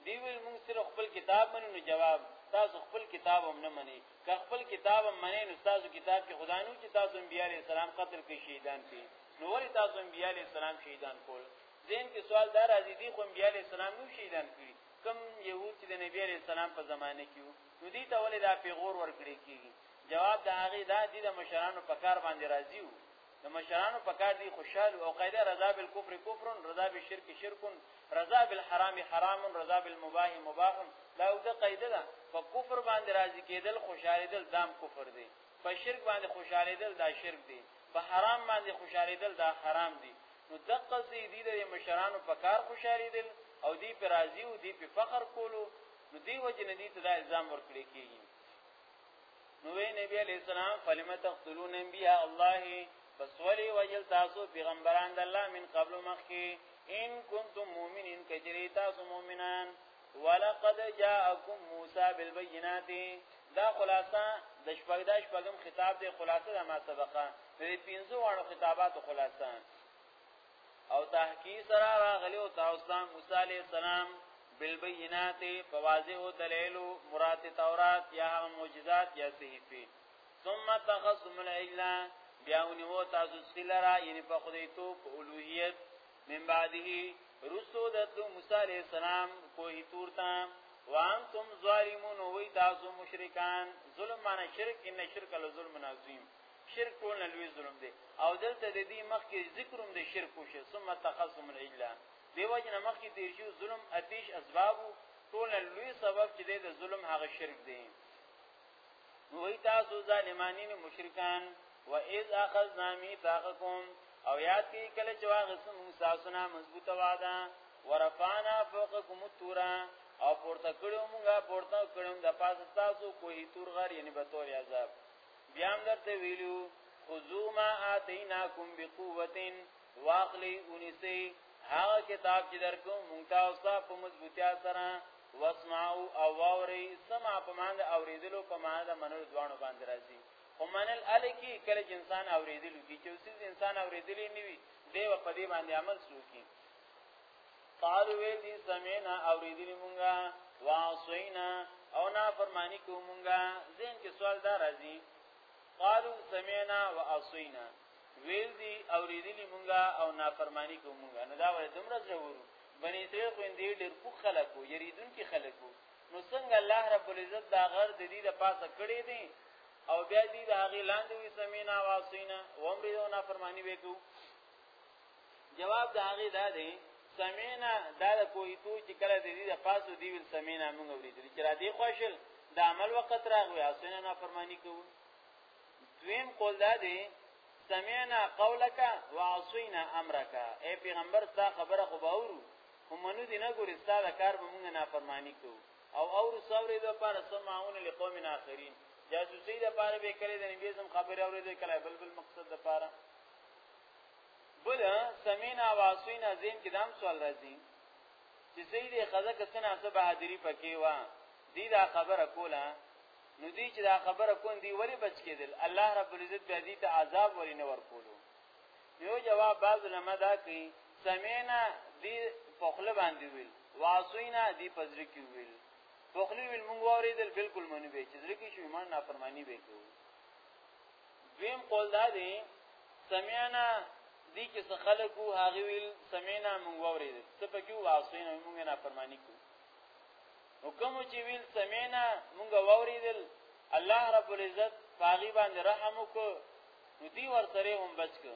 دی ویل موږ سره خپل کتاب منو نو جواب تاسو خپل کتاب هم نه منئ که خپل کتاب هم منئ نو تاسو کتاب کې خدای نو چې تاسو انبیاء علیه السلام قتل کې شهیدان کړي نو ولې تاسو انبیاء علیه السلام شهیدان کول زین کې سوال دار راځي دي خو انبیاء علیه السلام نو شهیدان کړي کم يهود چې د نبی عليه السلام په زمانه کې نو دي ته ولې دا پیغور ورکړي کیږي جواب د هغه دا دي د مشرانو په کار باندې راضي وو د مشرانو په کار دي خوشاله او قاعده رضا بالکفر کفر رضا بالشرک شرک رضا بالحرام حرام رضا بالمباح مباح دا یو د قاعده ده په کفر باندې راضي کېدل خوشاله دل دام کفر دي په شرک باندې خوشاله دل دا شرک دي په حرام باندې خوشاله دل دا حرام دي نو دقه سي دي د مشرانو په کار خوشاله دل او دی پر راضي او دی په فخر کولو نو دی وجه نه دی ته دا الزام ورکړي کیږي نو وی نبی علیہ السلام فلم تقتلون انبیاء الله پس ولی وجل تاسو پیغمبران د الله من قبل مخکی ان کنتم مؤمنین کجری تاسو مؤمنان ولقد جاءکم موسی بالبينات دا خلاصہ د شپږ د شپږم خطاب دی خلاصہ د ما سبقه د پنځو وړو خطابات خلاصہ او تحقیق سره راغلی او تاسو موسی علی السلام بالبينات فواضح دلائل مرات تورات یا معجزات یا صحیفه ثم تخصم العجل بیاونی و تاسو سلرا یعنی په خدای تو په اولوہیت من بعده رسو دتلو موسی علی السلام کوه تور تا وانتم ظالمون وی تاسو مشرکان ظلم معنی شرک ان شرک لظلم عظیم شرک ټول نه لوی ظلم دی او دلته د دې مخ کې ذکر هم د شرک وشه ثم تخصم العله دیو جن مخ کې تیر شو ظلم اتیش اسباب ټول نه لوی سبب چې د ظلم هغه شرک دی نو وی تاسو ظالمانین مشرکان و اذ اخذنا میثاقکم او یاد کی کله چې واغسم موږ تاسو نه مضبوطه وعده ورفعنا فوقکم الطور او پورته کړو موږ پورته کړو د پاسه تاسو کوه تور غر یعنی به تور عذاب بیا هم درته ویلو خذو ما آتیناکم بقوتین واخلی اونیسی هغه کتاب چې درکو مونږ تاسو ته په مضبوطیا سره واسمعوا او واوري سمع په معنی اوریدلو په معنی د منل دوانو باندې راځي خو منل الکی کله چې انسان اوریدلو کی چې اوس انسان اوریدلې نیوي دی په دې باندې عمل سوکي قالو وی دی سمینا اوریدلی مونږه واسوینا او نا فرمانی کو مونږه زین کې سوال دار راځي قالو سمینا واسوینا ویل دی اوریدلی مونږه او نا فرمانی کو مونږه نو دا ولې دومره ضرور بنی اسرائیل خو اندې ډېر پوخ خلکو یریدون کې خلکو نو څنګه الله رب العزت دا غر د دې د پاسه کړی دی او بیا دې د هغه لاندې وي سمینا واسینا وامر او نا فرمانی وکړو جواب د هغه دا دی سمینا دا د کویتو چې کله د دې د پاسو دی ویل سمینا موږ ولیدل چې را دی خوشل د عمل وخت راغوي حسین نه فرمانی کوو دویم قول دا دی سمعنا قولک وعصینا امرک اے پیغمبر تا خبره خو باورو همنو دی نه ګوري ستا د کار به موږ نه فرمانی کو او اور سوري د پر سمعون لقوم اخرین جاسوسی د پاره به کړي د نبی زم خبره اورې د کله بلبل مقصد د پاره بل سمینا واسوینا زین کې دام سوال راځي چې سید خزه کسنا سه بهادری پکې وا دی دا خبره کوله نو دی چې دا خبره کون دی ولی بچ کېدل الله رب العزت به دې ته عذاب ولی نه ورکولو یو جواب باز لمه دا کوي سمینا دی پخله باندې ویل واسوینا دی پزر کې ویل پخلی ویل مونږ اوریدل بالکل منو به چې زړه کې شو ایمان نافرمانی به کوو دویم قول دا دی سمعنا دی کې څه خلکو هغه ویل سمعنا مونږ وورید څه پکې واسوینه مونږ نه فرمانی کو نو کوم چې ویل سمعنا مونږ ووریدل الله رب العزت پاغي باندې رحم وکړو نو دی ور سره هم بچ کړ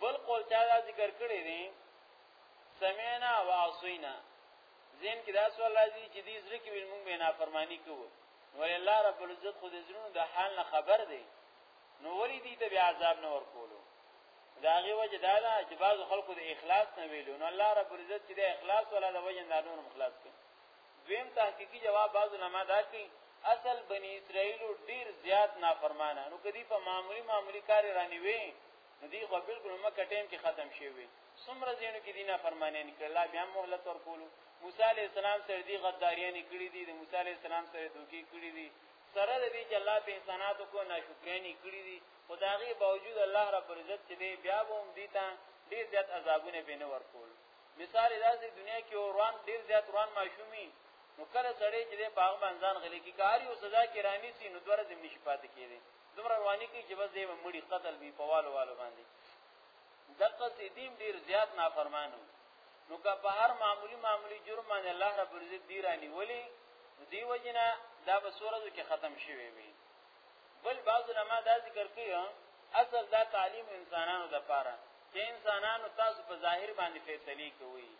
بل قول چا دا ذکر کړی دی سمعنا واسوینا زین کې دا سوال راځي چې دې زړه کې ویل مونږ به نافرمانی کوو ولې الله رب العزت خو د زړونو د حال نه خبر دی نو ولې دې ته بیا عذاب نه ورکولو دا غي وجه دا ده چې بعض خلکو د اخلاص نه ویلو نو الله رب العزت چې د اخلاص ولا د وجه نه نور مخلاص کړي دویم تحقیقي جواب بعض علما دا کوي اصل بنی اسرائیل ډیر زیات نافرمانه نو کدی په معمولی معمولی کار رانیوي نو دی خو بالکل مکه ټیم کې ختم شي وي څومره ځینو کې دینه فرمانه نه کړل بیا مهلت ورکول موسی علی السلام سره دی غداریان کړی دي د موسی علی السلام سره دوکي کړی دي سره د دې چې الله په احساناتو کو ناشکرین کړی دي خدایي باوجود الله رب عزت چې دی بیا به هم دیتا ډیر زیات عذابونه به نه ورکول مثال داسې دنیا کې اوران ډیر زیات روان ماشومی نو کله سړی چې په هغه منځان غلې کې کاری او سزا کې رانی سي نو دوره زمینی شپات کېږي دومره رواني کې چې بس دی مړی قتل وی په والو والو باندې دقه سي دیم ډیر زیات نافرمانو نو که په هر معمولی معمولی جرم باندې الله رب العزت دی رانی ولی دی وجنا دا به سورزو کې ختم شوی وي بل بعض علما دا ذکر کوي اصل دا تعلیم انسانانو د پاره چې انسانانو تاسو په ظاهر باندې فیصله کوي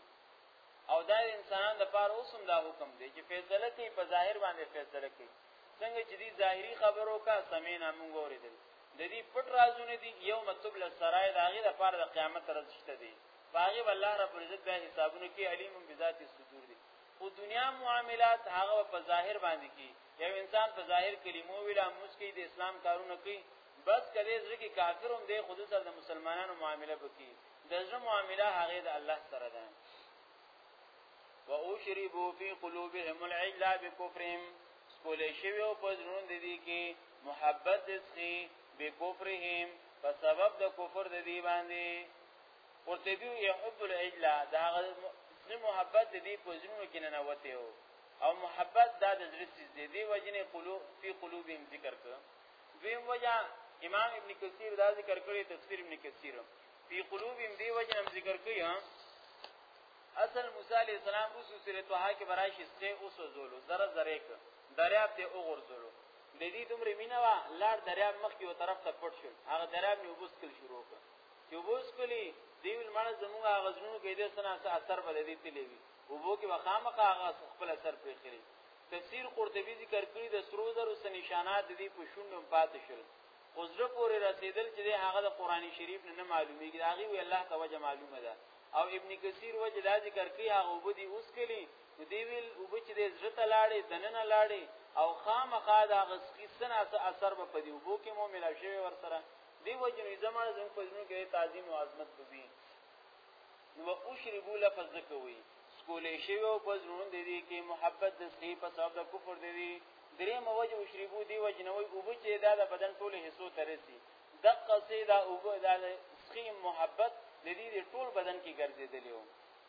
او دا انسانان د پاره اوسم دا حکم دی چې فیصله کوي په ظاهر باندې فیصله کوي څنګه چې دي ظاهري خبرو کا سمینا مونږ اوریدل د دې پټ رازونه دي یو مطلب لسرای د هغه لپاره د قیامت ورځ شته دي باغی الله رب العزت به حسابونه کې علیم بذات الصدور دي او دنیا معاملات هغه په ظاهر باندې کې یو انسان په ظاهر کلمو ویلا مسکی د اسلام کارونه کوي بس کله زړه کې کافر هم دی خود سره د مسلمانانو معامله وکړي د زړه معامله هغه د الله سره ده واشربوا في قلوبهم العجل بكفرهم سکولې شوی او پزړون د دې کې محبت د سخي بکفرهم په سبب د کفر د دې باندې ورته دی يحب العجل دا سخي محبت د دې پزړون کې نه نوته او محبت دا د زړه سیز دی دی وجنه قلوب فی قلوبهم ذکر کړ دویم وجه امام ابن کثیر دا ذکر کړی تفسیر ابن کثیر فی قلوبهم دی وجه هم ذکر کوي اصل موسی علی السلام اوس سره توه کې برای شسته اوس زولو زره زره ک دریاب ته وګرځولو د دې دومره مینا وا لار دریاب مخ یو طرف ته پټ شو هغه دریاب یو بوس کل شروع ک چې بوس کلی دیول مړ زموږه غزنونو کې دې سنا اثر بد دې تلې وی وبو کې وخامخه هغه خپل اثر پرې خري تفسیر قرطبی ذکر کړی د سرو زرو سنشانات دې په شوندم پاتې شول خو زړه پورې رسیدل چې د هغه د قران شریف نه نه معلومیږي دا غي وی الله ته وجه معلومه ده او ابن کثیر وجه دا ذکر کوي هغه وبدي اوس کلی نو دی ویل وبچ دې زړه ته لاړې دننه لاړې او خامخا دا غسقي سنا اثر به پدی وبو کې مو ملا شوی ور سره دی وجه نه زمانه زم په ځنو کې تعظیم او عظمت دوی نو اشربو لفظ ذکوي سکولې شوی او په زړونو د دې کې محبت د سخی په سبب د کفر د دې درې موجه اشربو دی وجنوي او بچې دا د بدن ټوله حصو ترسي دقه سي دا او دا سخی محبت د دې ټول بدن کې ګرځیدلی و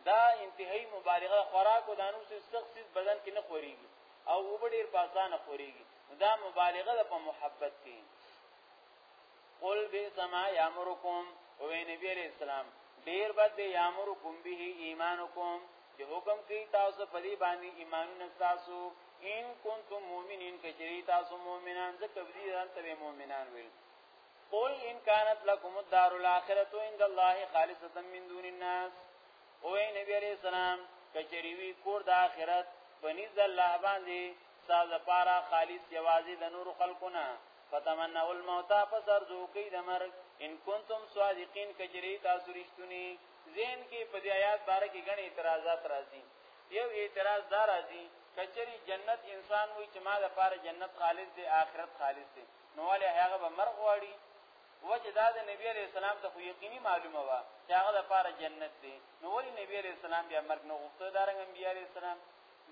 دا انتهایی مبالغه خوراک او دانو سي سخت بدن کې نه خوريږي او وبډیر په اسانه خوريږي دا مبالغه په محبت کې قل بئس ما یامرکم او نبی علیہ السلام ډیر بد دی یامرکم به ایمانکم چې حکم کوي تاسو په دې باندې ایمانونه تاسو ان کنتم مؤمنین کچری تاسو مؤمنان ځکه دې ځان ته مؤمنان ویل قل ان كانت لكم الدار الاخره عند الله خالصه من دون الناس او نبی علیہ السلام کچری وی کور د اخرت پنځ الله باندې ساز پارا خالص یوازې د نور خلقونه فتمنوا الموت پس ارزو کوي د مرګ ان کنتم صادقین کجری تاسو رښتونی زین کې په دې آیات باره کې غني اعتراضات راځي یو اعتراض دا راځي کچری جنت انسان وي چې ما د پاره جنت خالص دی آخرت خالص دی نو ولې هغه به مرغ واړي وجه دا د نبی علی السلام ته خو یقیني معلومه و چې هغه د پاره جنت دی نو ولې نبی علی السلام بیا مرګ نه غوښته دارنګ انبیای علی السلام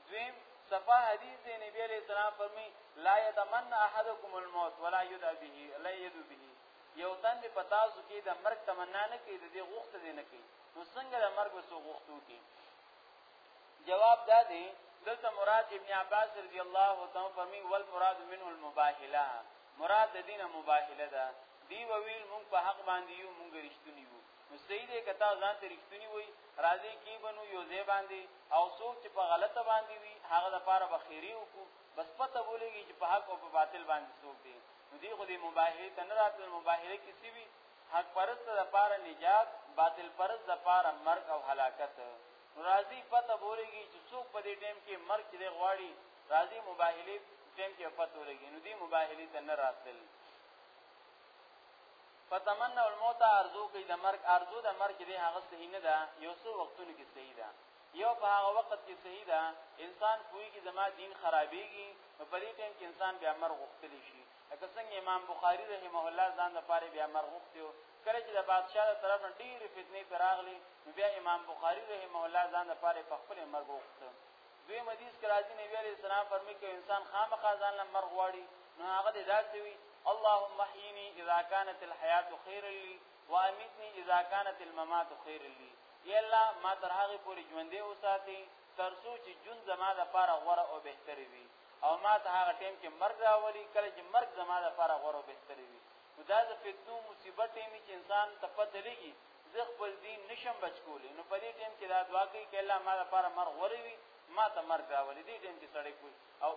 دویم صفه حدیث دی نبی علیہ السلام فرمی لا یتمن احدکم الموت ولا یدع به لا یدع به یو تن په تاسو کې د مرګ تمنا نه کوي د دې غوښته دی نه کوي نو څنګه د مرګ وسو غوښتو کې جواب دا دی دلته مراد ابن عباس رضی الله تعالی فرمی والمراد منه المباهله مراد د دینه مباهله ده دی وویل مونږ په حق باندې یو مونږ رښتونی یو نو صحیح دی کته ځان ته رښتونی وي راځي کی بنو یو ځای باندې او څوک چې په غلطه باندې وي هغه د پاره بخیری وکړو بس پته ولګي چې په حق او په باطل باندې څوک دی نو دی خو دې مباهله ته نه راتل مباهله کې سی وي حق پرست د پاره نجات باطل پرست د پاره مرګ او هلاکت نو راځي پته ولګي چې څوک په دې ټیم کې مرګ دې غواړي راځي مباهله ټیم کې پته ولګي نو دی مباهله ته نه راتل فتمنوا الموت ارزو کوي د مرګ ارزو د مرګ دی هغه صحیح نه ده یو څو وختونو کې صحیح ده یو په هغه وخت کې صحیح ده انسان کوی کې زما دین خرابېږي نو په دې ټیم کې انسان بیا مرګ غوښتلی شي لکه څنګه امام بخاری رحمه الله ځان د پاره بیا مرګ غوښتیو کله چې د بادشاہ تر طرف ډېر فتنې تراغلي بیا امام بخاری رحمه الله ځان د پاره په خپل مرګ غوښتو دوی مدیس کې راځي نبی عليه السلام فرمي کې انسان خامخا ځان له مرغ واړي نو هغه د داسې وي اللهم احيني اذا كانت الحياه خير لي وامتني اذا كانت الممات خير لي یا الله ما تر هغه پورې ژوندې اوساتي تر څو چې جون زما د پاره غوړه او بهتري وي او ما ته هغه ټیم کې مرګ راولي کله چې مرګ زما د پاره غوړه او بهتري وي دا د فتنو مصیبت ټیم چې انسان ته پته لګي زه خپل دین نشم بچ کولی نو په دې ټیم کې دا دعا کوي چې الله ما لپاره مرګ غوړي وي ما ته مرګ راولي دې ټیم کې سړی کوي او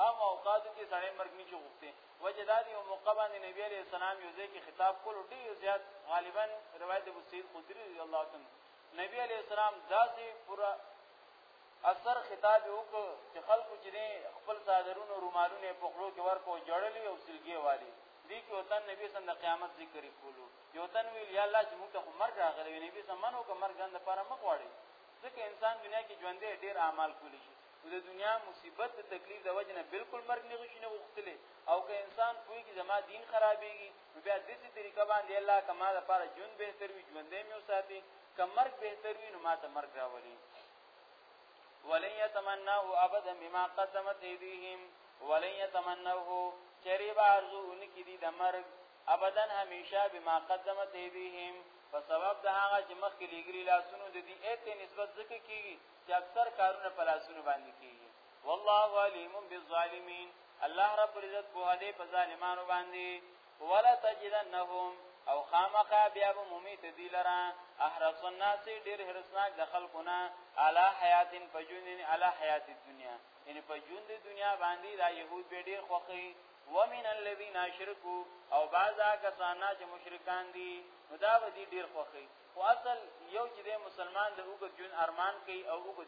هغه اوقاتو کې سړی مرګ نه چي غوښته وجه دا دی او موقع باندې نبی عليه السلام یو ځای کې خطاب کول ډیر زیات غالبا روایت ابو سعید خدری رضی الله عنه نبی عليه السلام داسې پورا اثر خطاب وکړ چې خلکو چې خپل صادرونو رومالونه په خلو کې ورکو جړلې او سلګي والي دي کې وطن نبی صلی الله علیه وسلم قیامت ذکر کولو یو تن ویل یا الله چې موږ ته مرګ راغلی وي نبی زمانو که مرګ ځان لپاره مخ واړي ځکه انسان دنیا کې ژوندې ډیر اعمال کولی شي او د دنیا مصیبت د تکلیف د وجنه بالکل مرګ نه غوښي نه غوښتلې او که انسان کوی چې زما دین خرابېږي نو بیا د دې طریقه باندې الله کما لپاره جون بهتر وي ژوندې مې وساتي که مرګ بهتر وي نو ما ته مرګ راولي ولن يتمناه ابدا بما قدمت ايديهم ولن يتمناه چریبا ارزو انکی دی د مرګ ابدا همیشه بما قدمت ایدیهم په سبب د هغه چې مخکې لګري لاسونو د دې ایته نسبت ځکه کیږي چې اکثر کارونه په لاسونو باندې کیږي والله علیم بالظالمین الله رب العزت په هدي په ظالمانو باندې ولا تجدنهم او خامقا بیا به مومی ته دی لرا احرص الناس ډیر هرسناک د خلقونه علی حیات فجون علی حیات الدنیا یعنی فجون د دنیا باندې دا يهود به ډیر خوخي ومن الذين اشركوا او بعض کسان چې مشرکان دي نو دا به دي ډیر خوخي او اصل یو چې د مسلمان د اوګ جون ارمان کوي او اوګ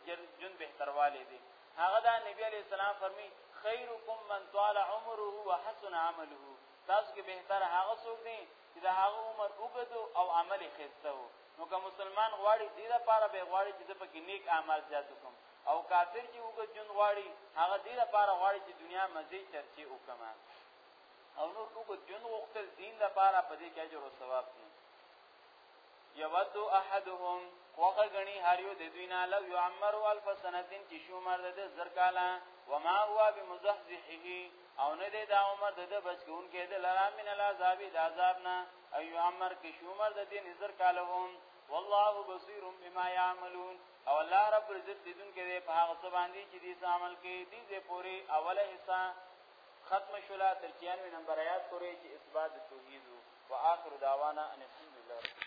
جون بهترواله دي هغه دا نبی علی السلام فرمی خیرکم من طال عمره وحسن عمله تاسو کې بهتر هغه څوک دي چې د هغه عمر اوږد او عمل یې ښایسته و نو که مسلمان غواړي دې لپاره به غواړي چې د پکې نیک اعمال زیات وکم او کافر چې اوږد ژوند غواړي هغه دې لپاره غواړي چې دنیا مزي چرچې وکم او نور اوږد ژوند غوښتل دین لپاره په دې کې اجر او ثواب دی یود احدهم خوخه غنی هر یو د دوی نه لو یعمر الف سنتین چې شو مرد د زر کاله وما هو بمزحزحه او نه د عمر د بچون کې د لرا من العذاب د عذاب نه ایو عمر کې شو مرد د نظر کاله هم والله بصیر بما يعملون او الله رب عزت دین کې په هغه څه باندې چې دې عمل کې دې دې پوری اوله حصہ ختم شولا تر 96 نمبر آیات پورې چې اثبات توحید او اخر دعوانا ان الحمدلله